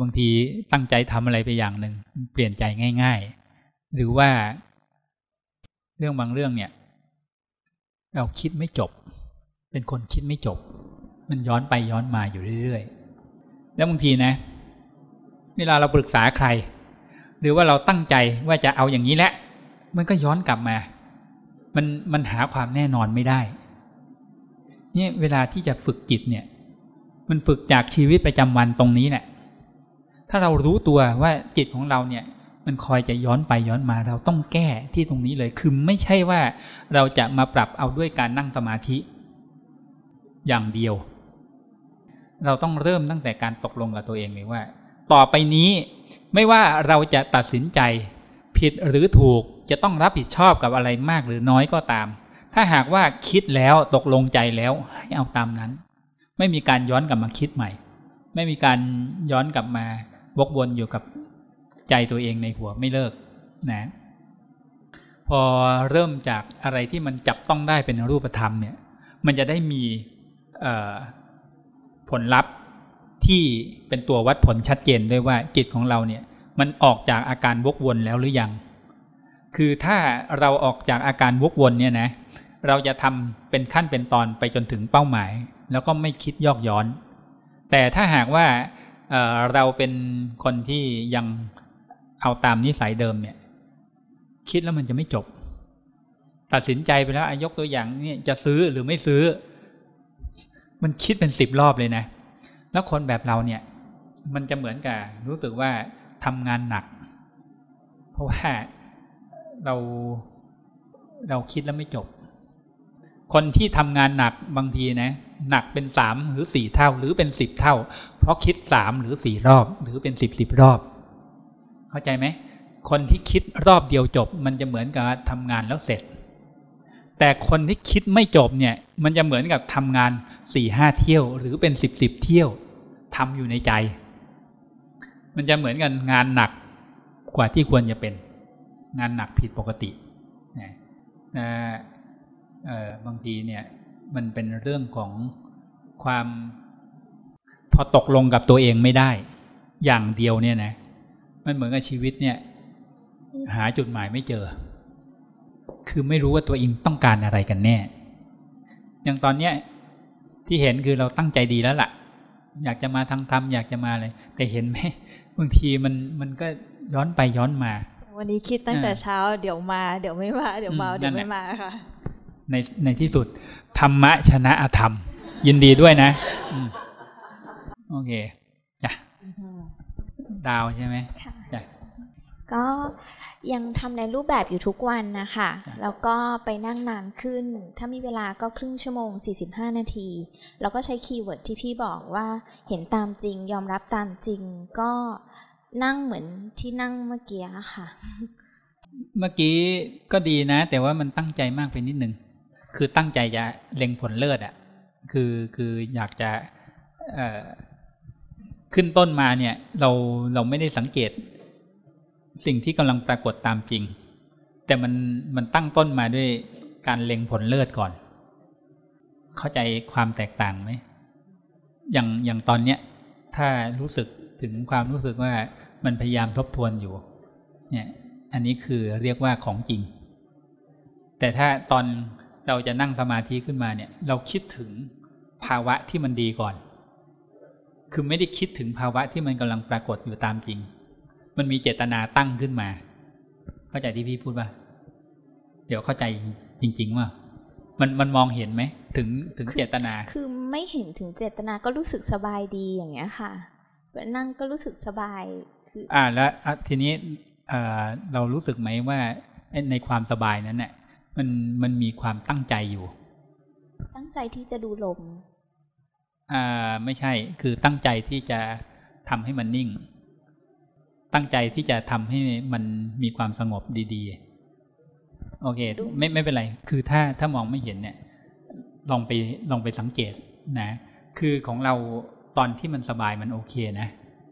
บางทีตั้งใจทำอะไรไปอย่างหนึ่งเปลี่ยนใจง่าย ๆ หรือว่า เรื่องบางเรื่องเนี่ย เราคิดไม่จบ เป็นคนคิดไม่จบ มันย้อนไปย้อนมาอยู่เรื่อยๆ แล้วบางทีนะ เวลาเราปรึกษาใคร หรือว่าเราตั้งใจว่าจะเอาอย่างนี้แหละ มันก็ย้อนกลับมา มันมันหาความแน่นอนไม่ได้ เนี่ยเวลาที่จะฝึกจิตเนี่ย มันฝึกจากชีวิตประจำวันตรงนี้แหละถ้าเรารู้ตัวว่าจิตของเราเนี่ย มันคอยจะย้อนไปย้อนมาเราต้องแก้ที่ตรงนี้เลยคือไม่ใช่ว่าเราจะมาปรับเอาด้วยการนั่งสมาธิ อย่างเดียว เราต้องเริ่มตั้งแต่การตกลงกับตัวเองเลยว่า ต่อไปนี้ไม่ว่าเราจะตัดสินใจ ผิดหรือถูกจะต้องรับผิดชอบกับอะไรมากหรือน้อยก็ตาม ถ้าหากว่าคิดแล้วตกลงใจแล้วให้เอาตามนั้น ไม่มีการย้อนกลับมาคิดใหม่ ไม่มีการย้อนกลับมาวกวนอยู่กับ ใจตัวเองในหัวไม่เลิกนะพอเริ่มจากอะไรที่มันจับต้องได้เป็นรูปธรรมเนี่ย มันจะได้มีผลลัพธ์ที่เป็นตัววัดผลชัดเจนด้วยว่าจิตของเราเนี่ย มันออกจากอาการวกวนแล้วหรือยัง คือถ้าเราออกจากอาการวกวนเนี่ยนะ เราจะทำเป็นขั้นเป็นตอนไปจนถึงเป้าหมาย แล้วก็ไม่คิดยอกย้อน แต่ถ้าหากว่าเเราเป็นคนที่ยัง เอาตามนิสัยเดิมเนี่ย คิดแล้วมันจะไม่จบ ตัดสินใจไปแล้วยกตัวอย่างเนี่ยจะซื้อหรือไม่ซื้อ มันคิดเป็นสิบรอบเลยนะ แล้วคนแบบเราเนี่ย มันจะเหมือนกับรู้สึกว่าทำงานหนัก เพราะว่าเราเราคิดแล้วไม่จบ คนที่ทำงานหนักบางทีนะ หนักเป็นสามหรือสี่เท่า หรือเป็นสิบเท่า เพราะคิดสามหรือสี่รอบ หรือเป็นสิบสิบรอบ เข้าใจไหมคนที่คิดรอบเดียวจบ มันจะเหมือนกับทำงานแล้วเสร็จ แต่คนที่คิดไม่จบเนี่ย มันจะเหมือนกับทำงานสี่ห้าเที่ยว หรือเป็นสิบสิบเที่ยวทำอยู่ในใจ มันจะเหมือนกันงานหนักกว่าที่ควรจะเป็น งานหนักผิดปกตินะนะบางทีเนี่ยมันเป็นเรื่องของความพอตกลงกับตัวเองไม่ได้ อย่างเดียวเนี่ยนะ มันเหมือนกับชีวิตเนี่ย หาจุดหมายไม่เจอ คือไม่รู้ว่าตัวเองต้องการอะไรกันแน่ อย่างตอนเนี้ยที่เห็นคือเราตั้งใจดีแล้วล่ะ อยากจะมาทางธรรมอยากจะมาอะไรแต่เห็นไหมบางทีมันมันก็ย้อนไปย้อนมา
วันนี้คิดตั้งแต่เช้า เดี๋ยวมา เดี๋ยวไม่มาเดี๋ยวมาเดี๋ยวไม่มาค่ะ
ในในที่สุด ธรรมะชนะอธรรม ยินดีด้วยนะโอเคจ้ะดาวใช่ไหม
ค่ะ
จ้ะ
ก็ยังทำในรูปแบบอยู่ทุกวันนะคะ แล้วก็ไปนั่งนานขึ้น ถ้ามีเวลาก็ครึ่งชั่วโมง 45 นาที แล้วก็ใช้ keyword ที่พี่บอกว่าเห็นตามจริง ยอมรับตามจริง ก็นั่งเหมือนที่นั่งเมื่อกี้ค่ะ
เมื่อกี้ก็ดีนะ แต่ว่ามันตั้งใจมากไปนิดนึง คือตั้งใจจะเล็งผลเลิศอะ คือคืออยากจะเอ่อขึ้นต้นมาเนี่ย เราเราไม่ได้สังเกต สิ่งที่กำลังปรากฏตามจริง แต่มันมันตั้งต้นมาด้วยการเล็งผลเลิศก่อน เข้าใจความแตกต่างไหมอย่างอย่างตอนเนี้ยถ้ารู้สึกถึงความรู้สึกว่ามันพยายามทบทวนอยู่ เนี่ย อันนี้คือเรียกว่าของจริง แต่ถ้าตอนเราจะนั่งสมาธิขึ้นมาเนี่ย เราคิดถึงภาวะที่มันดีก่อน คือไม่ได้คิดถึงภาวะที่มันกำลังปรากฏอยู่ตามจริง มันมีเจตนาตั้งขึ้นมา เข้าใจที่พี่พูดป่ะเดี๋ยวเข้าใจจริงๆว่ามันมันมองเห็นไหมถึงถึงเจตนา
คือไม่เห็นถึงเจตนาก็รู้สึกสบายดีอย่างเงี้ยค่ะนั่งก็รู้สึกสบายคือ
อ่าแล้วทีนี้เรารู้สึกไหมว่าในความสบายนั้นเนี่ยมันมันมีความตั้งใจอยู่
ตั้งใจที่จะดูลม
อ่าไม่ใช่คือตั้งใจที่จะทำให้มันนิ่ง ตั้งใจที่จะทำให้มันมีความสงบดีๆ โอเค ไม่ไม่เป็นไร คือถ้าถ้ามองไม่เห็นเนี่ย ลองไปลองไปสังเกตนะ คือของเราตอนที่มันสบายมันโอเคนะ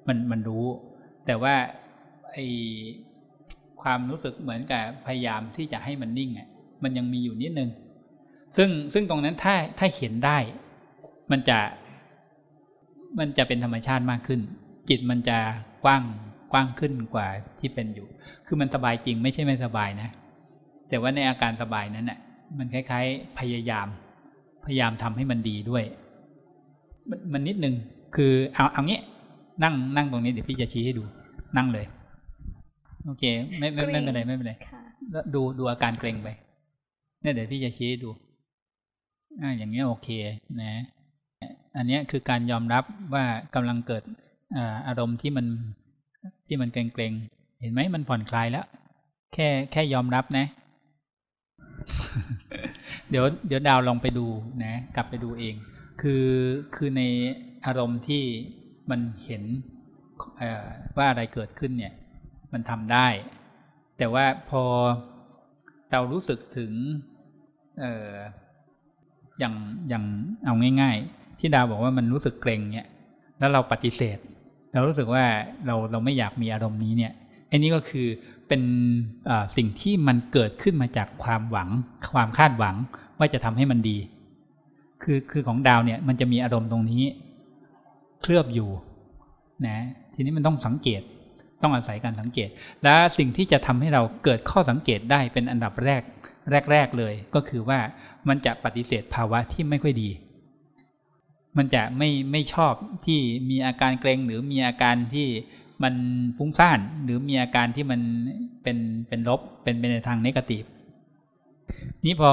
มันมันรู้ แต่ว่าไอความรู้สึกเหมือนกับพยายามที่จะให้มันนิ่งอะ มันยังมีอยู่นิดนึง ซึ่งซึ่งตรงนั้นถ้าถ้าเห็นได้ มันจะ มันจะเป็นธรรมชาติมากขึ้น จิตมันจะกว้าง กว้างขึ้นกว่าที่เป็นอยู่ คือมันสบายจริงไม่ใช่ไม่สบายนะ แต่ว่าในอาการสบายนั้นน่ะ มันคล้าย ๆ พยายาม พยายามทำให้มันดีด้วย มันนิดนึง คือเอาเอางี้ นั่งนั่งตรงนี้เดี๋ยวพี่จะชี้ให้ดู นั่งเลย โอเค ไม่ไม่ไม่เป็นไรไม่เป็นไรดูดูอาการเกรงไปเนี่ยเดี๋ยวพี่จะชี้ให้ดูอ่าอย่างนี้โอเคนะ อันนี้คือการยอมรับว่ากำลังเกิดอารมณ์ที่มัน ที่มันเกรงเกรงเห็นไหมมันผ่อนคลายแล้ว แค่แค่ยอมรับนะ เดี๋ยวเดี๋ยวดาวลองไปดูนะ กลับไปดูเอง คือคือในอารมณ์ที่มันเห็นว่าอะไรเกิดขึ้นเนี่ย มันทำได้ แต่ว่าพอเรารู้สึกถึงเอออย่างอย่างเอาง่าย ๆ ที่ดาวบอกว่ามันรู้สึกเกรงเนี่ย แล้วเราปฏิเสธ เรารู้สึกว่าเราเราไม่อยากมีอารมณ์นี้เนี่ยอันนี้ก็คือเป็นสิ่งที่มันเกิดขึ้นมาจากความหวัง ความคาดหวังว่าจะทำให้มันดี คือคือของดาวเนี่ยมันจะมีอารมณ์ตรงนี้ เคลือบอยู่นะทีนี้มันต้องสังเกตต้องอาศัยการสังเกต และสิ่งที่จะทำให้เราเกิดข้อสังเกตได้เป็นอันดับแรกแรก ๆเลย ก็คือว่ามันจะปฏิเสธภาวะที่ไม่ค่อยดี มันจะไม่ไม่ชอบที่มีอาการเกรงหรือมีอาการที่มันฟุ้งซ่านหรือมีอาการที่มันเป็นเป็นลบเป็นเป็นในทางนกาทีฟนี้พอ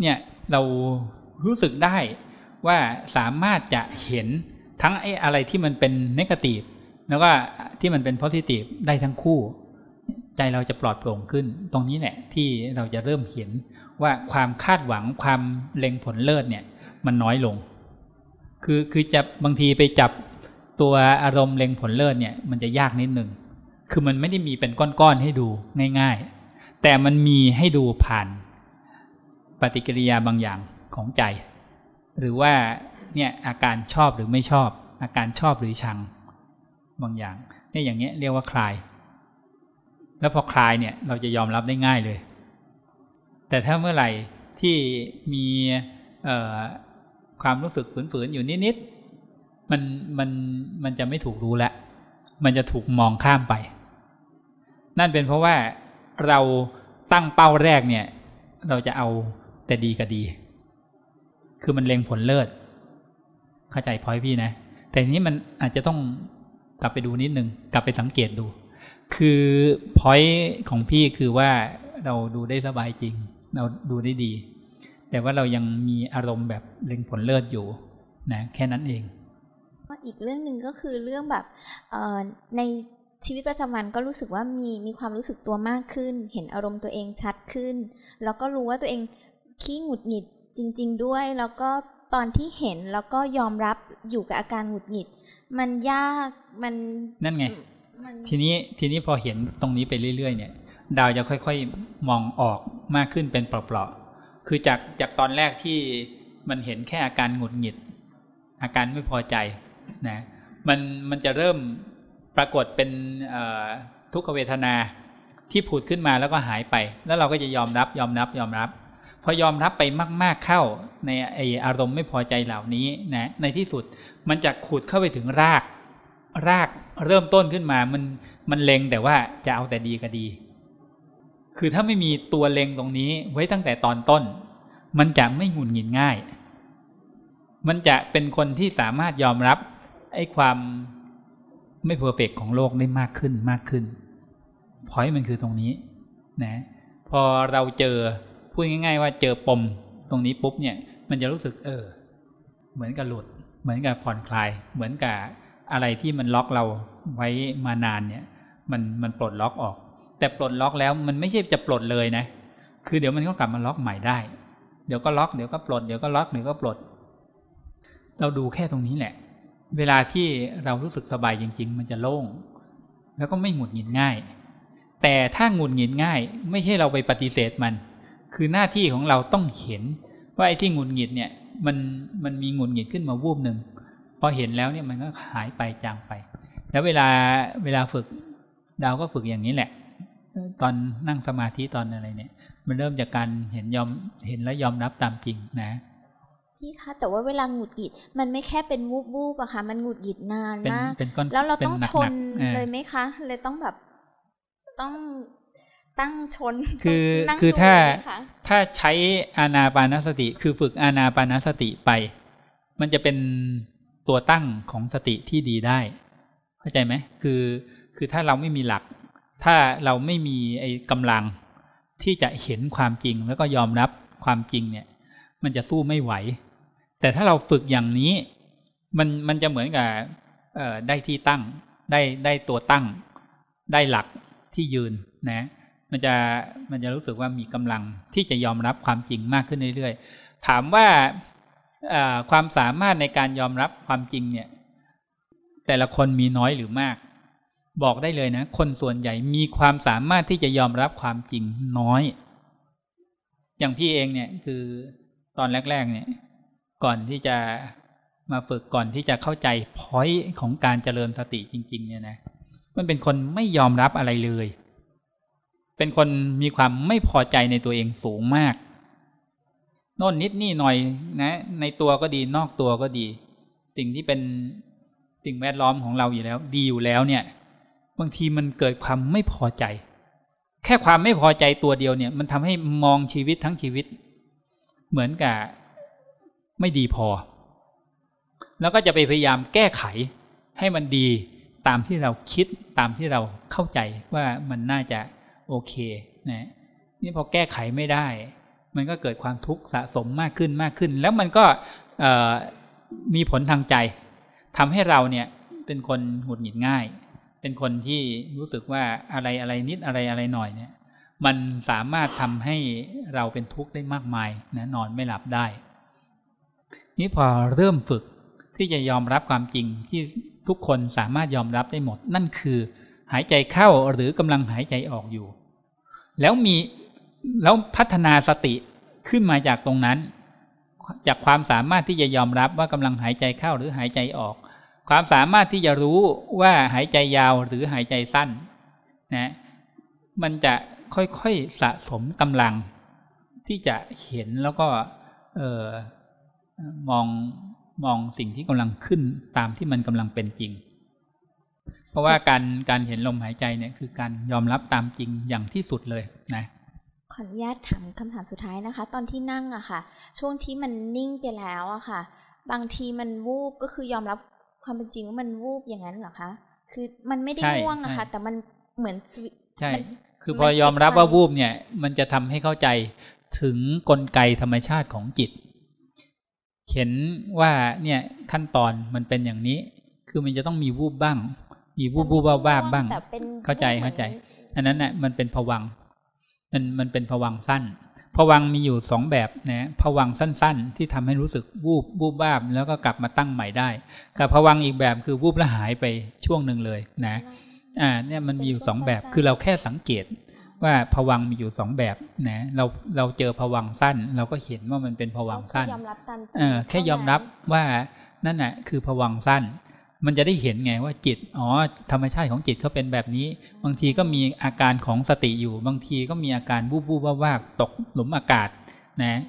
เนี่ยเรารู้สึกได้ว่าสามารถจะเห็นทั้งไอ้อะไรที่มันเป็นนกาทีฟแล้วก็ที่มันเป็นโพซิทีฟได้ทั้งคู่ ใจเราจะปลอดโปร่งขึ้น ตรงนี้แหละที่เราจะเริ่มเห็นว่าความคาดหวังความเล็งผลเลิศเนี่ยมันน้อยลง คือคือจะบางทีไปจับตัวอารมณ์เล็งผลเลิศเนี่ย มันจะยากนิดหนึ่งคือมันไม่ได้มีเป็นก้อนๆให้ดูง่ายๆ แต่มันมีให้ดูผ่านปฏิกิริยาบางอย่างของใจ หรือว่าเนี่ยอาการชอบหรือไม่ชอบ อาการชอบหรือชังบางอย่างเนี่ยอย่างเงี้ยเรียกว่าคลาย แล้วพอคลายเนี่ยเราจะยอมรับได้ง่ายเลย แต่ถ้าเมื่อไหร่ที่มี ความรู้สึกฝืนๆอยู่นิดๆมันมันมันจะไม่ถูกรู้แล้วมันจะถูกมองข้ามไป นั่นเป็นเพราะว่าเราตั้งเป้าแรกเนี่ย เราจะเอาแต่ดีกับดี คือมันเล็งผลเลิศเข้าใจพอยพี่นะ แต่นี้มันอาจจะต้องกลับไปดูนิดนึง กลับไปสังเกตดู คือพอยของพี่คือว่าเราดูได้สบายจริง เราดูได้ดี แต่ว่าเรายังมีอารมณ์แบบเล็งผลเลิศอยู่นะแค่นั้นเอง
อีกเรื่องหนึ่งก็คือเรื่องแบบในชีวิตประจำวันก็รู้สึกว่ามีมีความรู้สึกตัวมากขึ้น เห็นอารมณ์ตัวเองชัดขึ้น แล้วก็รู้ว่าตัวเองขี้หงุดหงิดจริง ๆ ด้วย แล้วก็ตอนที่เห็นแล้วก็ยอมรับอยู่กับอาการหงุดหงิด มันยากมัน
นั่นไง ทีนี้ทีนี้พอเห็นตรงนี้ไปเรื่อย ๆ เนี่ย ดาวจะค่อย ๆ มองออกมากขึ้นเป็นเปล่าๆ คือจากจากตอนแรกที่มันเห็นแค่อาการหงุดหงิด อาการไม่พอใจนะมันมันจะเริ่มปรากฏเป็นทุกขเวทนาที่ผุดขึ้นมาแล้วก็หายไป แล้วเราก็จะยอมรับยอมรับยอมรับพอยอมรับไปมาก ๆเข้าในไออารมณ์ไม่พอใจเหล่านี้นะในที่สุดมันจะขุดเข้าไปถึงราก รากเริ่มต้นขึ้นมามันมันเล็งแต่ว่าจะเอาแต่ดีก็ดี คือถ้าไม่มีตัวเล็งตรงนี้ไว้ตั้งแต่ตอนต้น มันจะไม่หงุดหงิดง่าย มันจะเป็นคนที่สามารถยอมรับไอ้ความไม่เพอร์เฟกของโลกได้มากขึ้นมากขึ้นพอยมันคือตรงนี้นะพอเราเจอพูดง่าย ๆ ว่าเจอปมตรงนี้ปุ๊บเนี่ย มันจะรู้สึกเออ เหมือนกับหลุด เหมือนกับผ่อนคลาย เหมือนกับอะไรที่มันล็อกเราไว้มานานเนี่ย มันมันปลดล็อกออก แต่ปลดล็อกแล้วมันไม่ใช่จะปลดเลยนะ คือเดี๋ยวมันก็กลับมาล็อกใหม่ได้ เดี๋ยวก็ล็อกเดี๋ยวก็ปลดเดี๋ยวก็ล็อกเดี๋ยวก็ปลด เราดูแค่ตรงนี้แหละ เวลาที่เรารู้สึกสบายจริง ๆ มันจะโล่ง แล้วก็ไม่หงุดหงิดง่าย แต่ถ้าหงุดหงิดง่าย ไม่ใช่เราไปปฏิเสธมัน คือหน้าที่ของเราต้องเห็น ว่าไอ้ที่หงุดหงิดเนี่ยมันมันมีหงุดหงิดขึ้นมาวูบหนึ่งพอเห็นแล้วเนี่ยมันก็หายไปจางไป แล้วเวลาเวลาฝึกดาวก็ฝึกอย่างนี้แหละ ตอนนั่งสมาธิตอนอะไรเนี่ย มันเริ่มจากการเห็นยอมเห็นและยอมรับตามจริงนะ
พี่คะแต่ว่าเวลาหงุดหงิด มันไม่แค่เป็นวูบวูบอะค่ะ มันหงุดหงิดนานมากแล้วเราต้องชนเลยไหมคะ เลยต้องแบบต้องตั้งชน
คือคือถ้าถ้าใช้อานาปานสติ คือฝึกอานาปานสติไป มันจะเป็นตัวตั้งของสติที่ดีได้ เข้าใจไหมคือคือถ้าเราไม่มีหลัก ถ้าเราไม่มีไอ้กำลังที่จะเห็นความจริงแล้วก็ยอมรับความจริงเนี่ย มันจะสู้ไม่ไหว แต่ถ้าเราฝึกอย่างนี้ มันมันจะเหมือนกับได้ที่ตั้ง ได้ได้ตัวตั้ง ได้หลักที่ยืนนะ มันจะมันจะรู้สึกว่ามีกำลังที่จะยอมรับความจริงมากขึ้นเรื่อยๆถามว่าความสามารถในการยอมรับความจริงเนี่ย แต่ละคนมีน้อยหรือมาก บอกได้เลยนะ คนส่วนใหญ่มีความสามารถที่จะยอมรับความจริงน้อย อย่างพี่เองเนี่ยคือตอนแรก ๆ เนี่ย ก่อนที่จะมาฝึกก่อนที่จะเข้าใจพอยต์ของการเจริญสติจริง ๆ เนี่ยนะมันเป็นคนไม่ยอมรับอะไรเลย เป็นคนมีความไม่พอใจในตัวเองสูงมาก โน่นนิดนี่หน่อยนะ ในตัวก็ดีนอกตัวก็ดี สิ่งที่เป็นสิ่งแวดล้อมของเราอยู่แล้ว ดีอยู่แล้วเนี่ย บางทีมันเกิดความไม่พอใจ แค่ความไม่พอใจตัวเดียวเนี่ย มันทำให้มองชีวิตทั้งชีวิต เหมือนกับไม่ดีพอ แล้วก็จะไปพยายามแก้ไขให้มันดีตามที่เราคิดตามที่เราเข้าใจว่ามันน่าจะโอเคนะนี่พอแก้ไขไม่ได้ มันก็เกิดความทุกข์สะสมมากขึ้นมากขึ้น แล้วมันก็มีผลทางใจทำให้เราเนี่ยเป็นคนหงุดหงิดง่าย เป็นคนที่รู้สึกว่าอะไรอะไรนิดอะไรอะไรหน่อยเนี่ย มันสามารถทำให้เราเป็นทุกข์ได้มากมายนะนอนไม่หลับได้ นี่พอเริ่มฝึกที่จะยอมรับความจริงที่ทุกคนสามารถยอมรับได้หมด นั่นคือหายใจเข้าหรือกำลังหายใจออกอยู่ แล้วมีแล้วพัฒนาสติขึ้นมาจากตรงนั้น จากความสามารถที่จะยอมรับว่ากำลังหายใจเข้าหรือหายใจออก ความสามารถที่จะรู้ว่าหายใจยาวหรือหายใจสั้นนะมันจะค่อยๆสะสมกำลัง ที่จะเห็นแล้วก็เออมองมองสิ่งที่กำลังขึ้นตามที่มันกำลังเป็นจริง เพราะว่าการการเห็นลมหายใจเนี่ยคือการยอมรับตามจริงอย่างที่สุดเลยนะ
ขออนุญาตถามคำถามสุดท้ายนะคะ ตอนที่นั่งอะค่ะ ช่วงที่มันนิ่งไปแล้วอะค่ะ บางทีมันวูบก็คือยอมรับ ความเป็นจริงว่ามันวูบอย่างนั้นเหรอคะ คือมันไม่ได้
ใช่
ง่วงอะค่ะ
ใช่
แต่มันเหมือนสวิ
ใช่
มัน
คือพอยอมรับว่าวูบเนี่ย มันจะทำให้เข้าใจถึงกลไกธรรมชาติของจิต เห็นว่าเนี่ยขั้นตอนมันเป็นอย่างนี้ คือมันจะต้องมีวูบบ้าง มีวูบวูบวาบๆบ้าง
แต่เป็น
เข้าใจ
วูบหมือน
เข้าใจ อันนั้นน่ะมันเป็นผวังค์มันมันเป็นผวังค์สั้น ผวังค์มีอยู่สองแบบนะผวังค์สั้นๆ ที่ทำให้รู้สึกวูบวูบวาบแล้วก็กลับมาตั้งใหม่ได้ กับผวังค์อีกแบบคือวูบแล้วหายไปช่วงหนึ่งเลยนะอ่าเนี่ยมันมีอยู่สองแบบคือเราแค่สังเกตว่าผวังค์มีอยู่สองแบบนะเราเราเจอผวังค์สั้น เราก็เห็นว่ามันเป็นผวังค์สั้น
ยอมรับตามจริง
เออแค่ยอมรับว่านั่นน่ะคือผวังค์สั้น มันจะได้เห็นไงว่าจิต อ๋อ ธรรมชาติของจิตเขาเป็นแบบนี้ บางทีก็มีอาการของสติอยู่ บางทีก็มีอาการวูบวูบวาวาตกหลุมอากาศนะ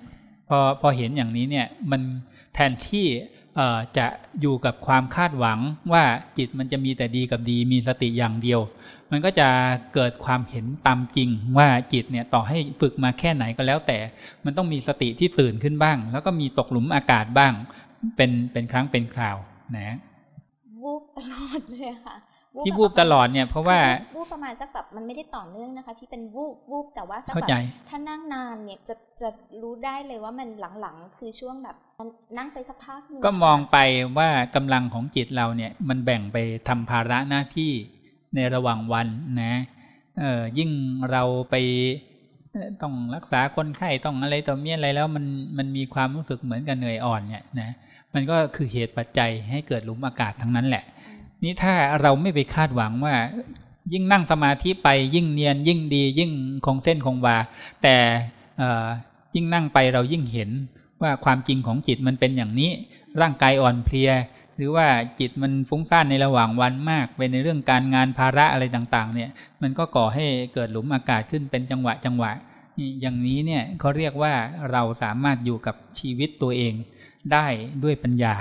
พอพอเห็นอย่างนี้เนี่ยมันแทนที่จะอยู่กับความคาดหวังว่าจิตมันจะมีแต่ดีกับดีมีสติอย่างเดียว มันก็จะเกิดความเห็นตามจริงว่าจิตเนี่ยต่อให้ฝึกมาแค่ไหนก็แล้วแต่ มันต้องมีสติที่ตื่นขึ้นบ้าง แล้วก็มีตกหลุมอากาศบ้าง เป็นเป็นครั้งเป็นคราวนะ
วูบตลอดเลยอะค่ะ
ที่
แบบ
วูบตลอดเนี่ยเพราะว่า
วูบประมาณสักแบบมันไม่ได้ต่อเนื่องนะคะ ที่เป็นวูบวูบแต่ว่าสัก
เข้า
แบบ
ใจ
ถ้านั่งนานเนี่ยจะจะรู้ได้เลยว่ามันหลังๆ คือช่วงแบบมันนั่งไปสักพักหนึง
ก็มองไปว่ากำลังของจิตเราเนี่ย มันแบ่งไปทำภาระหน้าที่ในระหว่างวันนะเออยิ่งเราไปเอ่อต้องรักษาคนไข้ต้องอะไรต่อเมียอะไรแล้วมันมันมีความรู้สึกเหมือนกับเหนื่อยอ่อนเนี่ยนะ มันก็คือเหตุปัจจัยให้เกิดหลุมอากาศทั้งนั้นแหละ นี่ถ้าเราไม่ไปคาดหวังว่า ยิ่งนั่งสมาธิไปยิ่งเนียน ยิ่งดี ยิ่งคงเส้นคงวา แต่เอ่อยิ่งนั่งไปเรายิ่งเห็นว่าความจริงของจิตมันเป็นอย่างนี้ ร่างกายอ่อนเพลีย หรือว่าจิตมันฟุ้งซ่านในระหว่างวันมาก ไปในเรื่องการงานภาระอะไรต่างๆ เนี่ย มันก็ก่อให้เกิดหลุมอากาศขึ้นเป็นจังหวะจังหวะนี่อย่างนี้เนี่ยเขาเรียกว่าเราสามารถอยู่กับชีวิตตัวเอง ได้ด้วยปัญญา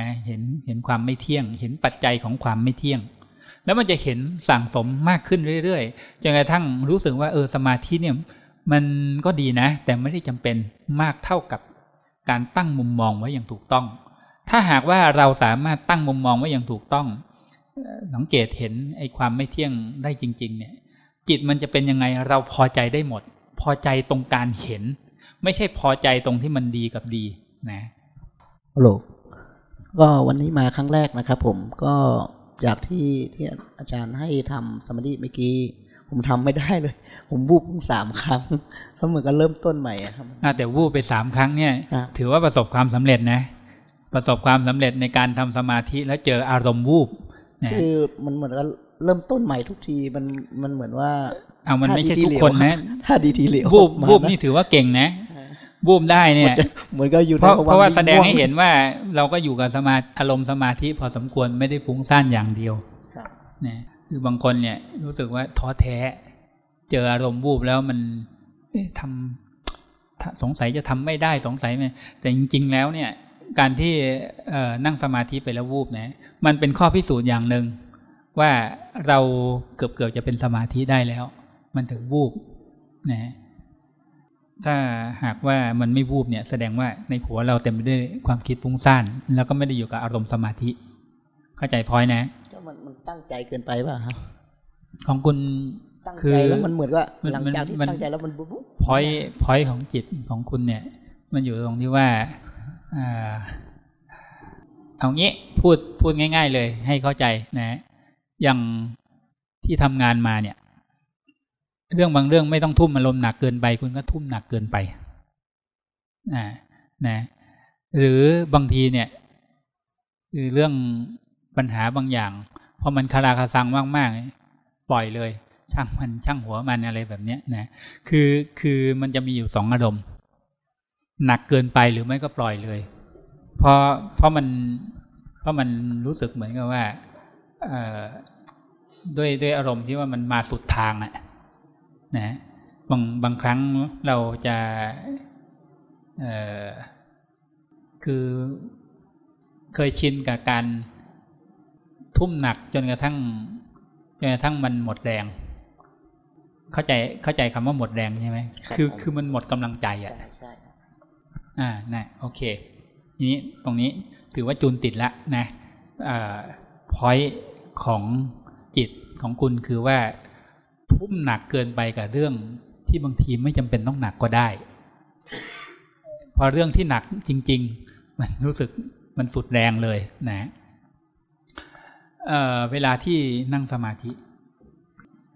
นะเห็นเห็นความไม่เที่ยง เห็นปัจจัยของความไม่เที่ยง แล้วมันจะเห็นสั่งสมมากขึ้นเรื่อยๆจนกระทั่งรู้สึกว่าเออสมาธิเนี่ยมันก็ดีนะ แต่ไม่ได้จำเป็นมากเท่ากับการตั้งมุมมองไว้อย่างถูกต้อง ถ้าหากว่าเราสามารถตั้งมุมมองไว้อย่างถูกต้องเอ่อสังเกตเห็นไอ้ความไม่เที่ยงได้จริง ๆ เนี่ย จิตมันจะเป็นยังไงเราพอใจได้หมด พอใจตรงการเห็น ไม่ใช่พอใจตรงที่มันดีกับดีนะ
ฮัลโหลก็วันนี้มาครั้งแรกนะครับ ผมก็จากที่ที่อาจารย์ให้ทำสมาธิเมื่อกี้ผมทำไม่ได้เลย ผมวูบเพิ่งสามครั้งแล้วเหมือนกันเริ่มต้นใหม่อะครับ
อะแต่วูบไปสามครั้งเนี่ย
ครับ
ถือว่าประสบความสำเร็จนะ ประสบความสำเร็จในการทำสมาธิแล้วเจออารมณ์วูบนะ
คือมันเหมือนกันเริ่มต้นใหม่ทุกทีมันมันเหมือนว่า
เอามันไม่ใช่
ถ้าดี
ทุก
ที
คนนะ
ถ้าดีทีเหลว
วูบ
มา
วูบ
นะ
นี่ถือว่าเก่งนะ วูบได้เนี่ย
เหมือนก็อยู่ใน
เพราะ
ภวังค์
เพราะว่า
ที่
แสดง
ง่วง
ให้เห็นว่าเราก็อยู่กับสมาอารมณ์สมาธิพอสมควรไม่ได้ฟุ้งซ่านอย่างเดียว
ครับ
นะคือบางคนเนี่ยรู้สึกว่าท้อแท้ เจออารมณ์วูบแล้วมันเอ๊ะทำถ้าสงสัยจะทำไม่ได้สงสัยไหมแต่จริง ๆ แล้วเนี่ย การที่เอ่อนั่งสมาธิไปแล้ววูบนะมันเป็นข้อพิสูจน์อย่างหนึ่งว่าเราเกือบเกือบๆจะเป็นสมาธิได้แล้ว มันถึงวูบนะ ถ้าหากว่ามันไม่วูบเนี่ยแสดงว่าในหัวเราเต็มไปด้วยความคิดฟุ้งซ่าน แล้วก็ไม่ได้อยู่กับอารมณ์สมาธิ เข้าใจพลอยนะ
ก็มันมันตั้งใจเกินไปป่ะครับ
ของคุณ
ตั้ง
คื
ใจ
อ
แล้วมันเหมือนว่า
มัน
หลัง
มัน
จากที่
มัน
ตั้งใจแล้วมันบุ๊บบุ๊บ
พอยพอยของจิตของคุณเนี่ย มันอยู่ตรงที่ว่าอ่าเอางี้พูดพูดง่าย ๆ เลยให้เข้าใจนะ อย่างที่ทำงานมาเนี่ย เรื่องบางเรื่องไม่ต้องทุ่มอารมณ์หนักเกินไป คุณก็ทุ่มหนักเกินไปอ่านะ หรือบางทีเนี่ยคือเรื่องปัญหาบางอย่าง พอมันคาราคาซังมากๆ ปล่อยเลย ช่างมันช่างหัวมันอะไรแบบเนี้ยนะคือคือมันจะมีอยู่สองอารมณ์ หนักเกินไปหรือไม่ก็ปล่อยเลยเพราะเพราะมันเพราะมันรู้สึกเหมือนกับว่าด้วยด้วยอารมณ์ที่ว่ามันมาสุดทางอะ นะบางบางครั้งเราจะคือเคยชินกับการทุ่มหนักจนกระทั่งจนกระทั่งมันหมดแรง เข้าใจเข้าใจคำว่าหมดแรงใช่ไหมคือคือมันหมดกำลังใจอะอ่านะโอเคทีนี้ตรงนี้ถือว่าจูนติดละนะพอยของจิตของคุณคือว่า ทุ่มหนักเกินไปกับเรื่องที่บางทีไม่จำเป็นต้องหนักก็ได้ พอเรื่องที่หนักจริง ๆ มันรู้สึกมันสุดแรงเลยนะเเวลาที่นั่งสมาธิ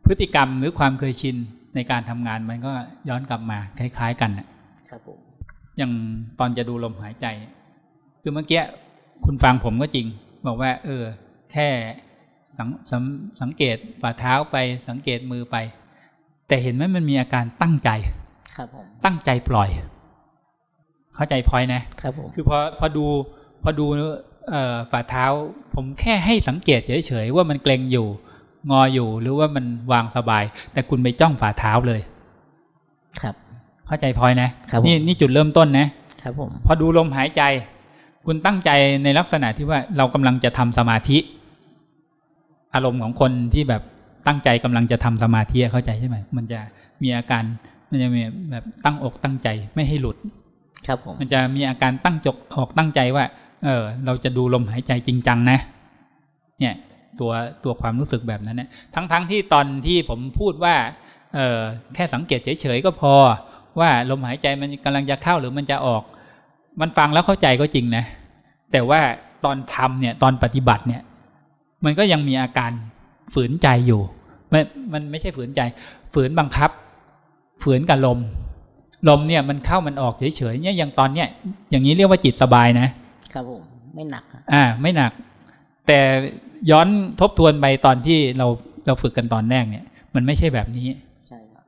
พฤติกรรมหรือความเคยชินในการทำงานมันก็ย้อนกลับมาคล้าย ๆ กันนะครับผมอย่างตอนจะดูลมหายใจ คือเมื่อกี้คุณฟังผมก็จริง บอกว่า เออ แค่ สังสสังเกตฝ่าเท้าไปสังเกตมือไป แต่เห็นไหมมันมีอาการตั้งใจ
ครับผม
ตั้งใจปล่อย เข้าใจพอยนะครับผมคือพอพอดูพอดูฝ่าเท้า ผมแค่ให้สังเกตเฉยๆว่ามันเกรงอยู่ งออยู่หรือว่ามันวางสบาย แต่คุณไปจ้องฝ่าเท้าเลย
ครับ
เข้าใจพอยนะครับนี่นี่จุดเริ่มต้นนะ
ครับผม
พอดูลมหายใจ คุณตั้งใจในลักษณะที่ว่าเรากำลังจะทำสมาธิ อารมณ์ของคนที่แบบตั้งใจกำลังจะทำสมาธิเข้าใจใช่ไหมมันจะมีอาการมันจะมีแบบตั้งอกตั้งใจไม่ให้หลุด
ครับผม
มันจะมีอาการตั้งจกออกตั้งใจว่า เออ เราจะดูลมหายใจจริงจังนะ เนี่ย ตัวตัวความรู้สึกแบบนั้นเนี่ยทั้งๆทที่ตอนที่ผมพูดว่า เออแค่สังเกตเฉยๆก็พอ ว่าลมหายใจมันกำลังจะเข้าหรือมันจะออก มันฟังแล้วเข้าใจก็จริงนะแต่ว่าตอนทำเนี่ย ตอนปฏิบัติเนี่ย มันก็ยังมีอาการฝืนใจอยู่มันมันไม่ใช่ฝืนใจ ฝืนบังคับ ฝืนกับลม ลมเนี่ยมันเข้ามันออกเฉยๆเนี่ยอย่างตอนเนี้ยอย่างนี้เรียกว่าจิตสบายนะ ครับ
ผมไม่หนัก
อ่า ไม่หนัก แต่ย้อนทบทวนไปตอนที่เราเราฝึกกันตอนแรกเนี่ย มันไม่ใช่แบบนี้
ใช่ครับ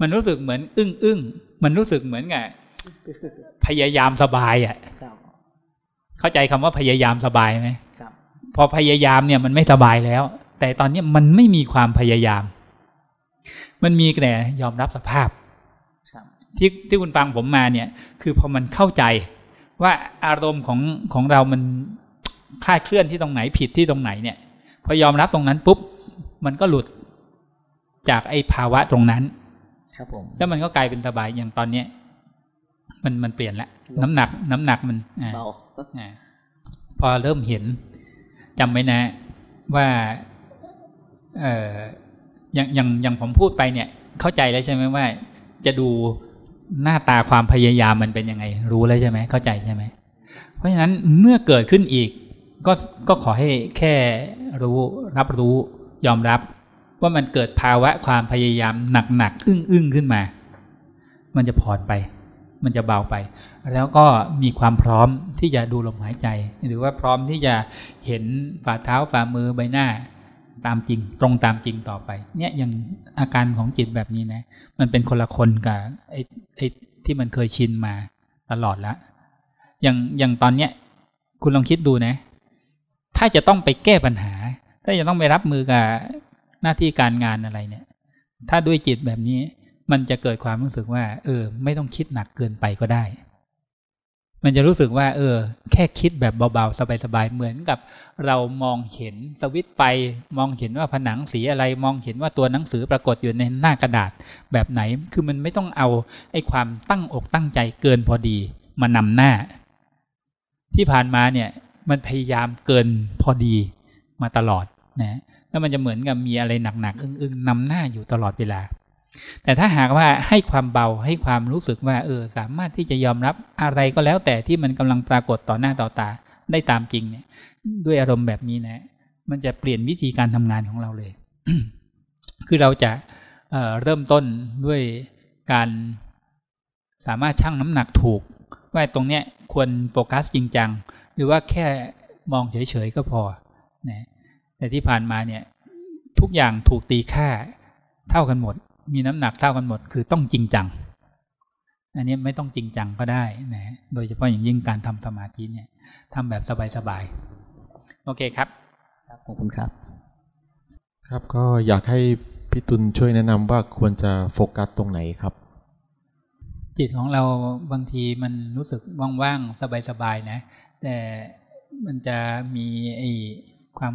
มันรู้สึกเหมือน อึ้งอึ้งมันรู้สึกเหมือนไงพยายามสบายอะเข้าใจคำว่าพยายามสบายไหมครับ พอพยายามเนี่ยมันไม่สบายแล้ว แต่ตอนนี้มันไม่มีความพยายาม มันมีแต่ยอมรับสภาพที่ที่คุณฟังผมมาเนี่ย คือพอมันเข้าใจว่าอารมณ์ของของเรามันคลาดเคลื่อนที่ตรงไหนผิดที่ตรงไหนเนี่ย พอยอมรับตรงนั้นปุ๊บ มันก็หลุดจากไอ้ภาวะตรงนั้น
ครับผม
แล้วมันก็กลายเป็นสบายอย่างตอนเนี้ยมันมันเปลี่ยนแล้วน้ำหนัก น้ำหนักมัน
เบา
พอเริ่มเห็น จำไว้นะว่าเอออย่างอย่างอย่างผมพูดไปเนี่ย เข้าใจแล้วใช่ไหมว่า จะดูหน้าตาความพยายามมันเป็นยังไง รู้แล้วใช่ไหมเข้าใจใช่ไหมเพราะฉะนั้นเมื่อเกิดขึ้นอีก ก็ก็ขอให้แค่รู้รับรู้ยอมรับ ว่ามันเกิดภาวะความพยายามหนักๆอึ้งๆขึ้นมา มันจะผ่อนไป มันจะเบาไป แล้วก็มีความพร้อมที่จะดูลมหายใจ หรือว่าพร้อมที่จะเห็นฝ่าเท้าฝ่ามือใบหน้าตามจริง ตรงตามจริงต่อไป เนี่ยอย่างอาการของจิตแบบนี้นะ มันเป็นคนละคนกับไอ้ไอ้ที่มันเคยชินมาตลอดแล้วอย่างอย่างตอนเนี้ย คุณลองคิดดูนะ ถ้าจะต้องไปแก้ปัญหา ถ้าจะต้องไปรับมือกับหน้าที่การงานอะไรเนี่ย ถ้าด้วยจิตแบบนี้มันจะเกิดความรู้สึกว่า เออ ไม่ต้องคิดหนักเกินไปก็ได้ มันจะรู้สึกว่า เออ แค่คิดแบบเบาๆ สบายๆ เหมือนกับ เรามองเห็นสวิตไป มองเห็นว่าผนังสีอะไร มองเห็นว่าตัวหนังสือปรากฏอยู่ในหน้ากระดาษแบบไหน คือมันไม่ต้องเอาไอ้ความตั้งอกตั้งใจเกินพอดีมานำหน้า ที่ผ่านมาเนี่ย มันพยายามเกินพอดีมาตลอดนะแล้วมันจะเหมือนกับมีอะไรหนักๆ อึ้งๆนำหน้าอยู่ตลอดเวลา แต่ถ้าหากว่าให้ความเบาให้ความรู้สึกว่า เออ สามารถที่จะยอมรับอะไรก็แล้วแต่ที่มันกำลังปรากฏต่อหน้าต่อตาได้ตามจริงเนี่ย ด้วยอารมณ์แบบนี้นะ มันจะเปลี่ยนวิธีการทำงานของเราเลย คือเราจะเเริ่มต้นด้วยการสามารถชั่งน้ำหนักถูก ว่าตรงเนี้ยควรโฟกัสจริงจัง หรือว่าแค่มองเฉยๆก็พอนะแต่ที่ผ่านมาเนี่ย ทุกอย่างถูกตีค่าเท่ากันหมด มีน้ำหนักเท่ากันหมด คือต้องจริงจัง อันนี้ไม่ต้องจริงจังก็ได้นะโดยเฉพาะอย่างยิ่งการทำสมาธิเนี่ยทำแบบสบายๆ โอเคครับ
ขอบคุณครับ
ครับก็อยากให้พี่ตุลช่วยแนะนำว่าควรจะโฟกัสตรงไหนครับ
จิตของเราบางทีมันรู้สึกว่างๆ สบายๆ นะ แต่มันจะมีไอ้ความ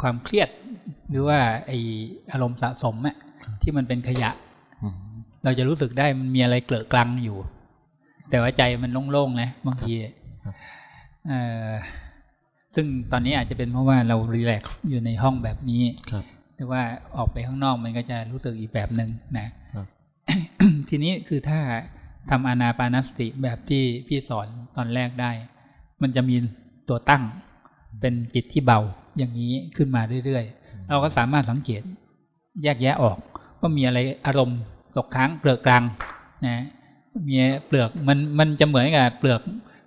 ความเครียดหรือว่าไอ้อารมณ์สะสมอะ ที่มันเป็นขยะ เราจะรู้สึกได้มันมีอะไรเกลอะกลังอยู่ แต่ว่าใจมันโล่งๆนะบางทีเออซึ่งตอนนี้อาจจะเป็นเพราะว่าเรารีแลกซ์อยู่ในห้องแบบนี้แต่ว่าออกไปข้างนอกมันก็จะรู้สึกอีกแบบหนึ่งนะทีนี้คือถ้าทำอานาปานสติแบบที่พี่สอนตอนแรกได้ มันจะมีตัวตั้งเป็นจิตที่เบาอย่างนี้ขึ้นมาเรื่อยๆ เราก็สามารถสังเกตแยกแยะออก ว่ามีอะไรอารมณ์ตกค้างเปลือกกลางนะมีเปลือกมันมันจะเหมือนกับเปลือก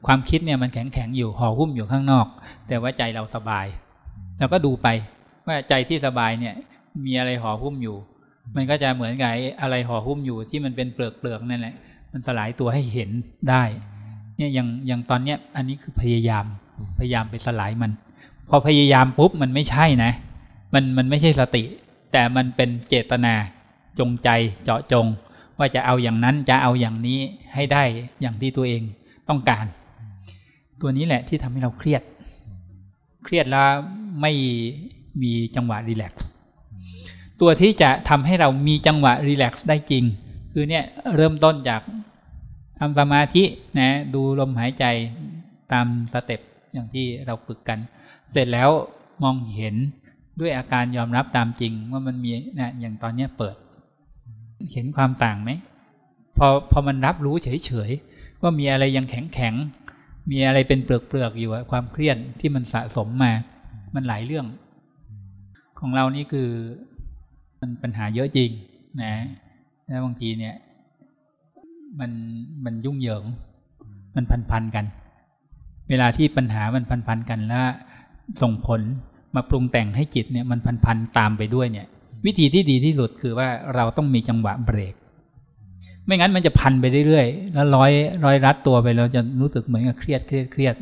ความคิดเนี่ยมันแข็งแข็งอยู่ห่อหุ้มอยู่ข้างนอก แต่ว่าใจเราสบายเราก็ดูไปว่าใจที่สบายเนี่ย มีอะไรห่อหุ้มอยู่ มันก็จะเหมือนกับอะไรห่อหุ้มอยู่ที่มันเป็นเปลือกเปลือกนั่นแหละ มันสลายตัวให้เห็นได้ เนี่ยอย่างอย่างตอนเนี้ยอันนี้คือพยายามพยายามไปสลายมัน พอพยายามปุ๊บมันไม่ใช่นะ มันมันไม่ใช่สติ แต่มันเป็นเจตนา จงใจเจาะจง ว่าจะเอาอย่างนั้นจะเอาอย่างนี้ให้ได้อย่างที่ตัวเองต้องการ ตัวนี้แหละที่ทำให้เราเครียด เครียดแล้วไม่มีจังหวะรีแลกซ์ตัวที่จะทำให้เรามีจังหวะรีแลกซ์ได้จริง คือเนี่ยเริ่มต้นจากทำสมาธินะดูลมหายใจตามสเต็ปอย่างที่เราฝึกกัน เสร็จแล้วมองเห็นด้วยอาการยอมรับตามจริงว่ามันมีนะอย่างตอนนี้เปิด เห็นความต่างไหมพอพอมันรับรู้เฉยๆว่ามีอะไรยังแข็งแข็งมีอะไรเป็นเปลือกเปลือกอยู่ความเครียดที่มันสะสมมา มันหลายเรื่อง ของเรานี่คือมันปัญหาเยอะจริงนะแล้วบางทีเนี่ย มันมันยุ่งเหยิง มันพันพันกัน เวลาที่ปัญหามันพันพันกันแล้วส่งผลมาปรุงแต่งให้จิตเนี่ย มันพันพันตามไปด้วยเนี่ย วิธีที่ดีที่สุดคือว่าเราต้องมีจังหวะเบรก ไม่งั้นมันจะพันไปเรื่อยๆ แล้วร้อยร้อยรัดตัวไปเราจะรู้สึกเหมือนกับเครียดเครียดเครียด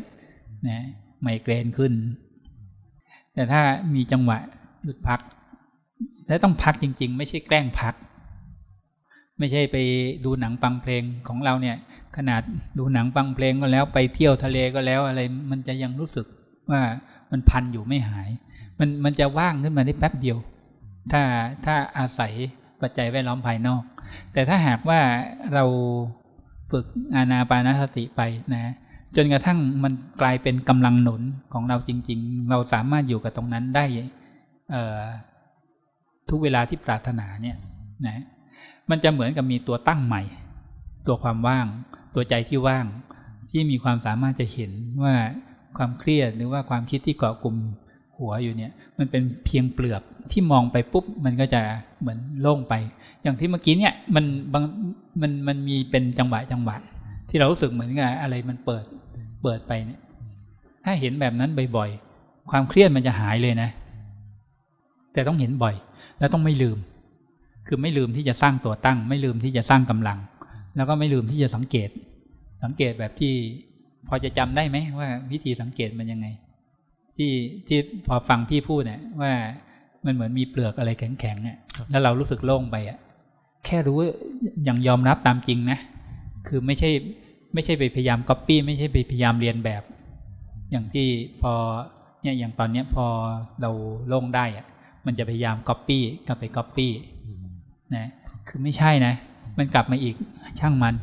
นะไมเกรนขึ้น แต่ถ้ามีจังหวะหยุดพัก และต้องพักจริง ๆ ไม่ใช่แกล้งพัก ไม่ใช่ไปดูหนังฟังเพลงของเราเนี่ย ขนาดดูหนังฟังเพลงก็แล้วไปเที่ยวทะเลก็แล้วอะไร มันจะยังรู้สึกว่ามันพันอยู่ไม่หาย มันมันจะว่างขึ้นมาได้แป๊บเดียว ถ้าถ้าอาศัยปัจจัยแวดล้อมภายนอก แต่ถ้าหากว่าเราฝึกอานาปานสติไปนะจนกระทั่งมันกลายเป็นกำลังหนุนของเราจริง ๆ เราสามารถอยู่กับตรงนั้นได้ทุกเวลาที่ปรารถนาเนี่ยนะมันจะเหมือนกับมีตัวตั้งใหม่ ตัวความว่าง ตัวใจที่ว่าง ที่มีความสามารถจะเห็นว่าความเครียดหรือว่าความคิดที่เกาะกลุ่ม หัวอยู่เนี่ย มันเป็นเพียงเปลือกที่มองไปปุ๊บ มันก็จะเหมือนโล่งไป อย่างที่เมื่อกี้เนี่ยมันบางมันมันมีเป็นจังหวะจังหวะ ที่เรารู้สึกเหมือนกับอะไรมันเปิดเปิดไปเนี่ย ถ้าเห็นแบบนั้นบ่อยๆ ความเครียดมันจะหายเลยนะ แต่ต้องเห็นบ่อย แล้วต้องไม่ลืม คือไม่ลืมที่จะสร้างตัวตั้ง ไม่ลืมที่จะสร้างกำลัง แล้วก็ไม่ลืมที่จะสังเกต สังเกตแบบที่พอจะจำได้ไหมว่าวิธีสังเกตมันยังไง ที่ที่พอฟังพี่พูดเนี่ยว่ามันเหมือนมีเปลือกอะไรแข็งๆเนี่ยแล้วเรารู้สึกโล่งไปอะแค่รู้อย่างยอมรับตามจริงนะ คือไม่ใช่ไม่ใช่ไปพยายามก๊อปปี้ไม่ใช่ไปพยายามเลียนแบบ อย่างที่พอเนี่ยอย่างตอนเนี้ยพอเราโล่งได้อะมันจะพยายามก๊อปปี้กลับไปก๊อปปี้นะคือไม่ใช่นะ มันกลับมาอีกช่างมัน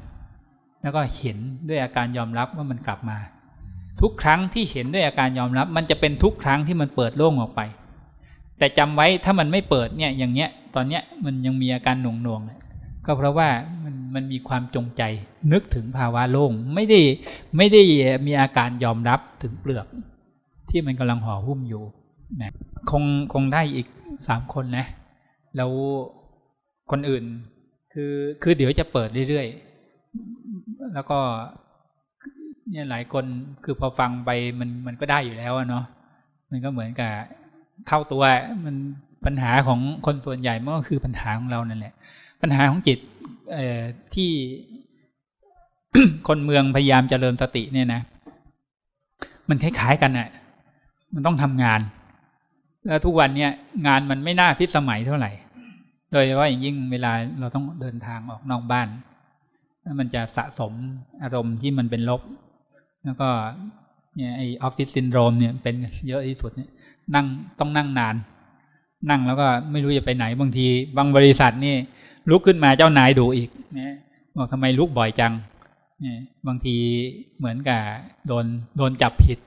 แล้วก็เห็นด้วยอาการยอมรับว่ามันกลับมา ทุกครั้งที่เห็นด้วยอาการยอมรับ มันจะเป็นทุกครั้งที่มันเปิดโล่งออกไป แต่จำไว้ถ้ามันไม่เปิดเนี่ยอย่างเนี้ยตอนเนี้ยมันยังมีอาการหน่วงหน่วงก็เพราะว่ามันมันมีความจงใจนึกถึงภาวะโล่งไม่ได้ไม่ได้มีอาการยอมรับถึงเปลือก ที่มันกำลังห่อหุ้มอยู่นะคงคงได้อีกสามคนนะ แล้วคนอื่นคือคือเดี๋ยวจะเปิดเรื่อยๆ แล้วก็ เนี่ยหลายคนคือพอฟังไปมันมันก็ได้อยู่แล้วเนาะมันก็เหมือนกับเข้าตัวมันปัญหาของคนส่วนใหญ่มันก็คือปัญหาของเรานั่นแหละ ปัญหาของจิตเอ่อที่คนเมืองพยายามเจริญสติเนี่ยนะ มันคล้ายๆกันน่ะ มันต้องทำงาน แล้วทุกวันเนี่ยงานมันไม่น่าพิสมัยเท่าไหร่ โดยเฉพาะอย่างยิ่งเวลาเราต้องเดินทางออกนอกบ้านมันจะสะสมอารมณ์ที่มันเป็นลบ แล้วก็เนี่ยไอ้ office syndrome เนี่ยเป็นเยอะที่สุดเนี่ยนั่งต้องนั่งนาน นั่งแล้วก็ไม่รู้จะไปไหนบางที บางบริษัทนี่ลุกขึ้นมาเจ้านายดูอีกนะบอกทำไมลุกบ่อยจังเนี่ยบางทีเหมือนกับโดนโดนจับผิด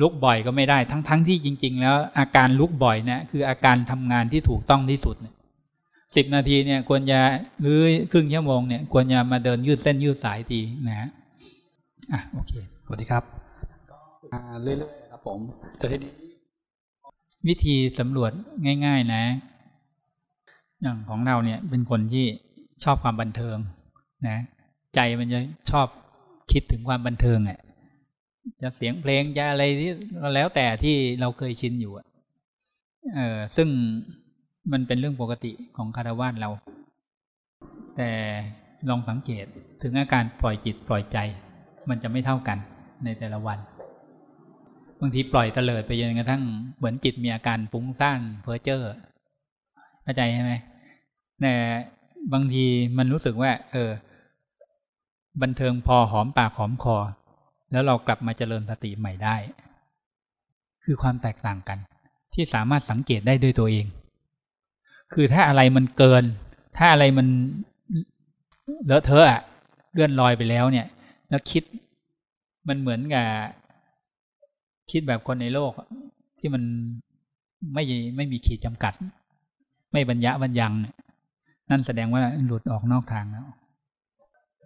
ลุกบ่อยก็ไม่ได้ทั้งทั้งที่จริง ๆ แล้วอาการลุกบ่อยเนี่ยคืออาการทำงานที่ถูกต้องที่สุดสิบนาทีเนี่ยควรจะหรือครึ่งชั่วโมงเนี่ยควรจะมาเดินยืดเส้นยืดสายทีนะฮะอะโอเค
สวัสดีครับอ่าเรื่อยๆครับผมจะทีนี้
วิธีสำรวจง่าย ๆ นะ อย่างของเราเนี่ยเป็นคนที่ชอบความบันเทิง นะ ใจมันจะชอบคิดถึงความบันเทิงอะจะเสียงเพลงจะอะไรที่แล้วแต่ที่เราเคยชินอยู่อะเออซึ่งมันเป็นเรื่องปกติของคารวะเรา แต่ลองสังเกตถึงอาการปล่อยจิตปล่อยใจ มันจะไม่เท่ากัน ในแต่ละวันบางทีปล่อยเตลิดไปจนกระทั่งเหมือนจิตมีอาการฟุ้งซ่านเพ้อเจ้อเข้าใจใช่ไหมแต่บางทีมันรู้สึกว่า เออ บันเทิงพอหอมปากหอมคอ แล้วเรากลับมาเจริญสติใหม่ได้ คือความแตกต่างกัน ที่สามารถสังเกตได้ด้วยตัวเอง คือถ้าอะไรมันเกิน ถ้าอะไรมันเลอะเทอะเลื่อนลอยไปแล้วเนี่ย แล้วคิด มันเหมือนกับคิดแบบคนในโลก ที่มันไม่ไม่มีขีดจำกัด ไม่บรรยะบรรยัง นั่นแสดงว่าหลุดออกนอกทางแล้ว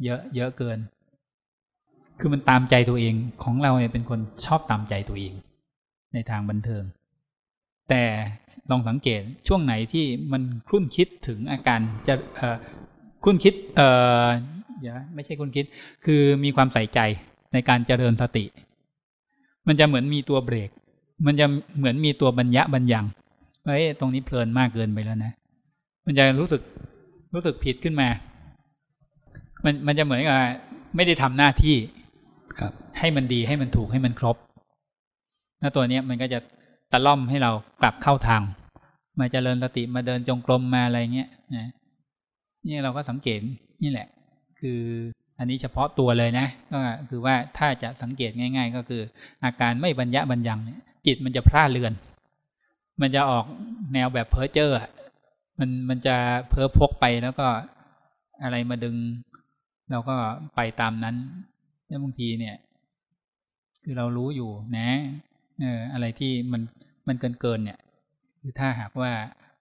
เยอะ เยอะเกิน คือมันตามใจตัวเองของเราเนี่ยเป็นคนชอบตามใจตัวเอง ในทางบันเทิง แต่ลองสังเกตช่วงไหนที่มันคลุ่นคิดถึงอาการจะคลุ่นคิด เอ่ออย่าไม่ใช่คลุ่นคิด คือมีความใส่ใจ ในการเจริญสติ มันจะเหมือนมีตัวเบรก มันจะเหมือนมีตัวบรรยะบรรยังเฮ้ยตรงนี้เพลินมากเกินไปแล้วนะ มันจะรู้สึกรู้สึกผิดขึ้นมา มันมันจะเหมือนกับไม่ได้ทำหน้าที่
ครับ
ให้มันดีให้มันถูกให้มันครบแล้วตัวเนี้ยมันก็จะตะล่อมให้เรากลับเข้าทาง มาเจริญสติมาเดินจงกรมมาอะไรเงี้ยนะนี่เราก็สังเกตนี่แหละ คือ อันนี้เฉพาะตัวเลยนะ ก็คือว่าถ้าจะสังเกตง่าย ๆ ก็คือ อาการไม่บรรยะบรรยังเนี่ยจิตมันจะพร่าเลือน มันจะออกแนวแบบเพ้อเจ้อมันมันจะเพ้อพกไปแล้วก็อะไรมาดึงเราก็ไปตามนั้นแล้วบางทีเนี่ย คือเรารู้อยู่นะเอออะไรที่มันมันเกินเกินเนี่ย คือถ้าหากว่า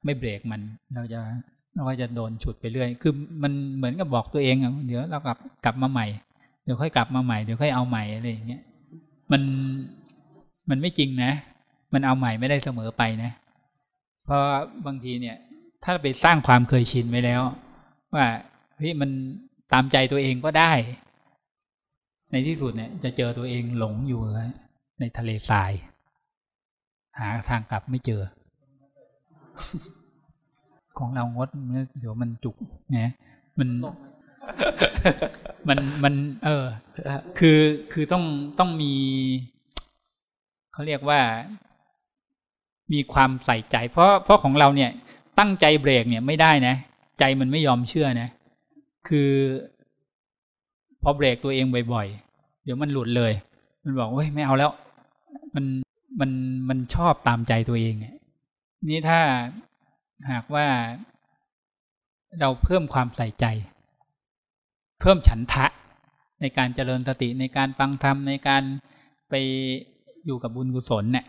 ไม่เบรกมันเราจะ เราก็จะโดนฉุดไปเรื่อย คือมันเหมือนกับบอกตัวเองอะเดี๋ยวเรากลับกลับมาใหม่ เดี๋ยวค่อยกลับมาใหม่ เดี๋ยวค่อยเอาใหม่อะไรอย่างเงี้ย มันมันไม่จริงนะ มันเอาใหม่ไม่ได้เสมอไปนะ เพราะบางทีเนี่ย ถ้าไปสร้างความเคยชินไว้แล้ว ว่าเฮ้ยมันตามใจตัวเองก็ได้ ในที่สุดเนี่ย จะเจอตัวเองหลงอยู่ในทะเลทราย หาทางกลับไม่เจอ ของเรางดเดี๋ยวมันจุกนะมันมันมัน เออ คือคือต้องต้องมีเขาเรียกว่า มีความใส่ใจ เพราะเพราะของเราเนี่ย ตั้งใจเบรกเนี่ยไม่ได้นะ ใจมันไม่ยอมเชื่อนะ คือพอเบรกตัวเองบ่อยๆ เดี๋ยวมันหลุดเลย มันบอกเฮ้ยไม่เอาแล้ว มันมันมันชอบตามใจตัวเองนี่ถ้า หากว่าเราเพิ่มความใส่ใจ เพิ่มฉันทะในการเจริญสติในการฟังธรรมในการไปอยู่กับบุญกุศลเนี่ย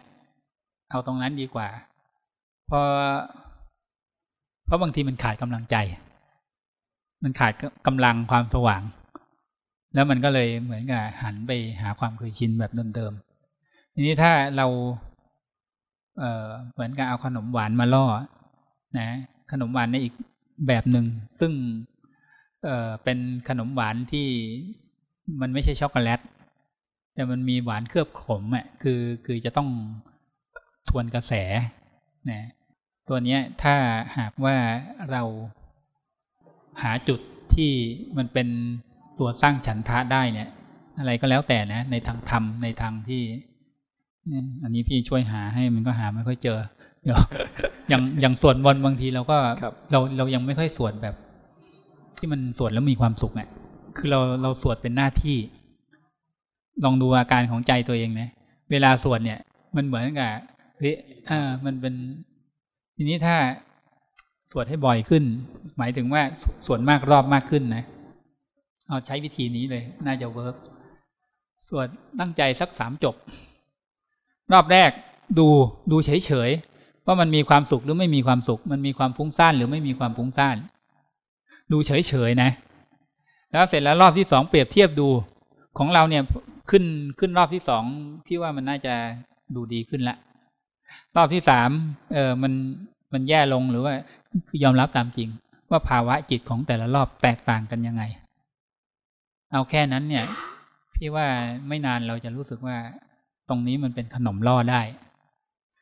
เอาตรงนั้นดีกว่า เพราะเพราะบางทีมันขาดกำลังใจ มันขาดกำลังความสว่าง แล้วมันก็เลยเหมือนกับหันไปหาความเคยชินแบบเดิมๆทีนี้ถ้าเราเเหมือนกับเอาขนมหวานมาล่อ นะขนมหวานในอีกแบบหนึ่งซึ่งเอ่อเป็นขนมหวานที่มันไม่ใช่ช็อกโกแลต แต่มันมีหวานเคลือบขมอะคือคือจะต้องทวนกระแสนะตัวเนี้ยถ้าหากว่าเราหาจุดที่มันเป็นตัวสร้างฉันทะได้เนี่ย อะไรก็แล้วแต่นะ ในทางธรรมในทางที่อันนี้พี่ช่วยหาให้มันก็หาไม่ค่อยเจอ อย่างอย่างสวดมนต์บางทีเราก็เราเรายังไม่ค่อยสวดแบบ ที่มันสวดแล้วมีความสุขอะคือเราเราสวดเป็นหน้าที่ ลองดูอาการของใจตัวเองนะเวลาสวดเนี่ย มันเหมือนกับเฮ้ยอ่ามันเป็น ทีนี้ถ้าสวดให้บ่อยขึ้น หมายถึงว่าสวดมากรอบมากขึ้นนะเอาใช้วิธีนี้เลย น่าจะเวิร์กสวดตั้งใจสักสามจบ รอบแรกดูดูเฉยๆ ว่ามันมีความสุขหรือไม่มีความสุข มันมีความฟุ้งซ่านหรือไม่มีความฟุ้งซ่าน ดูเฉยๆนะ แล้วเสร็จแล้วรอบที่สองเปรียบเทียบดูของเราเนี่ยขึ้นขึ้นรอบที่สองพี่ว่ามันน่าจะดูดีขึ้นละ รอบที่สามเออมันมันแย่ลงหรือว่า คือยอมรับตามจริง ว่าภาวะจิตของแต่ละรอบแตกต่างกันยังไง เอาแค่นั้นเนี่ย พี่ว่าไม่นานเราจะรู้สึกว่าตรงนี้มันเป็นขนมล่อได้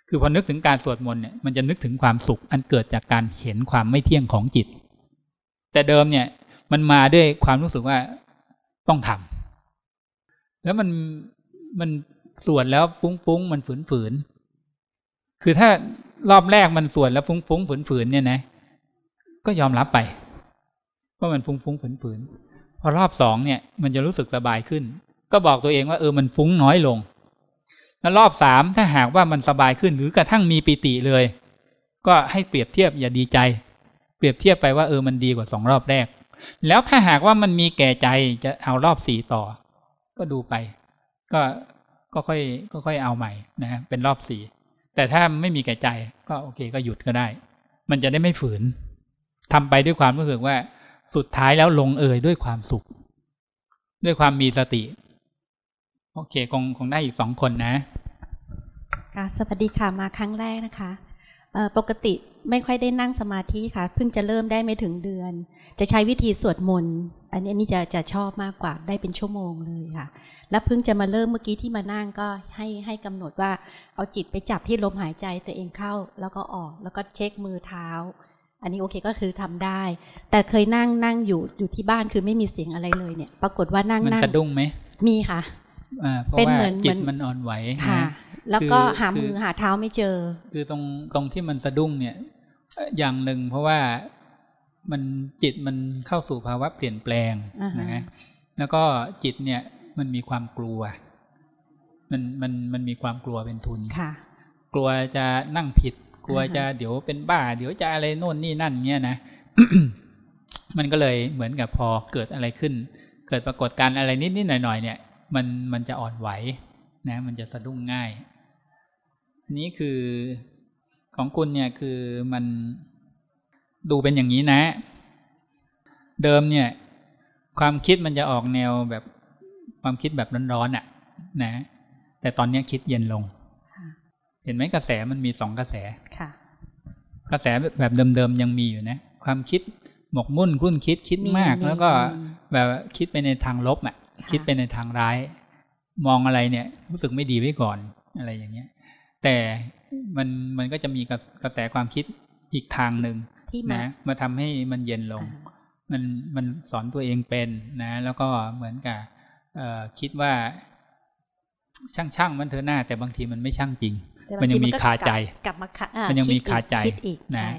คือพอนึกถึงการสวดมนต์เนี่ยมันจะนึกถึงความสุข อันเกิดจากการเห็นความไม่เที่ยงของจิต แต่เดิมเนี่ย มันมาด้วยความรู้สึกว่าต้องทำแล้วมันมันสวดแล้วปุ้งปุ้งมันฝืนฝืนคือถ้ารอบแรกมันสวดแล้วฟุ้งฟุ้งฝืนฝืนเนี่ยนะ ก็ยอมรับไปว่ามันฟุ้งฟุ้งฝืนฝืนพอรอบสองเนี่ย มันจะรู้สึกสบายขึ้น ก็บอกตัวเองว่าเออมันฟุ้งน้อยลง แล้วรอบสามถ้าหากว่ามันสบายขึ้นหรือกระทั่งมีปีติเลย ก็ให้เปรียบเทียบอย่าดีใจ เปรียบเทียบไปว่าเออมันดีกว่าสองรอบแรก แล้วถ้าหากว่ามันมีแก่ใจจะเอารอบสี่ต่อ ก็ดูไป ก็ก็ค่อยก็ค่อยเอาใหม่นะเป็นรอบสี่แต่ถ้าไม่มีแก่ใจก็โอเคก็หยุดก็ได้ มันจะได้ไม่ฝืนทำไปด้วยความรู้สึกว่าสุดท้ายแล้วลงเอยด้วยความสุข ด้วยความมีสติ โอเคคงคงได้อีกสองคนนะ
ค่ะสวัสดีค่ะมาครั้งแรกนะคะปกติไม่ค่อยได้นั่งสมาธิค่ะ เพิ่งจะเริ่มได้ไม่ถึงเดือน จะใช้วิธีสวดมนต์อันนี้อันนี้จะจะชอบมากกว่าได้เป็นชั่วโมงเลยค่ะ แล้วเพิ่งจะมาเริ่มเมื่อกี้ที่มานั่งก็ให้ให้กำหนดว่าเอาจิตไปจับที่ลมหายใจตัวเองเข้าแล้วก็ออก แล้วก็เช็คมือเท้า อันนี้โอเคก็คือทำได้ แต่เคยนั่งนั่งอยู่อยู่ที่บ้านคือไม่มีเสียงอะไรเลยเนี่ย ปรากฏว่านั่ง
มัน
นั่ง
สะดุ้งไหม
มีค่ะ
อ่า เพราะ
เป็น
ว่า
เหมือน
จิ
เหมื
ต
อน
มันอ่อนไหว
ค่ะ
นะ
แล้วก็
คือ
หามือ
คือ
หาเท้าไม่เจอ
คือตรงตรงที่มันสะดุ้งเนี่ย อย่างหนึ่งเพราะว่ามันจิตมันเข้าสู่ภาวะเปลี่ยนแปลง
อ่าฮะ
นะฮะแล้วก็จิตเนี่ยมันมีความกลัว มันมันมันมีความกลัวเป็นทุน
ค่ะ
กลัวจะนั่งผิด กลัว
อ่าฮะ
จะเดี๋ยวเป็นบ้า เดี๋ยวจะอะไรโน่นนี่นั่นเงี้ยนะมันก็เลยเหมือนกับพอเกิดอะไรขึ้น เกิดปรากฏการณ์อะไรนิดนิดหน่อยหน่อยๆเนี่ย มันมันจะอ่อนไหวนะ มันจะสะดุ้งง่าย นี่คือของคุณเนี่ยคือมันดูเป็นอย่างนี้นะ เดิมเนี่ย ความคิดมันจะออกแนวแบบความคิดแบบร้อนๆอะ นะ แต่ตอนนี้คิดเย็นลง เห็นไหมกระแสมันมีสองกระแส
ค่ะ
กระแสแบบเดิมๆยังมีอยู่นะ ความคิดหมกมุ่นคุ้นคิดคิด
มี
มาก
มี
แล้วก็
มี
แบบคิดไปในทางลบอะ คิดไปในทางร้าย มองอะไรเนี่ย รู้สึกไม่ดีไว้ก่อนอะไรอย่างเงี้ย แต่มันมันก็จะมีกระกระแสความคิดอีกทางหนึ่ง
ที่มา
นะมาทำให้มันเย็นลง มันมันสอนตัวเองเป็นนะ แล้วก็เหมือนกับเอ่อคิดว่า ช่างช่างๆมันเถอะน่า แต่บางทีมันไม่ช่างจริง
แต่บาง
มันยัง
ที
มี
ก็
คาใจ
กลับมาคาอ่า
มันยังมี
คิดอีก
คาใจ
คิดอีก
นะ
ใช่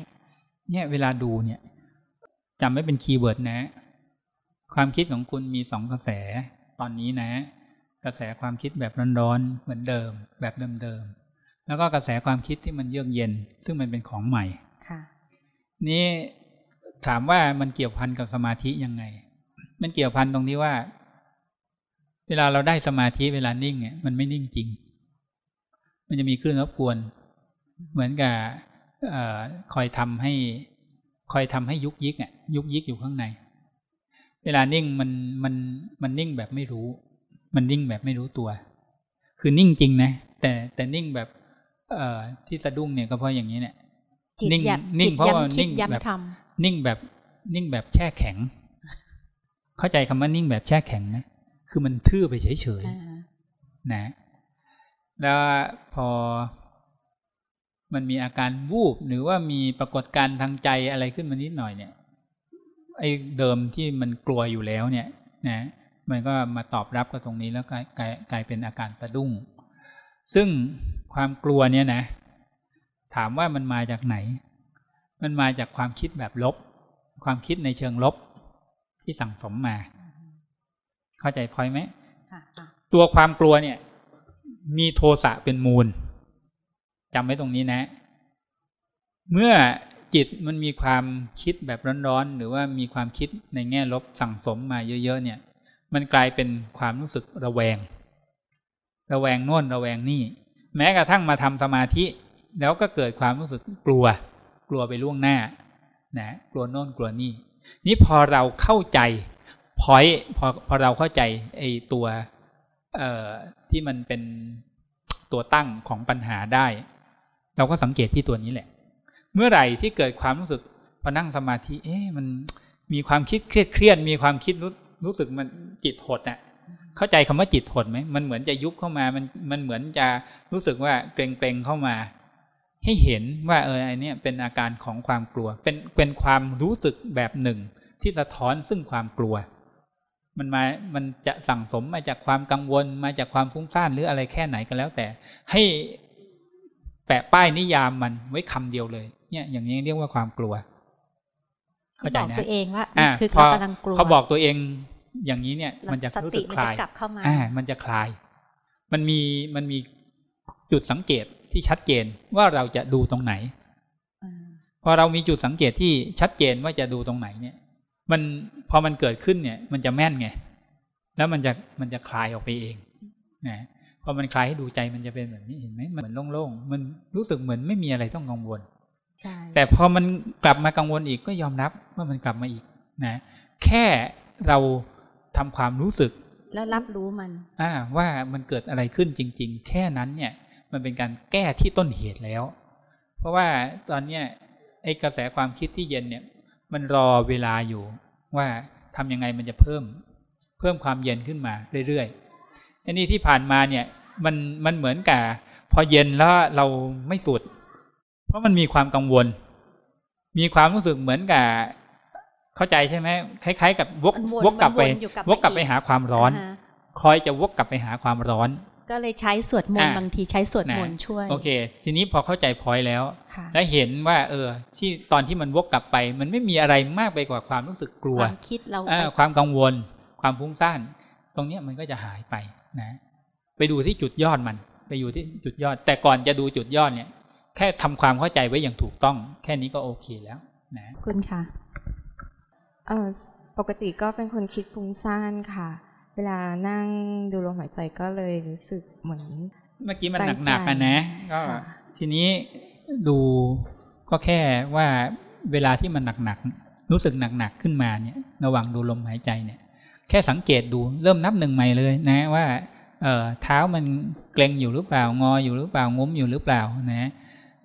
เนี่ยเวลาดูเนี่ยจำไม่เป็น keyword นะ ความคิดของคุณมีสองกระแสตอนนี้นะ กระแสความคิดแบบร้อนๆเหมือนเดิม แบบเดิมๆแล้วก็กระแสความคิดที่มันเยือกเย็น ซึ่งมันเป็นของใหม่
ค่ะ
นี่ถามว่ามันเกี่ยวพันกับสมาธิยังไง มันเกี่ยวพันตรงที่ว่า เวลาเราได้สมาธิเวลานิ่งเนี่ยมันไม่นิ่งจริง มันจะมีคลื่นรบกวน เหมือนกับเออคอยทำให้ คอยทำให้ยุกยิกอะยุกยิกอยู่ข้างใน เวลานิ่งมันมันมันนิ่งแบบไม่รู้ มันนิ่งแบบไม่รู้ตัว คือนิ่งจริงนะ แต่แต่นิ่งแบบ เอ่อที่สะดุ้งเนี่ยก็เพราะอย่างนี้เนี่ย
จิต
นิ่ง
ยับ
นิ่ง
จิต
เพราะว่า
ย้ำคิด
นิ่ง
ย้ำ
แบบ
ท
นิ่งแบบ นิ่งแบบแช่แข็ง เข้าใจคำว่านิ่งแบบแช่แข็งนะคือมันทื่อไปเฉยำ
อ่า
ๆนะ แล้วพอ มันมีอาการวูบหรือว่ามีปรากฏการณ์ทางใจอะไรขึ้นมานิดหน่อยเนี่ย ไอ้เดิมที่มันกลัวอยู่แล้วเนี่ยนะมันก็มาตอบรับกับตรงนี้แล้วกลายกลายกลายเป็นอาการสะดุ้ง ซึ่งความกลัวเนี่ยนะ ถามว่ามันมาจากไหน มันมาจากความคิดแบบลบ ความคิดในเชิงลบที่สั่งสมมา เข้าใจพอยไหม
ค่ะค่ะ
ตัวความกลัวเนี่ย มีโทสะเป็นมูลจำไว้ตรงนี้นะ เมื่อ จิตมันมีความคิดแบบร้อนๆ หรือว่ามีความคิดในแง่ลบสั่งสมมาเยอะ ๆ เนี่ย มันกลายเป็นความรู้สึกระแวง ระแวงโน่นระแวงนี่ แม้กระทั่งมาทำสมาธิ แล้วก็เกิดความรู้สึกกลัว กลัวไปล่วงหน้านะกลัวโน่นกลัวนี่ นี่พอเราเข้าใจพอยพอพอเราเข้าใจไอ้ตัวเอ่อที่มันเป็นตัวตั้งของปัญหาได้ เราก็สังเกตที่ตัวนี้แหละ มื่อไหร่ที่เกิดความรู้สึกพอนั่งสมาธิ เอ๊ะมันมีความคิดเครียดเครียดมีความคิดรู้รู้สึกมันจิตหดอะ เข้าใจคำว่าจิตหดไหมมันเหมือนจะยุบเข้ามามันมันเหมือนจะรู้สึกว่าเกรงเกรงเข้ามา ให้เห็นว่าเออไอเนี้ยเป็นอาการของความกลัว เป็นเป็นความรู้สึกแบบหนึ่ง ที่สะท้อนซึ่งความกลัว มันมามันจะสั่งสมมาจากความกังวลมาจากความฟุ้งซ่านหรืออะไรแค่ไหนก็แล้วแต่ ให้แปะป้ายนิยามมันไว้คำเดียวเลย เนี่ย อย่างนี้เรียกว่าความกลัว เข้าใจ
บอก
นะ
ตัวเองว่า
อ่า
คือ
พอ
เขากำลังกลัว
เขาบอกตัวเอง อย่างนี้เนี่ย
แล้ว
มันจะ
ส
รู้
ติ
สึก
มัน
คลา
จะ
ย
กลับเข้ามา
อ่า มันจะคลาย มันมีมันมีจุดสังเกตที่ชัดเจนว่าเราจะดูตรงไหนพอเรามีจุดสังเกตที่ชัดเจนว่าจะดูตรงไหนเนี่ย มันพอมันเกิดขึ้นเนี่ย มันจะแม่นไง แล้วมันจะมันจะคลายออกไปเองนะพอมันคลายให้ดูใจมันจะเป็นแบบนี้เห็นไหมมันเหมือนโล่งๆมันรู้สึกเหมือนไม่มีอะไรต้องกังวล
ใช่
แต่พอมันกลับมากังวลอีกก็ยอมรับว่ามันกลับมาอีกนะแค่เราทำความรู้สึก
แล้วรับรู้มัน
อ่าว่ามันเกิดอะไรขึ้นจริง ๆ แค่นั้นเนี่ย มันเป็นการแก้ที่ต้นเหตุแล้ว เพราะว่าตอนเนี้ยไอ้กระแสความคิดที่เย็นเนี่ย มันรอเวลาอยู่ว่าทำยังไงมันจะเพิ่ม เพิ่มความเย็นขึ้นมาเรื่อยๆอันนี้ที่ผ่านมาเนี่ย มันมันเหมือนกับพอเย็นแล้วเราไม่สุด เพราะมันมีความกังวล มีความรู้สึกเหมือนกับเข้าใจใช่ไหมคล้าย ๆ กับวก
มันวน
วกกลับไป
มันวนอยู่กลับ
วกกลับ
มา
ไป
อีก
หาความร้อน
อ่าฮะ
คอยจะวกกลับไปหาความร้อน
ก็เลยใช้สวดมนต์
อะ
บางทีใช้สวดมนต์
นะ
ช่วย
โอเค ทีนี้พอเข้าใจพอยแล้ว
ค่ะ
และเห็นว่า เออ ที่ตอนที่มันวกกลับไป มันไม่มีอะไรมากไปกว่าความรู้สึกกลัว
ความคิดเรา
อ่ความกังวล ความฟุ้งซ่านตรงเนี้ยมันก็จะหายไปนะ ไปดูที่จุดยอดมัน ไปอยู่ที่จุดยอด แต่ก่อนจะดูจุดยอดเนี่ย แค่ทำความเข้าใจไว้อย่างถูกต้อง แค่นี้ก็โอเคแล้วนะ
คุณค่ะ
เออปกติก็เป็นคนคิดฟุ้งซ่านค่ะ เวลานั่งดูลมหายใจก็เลยรู้สึกเหมือน
เมื่อกี้มัน
ตั้ง
หนักๆ
ใจ
กันนะก็
ค่ะ
ทีนี้ดูก็แค่ว่าเวลาที่มันหนักๆรู้สึกหนักๆขึ้นมาเนี่ย ระหว่างดูลมหายใจเนี่ย แค่สังเกตดูเริ่มนับหนึ่งใหม่เลยนะว่าเออเท้ามันเกร็งอยู่หรือเปล่างออยู่หรือเปล่างุ้มอยู่หรือเปล่านะ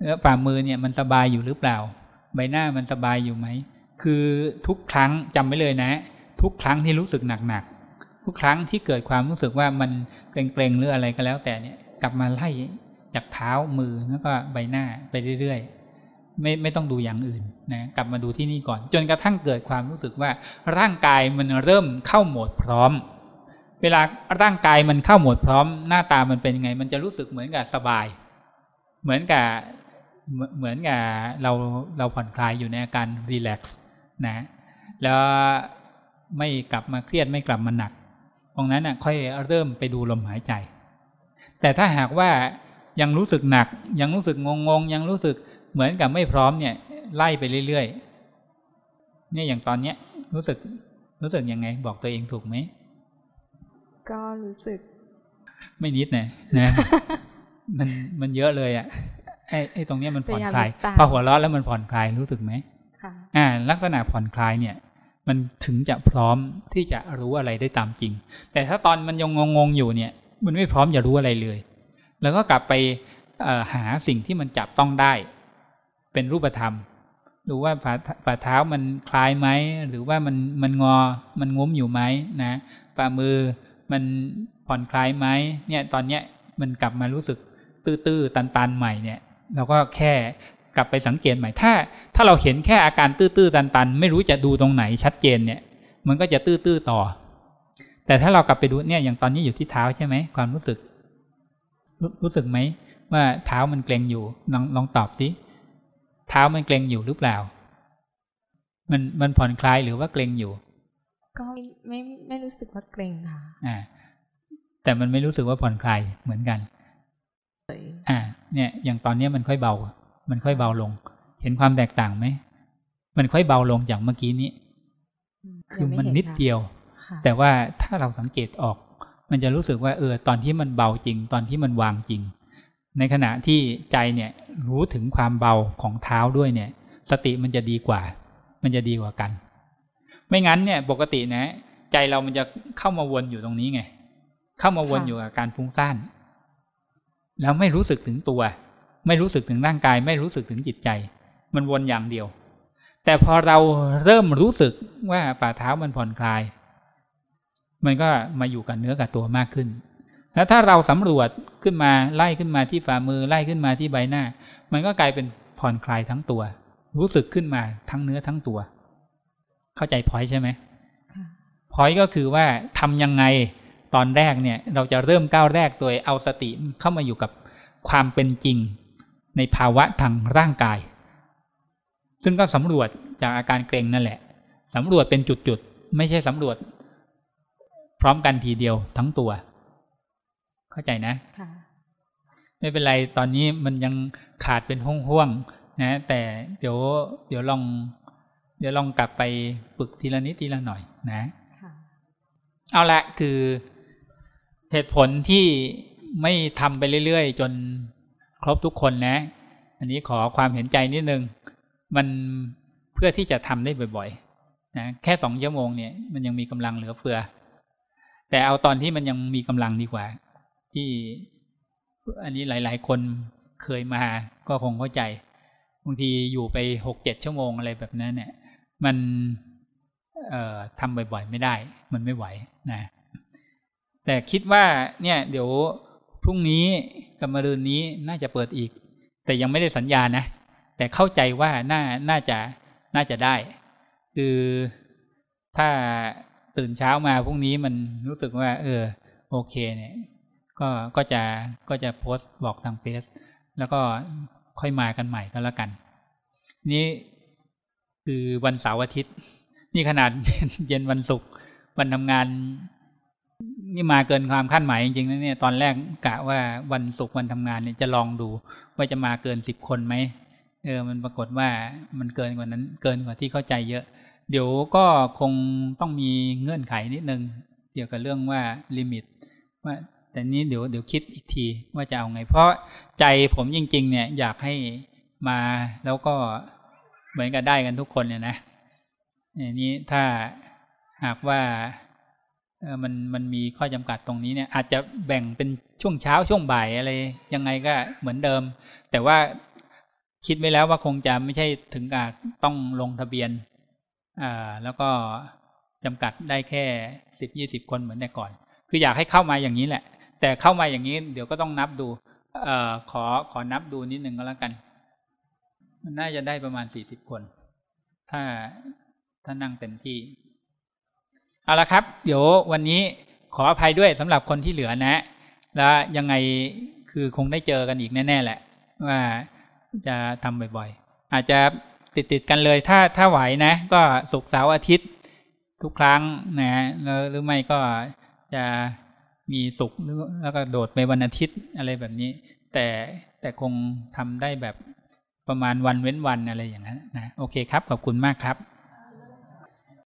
แล้วฝ่ามือเนี่ยมันสบายอยู่หรือเปล่า ใบหน้ามันสบายอยู่ไหม คือทุกครั้งจำไว้เลยนะ ทุกครั้งที่รู้สึกหนักๆทุกครั้งที่เกิดความรู้สึกว่ามันเกร็งๆหรืออะไรก็แล้ว แต่เนี่ยกลับมาไล่จากเท้ามือแล้วก็ใบหน้าไปเรื่อยๆ ไม่ไม่ต้องดูอย่างอื่นนะกลับมาดูที่นี่ก่อน จนกระทั่งเกิดความรู้สึกว่าร่างกายมันเริ่มเข้าโหมดพร้อม เวลาร่างกายมันเข้าโหมดพร้อม หน้าตามันเป็นยังไง มันจะรู้สึกเหมือนกับสบาย เหมือนกับ เหมือนเหมือนกับเราเราผ่อนคลายอยู่ในอาการรีแลกซ์นะแล้วไม่กลับมาเครียดไม่กลับมาหนัก ตรงนั้นน่ะค่อยเริ่มไปดูลมหายใจ แต่ถ้าหากว่ายังรู้สึกหนัก ยังรู้สึกงงๆยังรู้สึกเหมือนกับไม่พร้อมเนี่ย ไล่ไปเรื่อยๆเนี่ยอย่างตอนเนี้ยรู้สึกรู้สึกยังไง บอกตัวเองถูกไหม
ก็รู้สึก
ไม่นิดนะนะ มันมันเยอะเลยอะ ไอ้ไอ้ตรงเนี้ยมันผ่อนคลาย
พยายามหลับตา
พอหัวเราะแล้วมันผ่อนคลายรู้สึกไหม
ค่ะ
อ่า ลักษณะผ่อนคลายเนี่ย มันถึงจะพร้อมที่จะรู้อะไรได้ตามจริง แต่ถ้าตอนมันยังงงๆอยู่เนี่ย มันไม่พร้อมจะรู้อะไรเลย แล้วก็กลับไปเอ่อหาสิ่งที่มันจับต้องได้ เป็นรูปธรรม ดูว่าฝ่าฝ่าเท้ามันคลายไหมหรือว่ามันมันงอมันงุ้มอยู่ไหมนะฝ่ามือมันผ่อนคลายไหมเนี่ย ตอนเนี้ยมันกลับมารู้สึกตื้อๆตันๆใหม่เนี่ย เราก็แค่กลับไปสังเกตใหม่ถ้า ถ้าเราเห็นแค่อาการตื้อๆตันๆ ไม่รู้จะดูตรงไหนชัดเจนเนี่ย มันก็จะตื้อๆต่อ แต่ถ้าเรากลับไปดูเนี่ยอย่างตอนนี้อยู่ที่เท้าใช่ไหมความรู้สึกรู้สึกไหมว่าเท้ามันเกร็งอยู่ลองลองตอบดิเท้ามันเกร็งอยู่หรือเปล่า มันมันผ่อนคลายหรือว่าเกร็งอยู่
ก็ไม่ไม่รู้สึกว่าเกร็งค่ะ
อ่าแต่มันไม่รู้สึกว่าผ่อนคลายเหมือนกัน อ่า เนี่ย อย่างตอนนี้มันค่อยเบา มันค่อยเบาลง เห็นความแตกต่างไหม มันค่อยเบาลงจากเมื่อกี้นี้ คือมันนิดเดียว แต่ว่าถ้าเราสังเกตออก มันจะรู้สึกว่า เออ ตอนที่มันเบาจริง ตอนที่มันวางจริง ในขณะที่ใจเนี่ย รู้ถึงความเบาของเท้าด้วยเนี่ย สติมันจะดีกว่า มันจะดีกว่ากัน ไม่งั้นเนี่ย ปกตินะ ใจเรามันจะเข้ามาวนอยู่ตรงนี้ไง เข้ามาวนอยู่กับการฟุ้งซ่าน แล้วไม่รู้สึกถึงตัว ไม่รู้สึกถึงร่างกาย ไม่รู้สึกถึงจิตใจ มันวนอย่างเดียว แต่พอเราเริ่มรู้สึกว่าฝ่าเท้ามันผ่อนคลาย มันก็มาอยู่กับเนื้อกับตัวมากขึ้น แล้วถ้าเราสำรวจขึ้นมาไล่ขึ้นมาที่ฝ่ามือไล่ขึ้นมาที่ใบหน้า มันก็กลายเป็นผ่อนคลายทั้งตัว รู้สึกขึ้นมาทั้งเนื้อทั้งตัว เข้าใจพอยใช่ไหมพอยก็คือว่าทำยังไง ตอนแรกเนี่ยเราจะเริ่มก้าวแรกโดยเอาสติเข้ามาอยู่กับความเป็นจริงในภาวะทางร่างกาย ซึ่งก็สำรวจจากอาการเกร็งนั่นแหละสำรวจเป็นจุดๆ ไม่ใช่สำรวจ พร้อมกันทีเดียวทั้งตัว เข้าใจนะไม่เป็นไรตอนนี้มันยังขาดเป็นห้วงๆนะ แต่เดี๋ยว เดี๋ยวลอง เดี๋ยวลองกลับไปฝึกทีละนิดทีละหน่อยนะเอาละคือ เหตุผลที่ไม่ทำไปเรื่อยๆ จนครบทุกคนนะ อันนี้ขอความเห็นใจนิดนึง มันเพื่อที่จะทำได้บ่อยๆนะแค่สองชั่วโมงเนี่ยมันยังมีกำลังเหลือเฟือ แต่เอาตอนที่มันยังมีกำลังดีกว่า ที่อันนี้หลาย ๆ คนเคยมาก็คงเข้าใจบางทีอยู่ไปหกเจ็ดชั่วโมงอะไรแบบนั้นเนี่ย มันเอ่อทำบ่อยๆ ไม่ได้ มันไม่ไหวนะ แต่คิดว่าเนี่ยเดี๋ยวพรุ่งนี้กับมะรืนนี้น่าจะเปิดอีก แต่ยังไม่ได้สัญญานะ แต่เข้าใจว่าน่าน่าจะน่าจะได้ คือถ้าตื่นเช้ามาพรุ่งนี้มันรู้สึกว่า เออ โอเคเนี่ย ก็ก็จะก็จะโพสต์บอกทางเฟซแล้วก็ค่อยมากันใหม่ก็แล้วกัน นี่คือวันเสาร์อาทิตย์ นี่ขนาดเย็นวันศุกร์วันทำงาน นี่มาเกินความคาดหมายจริงๆนะเนี่ยตอนแรกกะว่าวันศุกร์วันทำงานเนี่ยจะลองดู ว่าจะมาเกินสิบคนไหมเออมันปรากฏว่ามันเกินกว่านั้นเกินกว่าที่เข้าใจเยอะ เดี๋ยวก็คงต้องมีเงื่อนไขนิดนึง เกี่ยวกับเรื่องว่าลิมิต ว่าแต่นี้เดี๋ยวเดี๋ยวคิดอีกทีว่าจะเอาไง เพราะใจผมจริง ๆ เนี่ยอยากให้มาแล้วก็เหมือนกันได้กันทุกคนเนี่ยนะอย่างนี้ถ้าหากว่า มันมันมีข้อจำกัดตรงนี้เนี่ย อาจจะแบ่งเป็นช่วงเช้าช่วงบ่ายอะไร ยังไงก็เหมือนเดิม แต่ว่าคิดไว้แล้วว่าคงจะไม่ใช่ถึงกับต้องลงทะเบียนอ่าแล้วก็จำกัดได้แค่สิบยี่สิบคนเหมือนแต่ก่อน คืออยากให้เข้ามาอย่างนี้แหละ แต่เข้ามาอย่างนี้เดี๋ยวก็ต้องนับดูเอ่อขอขอนับดูนิดนึงก็แล้วกัน มันน่าจะได้ประมาณสี่สิบคน ถ้าถ้านั่งเต็มที่ เอาละครับ เดี๋ยววันนี้ขออภัยด้วยสำหรับคนที่เหลือนะ แล้วยังไงคือคงได้เจอกันอีกแน่ ๆ แหละ ว่าจะทำบ่อยๆ อาจจะติดติดกันเลยถ้าถ้าไหวนะ ก็ศุกร์เสาร์อาทิตย์ทุกครั้งนะแล้วหรือไม่ก็จะมีศุกร์แล้วก็โดดไปวันอาทิตย์อะไรแบบนี้ แต่แต่คงทำได้แบบประมาณวันเว้นวันอะไรอย่างนั้นนะโอเคครับ ขอบคุณมากครับ